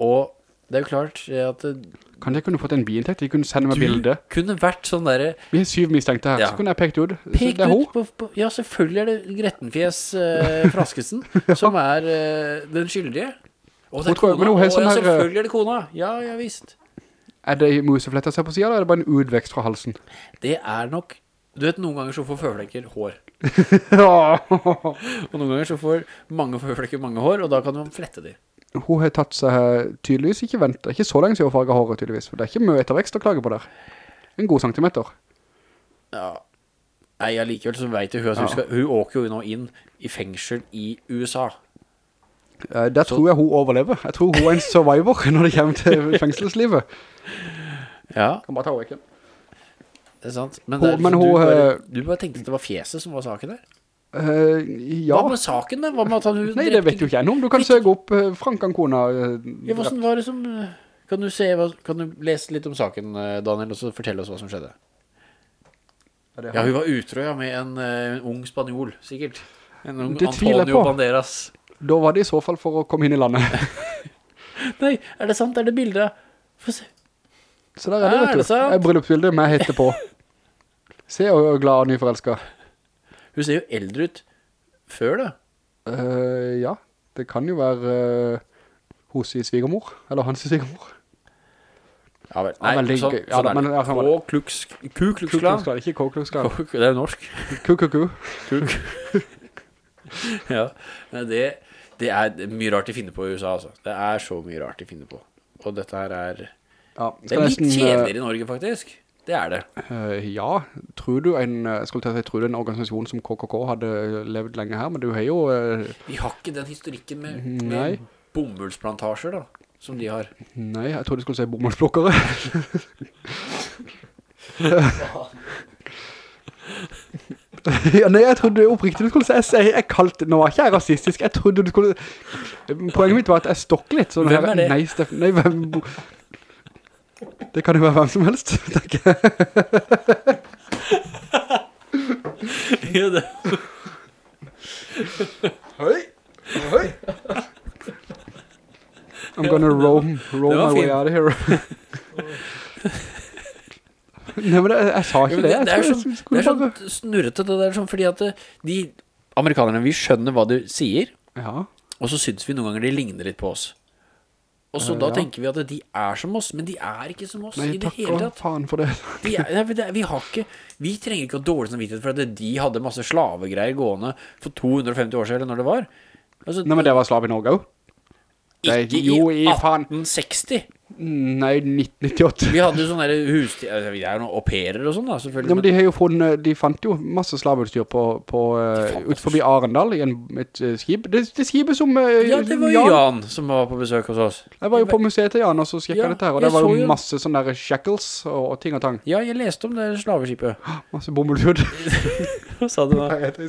Og det er jo klart at Kanskje Kan jeg kunne fått en biinntekt? De kunne sende meg du kunne vært sånn der... Vi er syv mistenkte her, Ja. så kunne jeg pekt ut. Pekt ut på, på Ja, selvfølgelig er det Grettenfjes eh, Fraskesen som er eh, den skyldige. Og det er kona. Å, sånn ja, her, eh, selvfølgelig er det kona. Ja, ja visst. Er det musefletter seg på siden, eller er det bare en utvekst fra halsen? Det er nok Du vet, noen ganger så får føflekker hår. Ja. Og noen ganger så får mange føflekker mange hår, og da kan man flette de. Hun har tatt seg tydeligvis ikke vent, ikke så lenge siden hun farget håret tydeligvis, for det er ikke mye ettervekst å klage på der. En god centimeter. Ja. Nei, allikevel så vet jeg hun, altså, hun, skal, hun åker jo nå inn i fengsel i USA. Eh, Der tror jeg hun overlever. Jeg tror hun er en survivor når det kommer til fengselslivet. Ja, Kan bare ta over, ikke? det er sant. Men, Hun- det men liksom, hun, du, bare, eh, du bare tenkte at det var fjeset som var saken der. Eh, ja. Hva med saken da? Hva med at han Nei, det vet jo ikke jeg noe om. Du kan søke opp uh, Frank Ancona. Uh, Ja, hvordan var det som eh, Kan du se hva, Kan du lese litt om saken, eh, Daniel, og så fortelle oss hva som skjedde? Er Ja, hun var utro, ja, med en, eh, en ung spanjol, sikkert. En ung Det Antonio på. Banderas. Da var det i så fall for å komme inn i landet. Nei, er det sant? Er det bildet? Få se. Så der er det, Er vet du. det sant? Et bryllupsbilde med hette på. Se og glad og nyforelsket. Hun ser jo eldre ut før det. Uh, ja, det kan jo være uh, hos i svigermor, eller hans svigermor. Ja vel. Nei, veldig sånn. Ja, sånn er det. ja, sånn var Ku Klux Ku Klux Klan. Kukluksklan, ikke Kukluksklan. Ku- Det er jo norsk. Kukuku. Ja, men det, det er mye rart de finner på i USA, altså. Det er så mye rart de finner på. Og dette her er Ja, Det er litt nesten, eh, kjedeligere i Norge, faktisk. Det er det. Uh, ja, tror du en, eh, jeg skulle til å si, tror du en organisasjon som KKK hadde levd lenge her, men du har jo, Uh, Vi har ikke den historikken med, med bomullsplantasjer, da, som de har. nei, jeg tror du skulle si bomullsplukkere. ja, nei, jeg trodde oppriktig du skulle si, jeg, jeg, jeg kalte, nå var ikke jeg rasistisk, jeg trodde du skulle, poenget mitt var at jeg stokker litt. Sånn Hvem er det? Nei, Steffen, nei, hvem, det kan jo være hvem som helst, tenker jeg. Ja, det. Høy! Høy! I'm gonna roam, roam my way out of here. Nei, men jeg, jeg sa ikke det. det, Jeg det er sånn, det er sånn snurrete, det der, sånn, fordi at eh, de amerikanerne, vi skjønner hva du sier, Ja, og så synes vi noen ganger de ligner litt på oss. Og så Eh, da ja. tenker vi at de er som oss, men de er ikke som oss nei, i det hele tatt. faen for det. De er, det, vi har ikke Vi trenger ikke å dårlig samvittighet for at de hadde masse slavegreier gående for 250 år siden, eller når det var. Altså, Nei, men det var slav i Norge også. Det- ikke jo, i i 1860. Nei, 1998. Vi hadde jo sånne hus... altså, Vi er jo noen au pairer og sånn, da, selvfølgelig. Ja, men de har jo funnet, de fant jo masse slaveutstyr på, på uh, ut forbi Arendal i en, et skib. Det, det skibet som eh, ja, det var jo Jan som var på besøk hos oss. Jeg var jo på museet til Jan, og så sjekket Ja, dette her, og det var jo masse sånne der shackles og, og ting og tang. Ja, jeg leste om det slaveskipet. Masse bomullshud. Hva sa du da? Jeg da?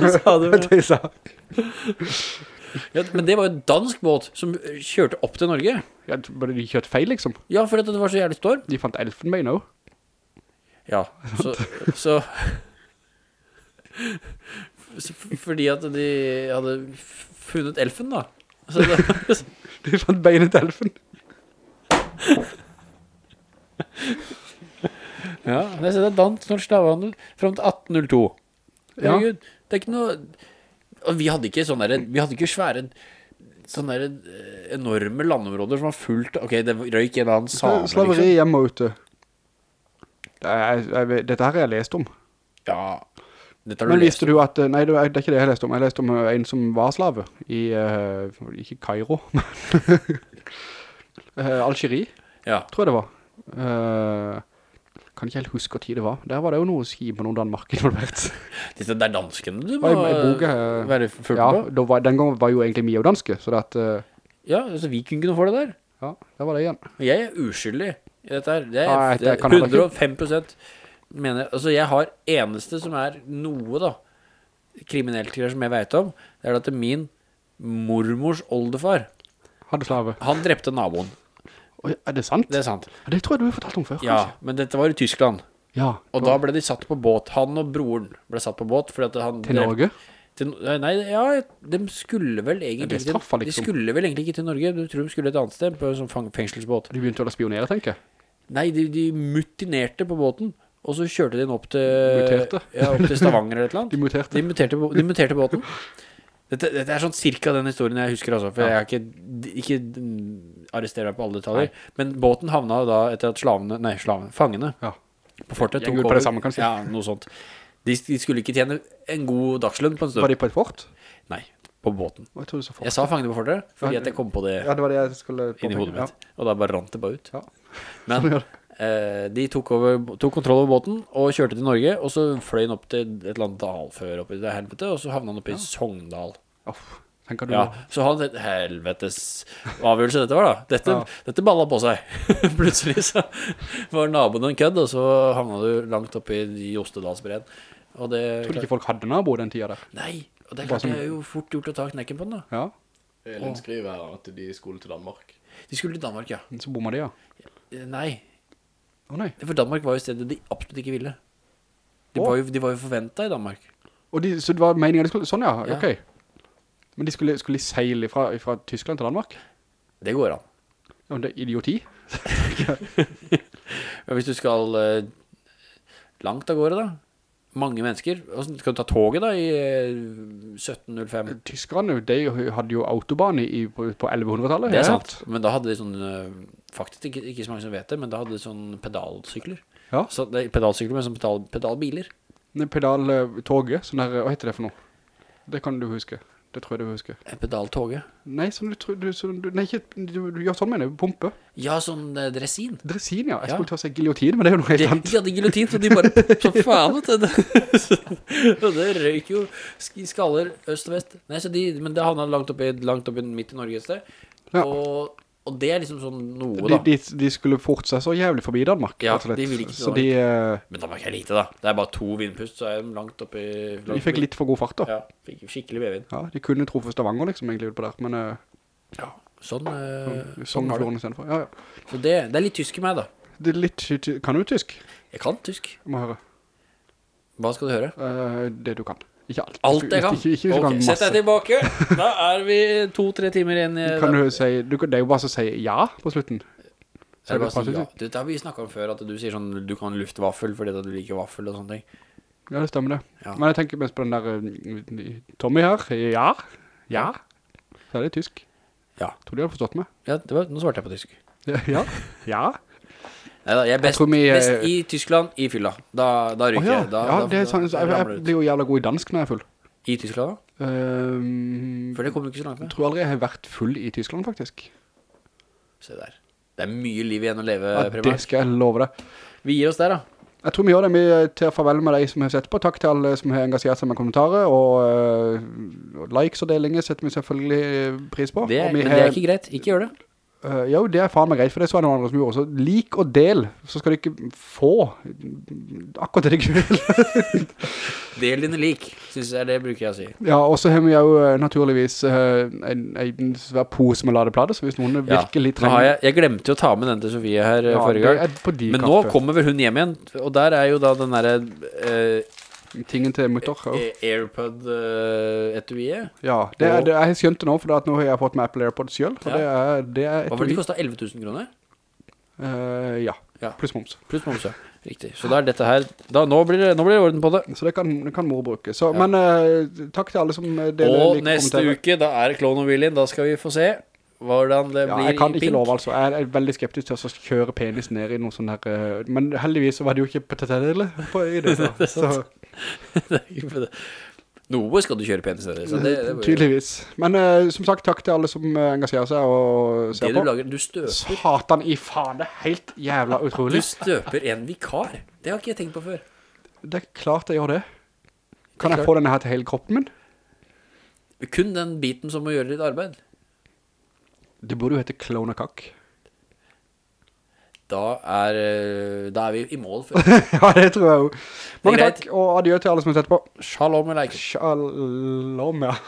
Hva sa du? Jeg tøyser. Ja, men det var jo en dansk båt som kjørte opp til Norge. Ja, Bare de kjørte feil, liksom. Ja, for det var så jævlig storm. De fant elfenbein også. Ja, så, så, så Fordi at de hadde funnet elfen, da. Så det, De fant beinet til elfen. ja, det er dansk norsk slavehandel fram til 1802. Ja. Det er ikke noe Og vi hadde ikke sånne der, Vi hadde ikke svære Sånne der eh, enorme landområder som var fullt Ok, det røyk en annen same Slaveri liksom. hjemme ute. Jeg, dette her har jeg lest om. Ja Dette har du Men visste du at, eh, nei det er ikke det jeg har lest om, jeg har lest om eh, en som var slave i, uh, ikke Kairo, men uh, Algeri, Ja, tror jeg det var. Eh, kan ikke helt huske hva tid det var. Der var det jo noe ski på noen Danmark involvert. det er danskene du må bok, eh, være fullt ja, på Ja, den gangen var jo egentlig mye danske, så det at, Uh, Ja, altså vi kunne ikke få det der ja, det var det igjen. Jeg er uskyldig i dette her. Det er, det er kan jeg da 105 mener Altså, jeg har eneste som er noe, da, kriminelt greier som jeg vet om, det er at min mormors oldefar, Hadde slave. han drepte naboen. Er det sant? Det er sant. Ja, Det tror jeg du har fortalt om før, Ja, kanskje. men dette var i Tyskland. Ja, Og da ble de satt på båt. Han og broren ble satt på båt han til Norge. Til, nei, ja, de skulle vel egentlig ikke liksom. De skulle vel egentlig ikke til Norge. Du tror de skulle et annet sted, på en sånn fengselsbåt. De begynte å spionere, tenker jeg. Nei, de, de mutinerte på båten, og så kjørte de den opp til Muterte? Ja, opp til Stavanger eller et eller annet. De muterte. De muterte, de muterte båten. Dette, dette er sånn cirka den historien jeg husker, altså. For jeg har ikke, ikke mm, deg på alle detaljer. Men båten havna da etter at slavene, nei, slavene, fangene Ja. på fortet tok over. på samme, kanskje. Ja, noe sånt. De, de skulle ikke tjene en god dagslønn på en Var de på et fort? Nei, på båten. Jeg fort. Jeg sa fangene på fortet, fordi at jeg kom på det Ja, det var det jeg skulle inni hodet Ja. Og da bare rant det bare ut. Ja. Men Sånn eh, de tok, over, tok kontroll over båten og kjørte til Norge, og så fløy han opp til et eller annet dalfør i det helvete, og så havna han oppe i Sogndal. Du Ja, så han tenkte helvetes avgjørelse dette var da. Dette, Ja. dette balla på seg. Plutselig så var naboen en kødd, og så havna du langt oppi Jostedalsbreen. Og det Tror du ikke folk hadde nabo den tida der. Nei, og det er klart det sånn- er jo fort gjort å ta knekken på den da. Ja, Elin skriver her at de skulle til Danmark. De skulle til Danmark, ja. så bomma de, ja. Nei, Å nei. for Danmark var jo stedet de absolutt ikke ville. De oh. var jo, de var jo forventet i Danmark. Og de, så det var meningen de skulle, sånn ja, Ja. ok. Men de skulle, skulle de seile fra, fra Tyskland til Danmark? Det går an. Ja, men det er idioti. men Hvis du skal eh, Langt av gårde, da. Mange mennesker. Hvordan skal du ta toget, da, i eh, 1705? Tyskerne, de hadde jo autobahn i, på, på 1100-tallet. Det er sant. Men da hadde de sånn øh, Faktisk ikke, ikke så mange som vet det, men da hadde de sånn pedalsykler. Ja. Så det, pedalsykler med sånn pedal, pedalbiler. Pedaltoget, sånn der, hva heter det for noe? Det kan du huske. Det tror jeg du husker. En pedaltoget. Nei, sånn du tror, du, sånn, du, nei, ikke, du, du gjør sånn mener jeg, pumpe. Ja, sånn eh, dresin. Dresin, ja. Jeg skulle til å si giljotin, men det er jo noe helt De, annet. de hadde giljotin, så de bare Så faen, vet du. Og det røyk jo sk- skaller øst og vest. Nei, så de, men det havna langt oppi, langt oppi midt i Norge et sted. Ja. Og, og det er liksom sånn noe, De, da. de, de skulle fort seg så jævlig forbi Danmark. Ja, de vil ikke Så så de, eh, Men Danmark er lite, da. Det er bare to vindpust, så er de langt oppi langt de fikk litt for god fart da. Ja, fikk skikkelig bevind Ja, de kunne tro for Stavanger liksom egentlig ut på der, men uh, Ja, sånn, Sånn, sånn Sogn og var det. Ja, ja. Så det, det er litt tysk i meg, da. Det er litt, kan du tysk? Jeg kan tysk. Må høre. Hva skal du høre? Eh, det du kan. Ikke alt. Alt jeg kan? Ikke, ikke, ikke, Ok, kan sett deg tilbake. Da er vi to-tre timer igjen. i- Kan du si, du, det er jo bare å si ja på slutten. Er det prater ja? Det har vi snakket om før, at du sier sånn, du kan luftvaffel fordi at du liker vaffel og sånne ting. Ja, det stemmer det. Ja. Men jeg tenker mest på den der eh, Tommy her. Ja. Ja. Så er det tysk. Ja. Tror de hadde forstått meg. Ja, det var, nå svarte jeg på tysk. Ja. Ja. Neida, jeg er best, jeg vi, eh, best i Tyskland, i fylla. Da, da ryker ja. jeg. Da, ja, da, det sånn, jeg, jeg blir jo jævla god i dansk når jeg er full. I Tyskland da? Um, For det kommer du ikke så langt med. jeg tror aldri jeg har vært full i Tyskland, faktisk. Se der. Det er mye liv igjen å leve, Ja, det skal jeg love deg. Vi gir oss der, da. Jeg tror vi gjør det mye til farvel med deg som har sett på. Takk til alle som har engasjert seg med kommentarer, og øh, likes og delinger setter vi selvfølgelig eh, pris på. Det, er- men har- det er ikke greit. Ikke gjør det. Øh, jo, det er faen meg greit, for det så er noen andre som gjorde. Så lik og del, så skal du ikke få akkurat det du vil. Del dine lik, synes jeg det bruker jeg å si. ja, og så har vi jo uh, naturligvis uh, en, en svær pose med ladeplader, så hvis noen Ja, virkelig trenger... jeg, jeg glemte jo å ta med den til Sofie her eh, Ja, forrige gang. men kaffe. Nå kommer vel hun hjem igjen, og der er jo da den der eh, Tingen til mutter. ja. AirPod-etuiet. Ja, det er, det, jeg skjønte skjønt det nå, for nå har jeg fått med Apple AirPods selv, og Ja. det er, det er Hva var det de kostet? 11 000 kroner? Uh, ja, Ja. pluss moms. Pluss moms, ja. Riktig. Så da er dette her da, nå, blir det, nå blir det orden på det. Så det kan, det kan mor bruke. Så, Men uh, takk til alle som eh, deler, Og like neste kommentarer. uke, da er Klon og William. Da skal vi få se hvordan det Ja, blir jeg kan ikke pink. love altså. Jeg er veldig skeptisk til å kjøre penis ned i noen sånn her eh, Men heldigvis så var det jo ikke petatelle på i det. Så, så Noe skal du kjøre penis ned i, så det, det, tydeligvis. Men uh, som sagt, takk til alle som eh, engasjerer seg og ser det du på. lager, du støper Satan i faen, det er helt jævla utrolig. Du støper en vikar. Det har ikke jeg tenkt på før. Det er klart jeg gjør det. Kan Det jeg få denne her til hele kroppen min? Kun den biten som må gjøre ditt arbeid. Det burde jo hete klonekakk. Da er, eh, da er vi i mål for ja, det tror jeg jo. Mange takk, og adjø til alle som har sett på. Shalom alaikum. Shalom, ja.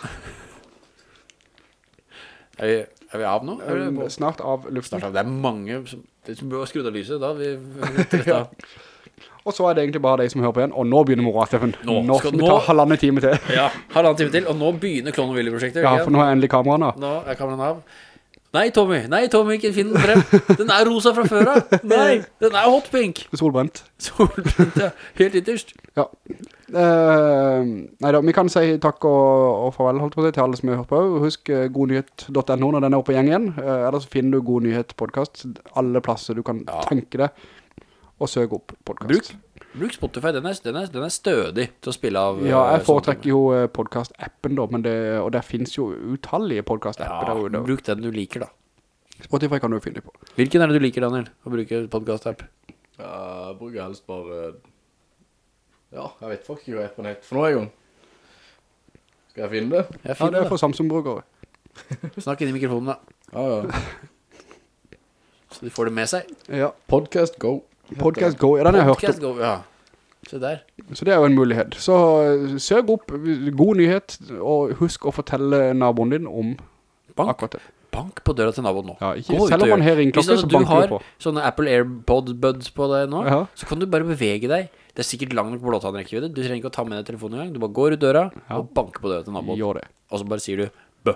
Er vi, er vi av nå? Um. Snart av luften. Snart av. Det er mange som, som bør ha skrudd av lyset. Da vi Ja. Og så er det egentlig bare deg som hører på igjen, og nå begynner mora, Steffen. Nå Nå skal- vi ta halvannen time til. Ja, halvannen time til, og nå begynner Klon og Willy-prosjektet. Ja, for nå er endelig kameraen av. Nå er kameraen av. Nei, Tommy, nei, Tommy, ikke finn den frem. Den er rosa fra før av. Nei, den er hot pink. Solbrent. Solbrent, ja. Helt ytterst. Ja. Uh, nei da, vi kan si takk og, og farvel holdt på det, til alle som har hørt på. Husk uh, godnyhet.no når den er oppe igjen igjen. Uh, ellers finner du God Nyhet podcast alle plasser du kan Ja. tenke deg og søke opp podcast. Bruk, bruk Spotify, den er, den, er, den er stødig til å spille av. Ja, eh, jeg foretrekker jo eh, podcast-appen da, men det, og der finnes jo utallige podcast-apper der Ja, ute. bruk den du liker da. Spotify kan du finne på. Hvilken er det du liker, Daniel, å bruke podcast-app? Ja, jeg bruker helst bare Ja, jeg vet faktisk ikke hva appen heter på nett for nå en gang. Skal jeg finne det? Jeg Ja, det er for Samsung-brukere. Snakk inn i mikrofonen da, Ja, ja. så de får det med seg. Ja, Podcast Go. Podcast Go, ja, den har jeg hørt Go, ja. Så, så det er jo en mulighet. Så eh, søk opp god nyhet, og husk å fortelle naboen din om Bank, akkurat det. bank på døra til naboen nå. Ja, ikke, Gå selv om man har ringklokke, så banker du på. Hvis du har sånne Apple AirPod Buds på deg nå, Ja. så kan du bare bevege deg. Det er sikkert langt nok blåtannrekkevidde. Du trenger ikke å ta med deg telefonen engang. Du bare går ut døra Ja. og banker på døra til naboen. Gjør det. Og så bare sier du bø.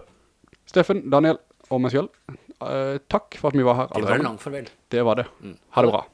Steffen, Daniel og meg selv, uh, takk for at vi var her Det var en lang farvel. Det var det. Ha det bra.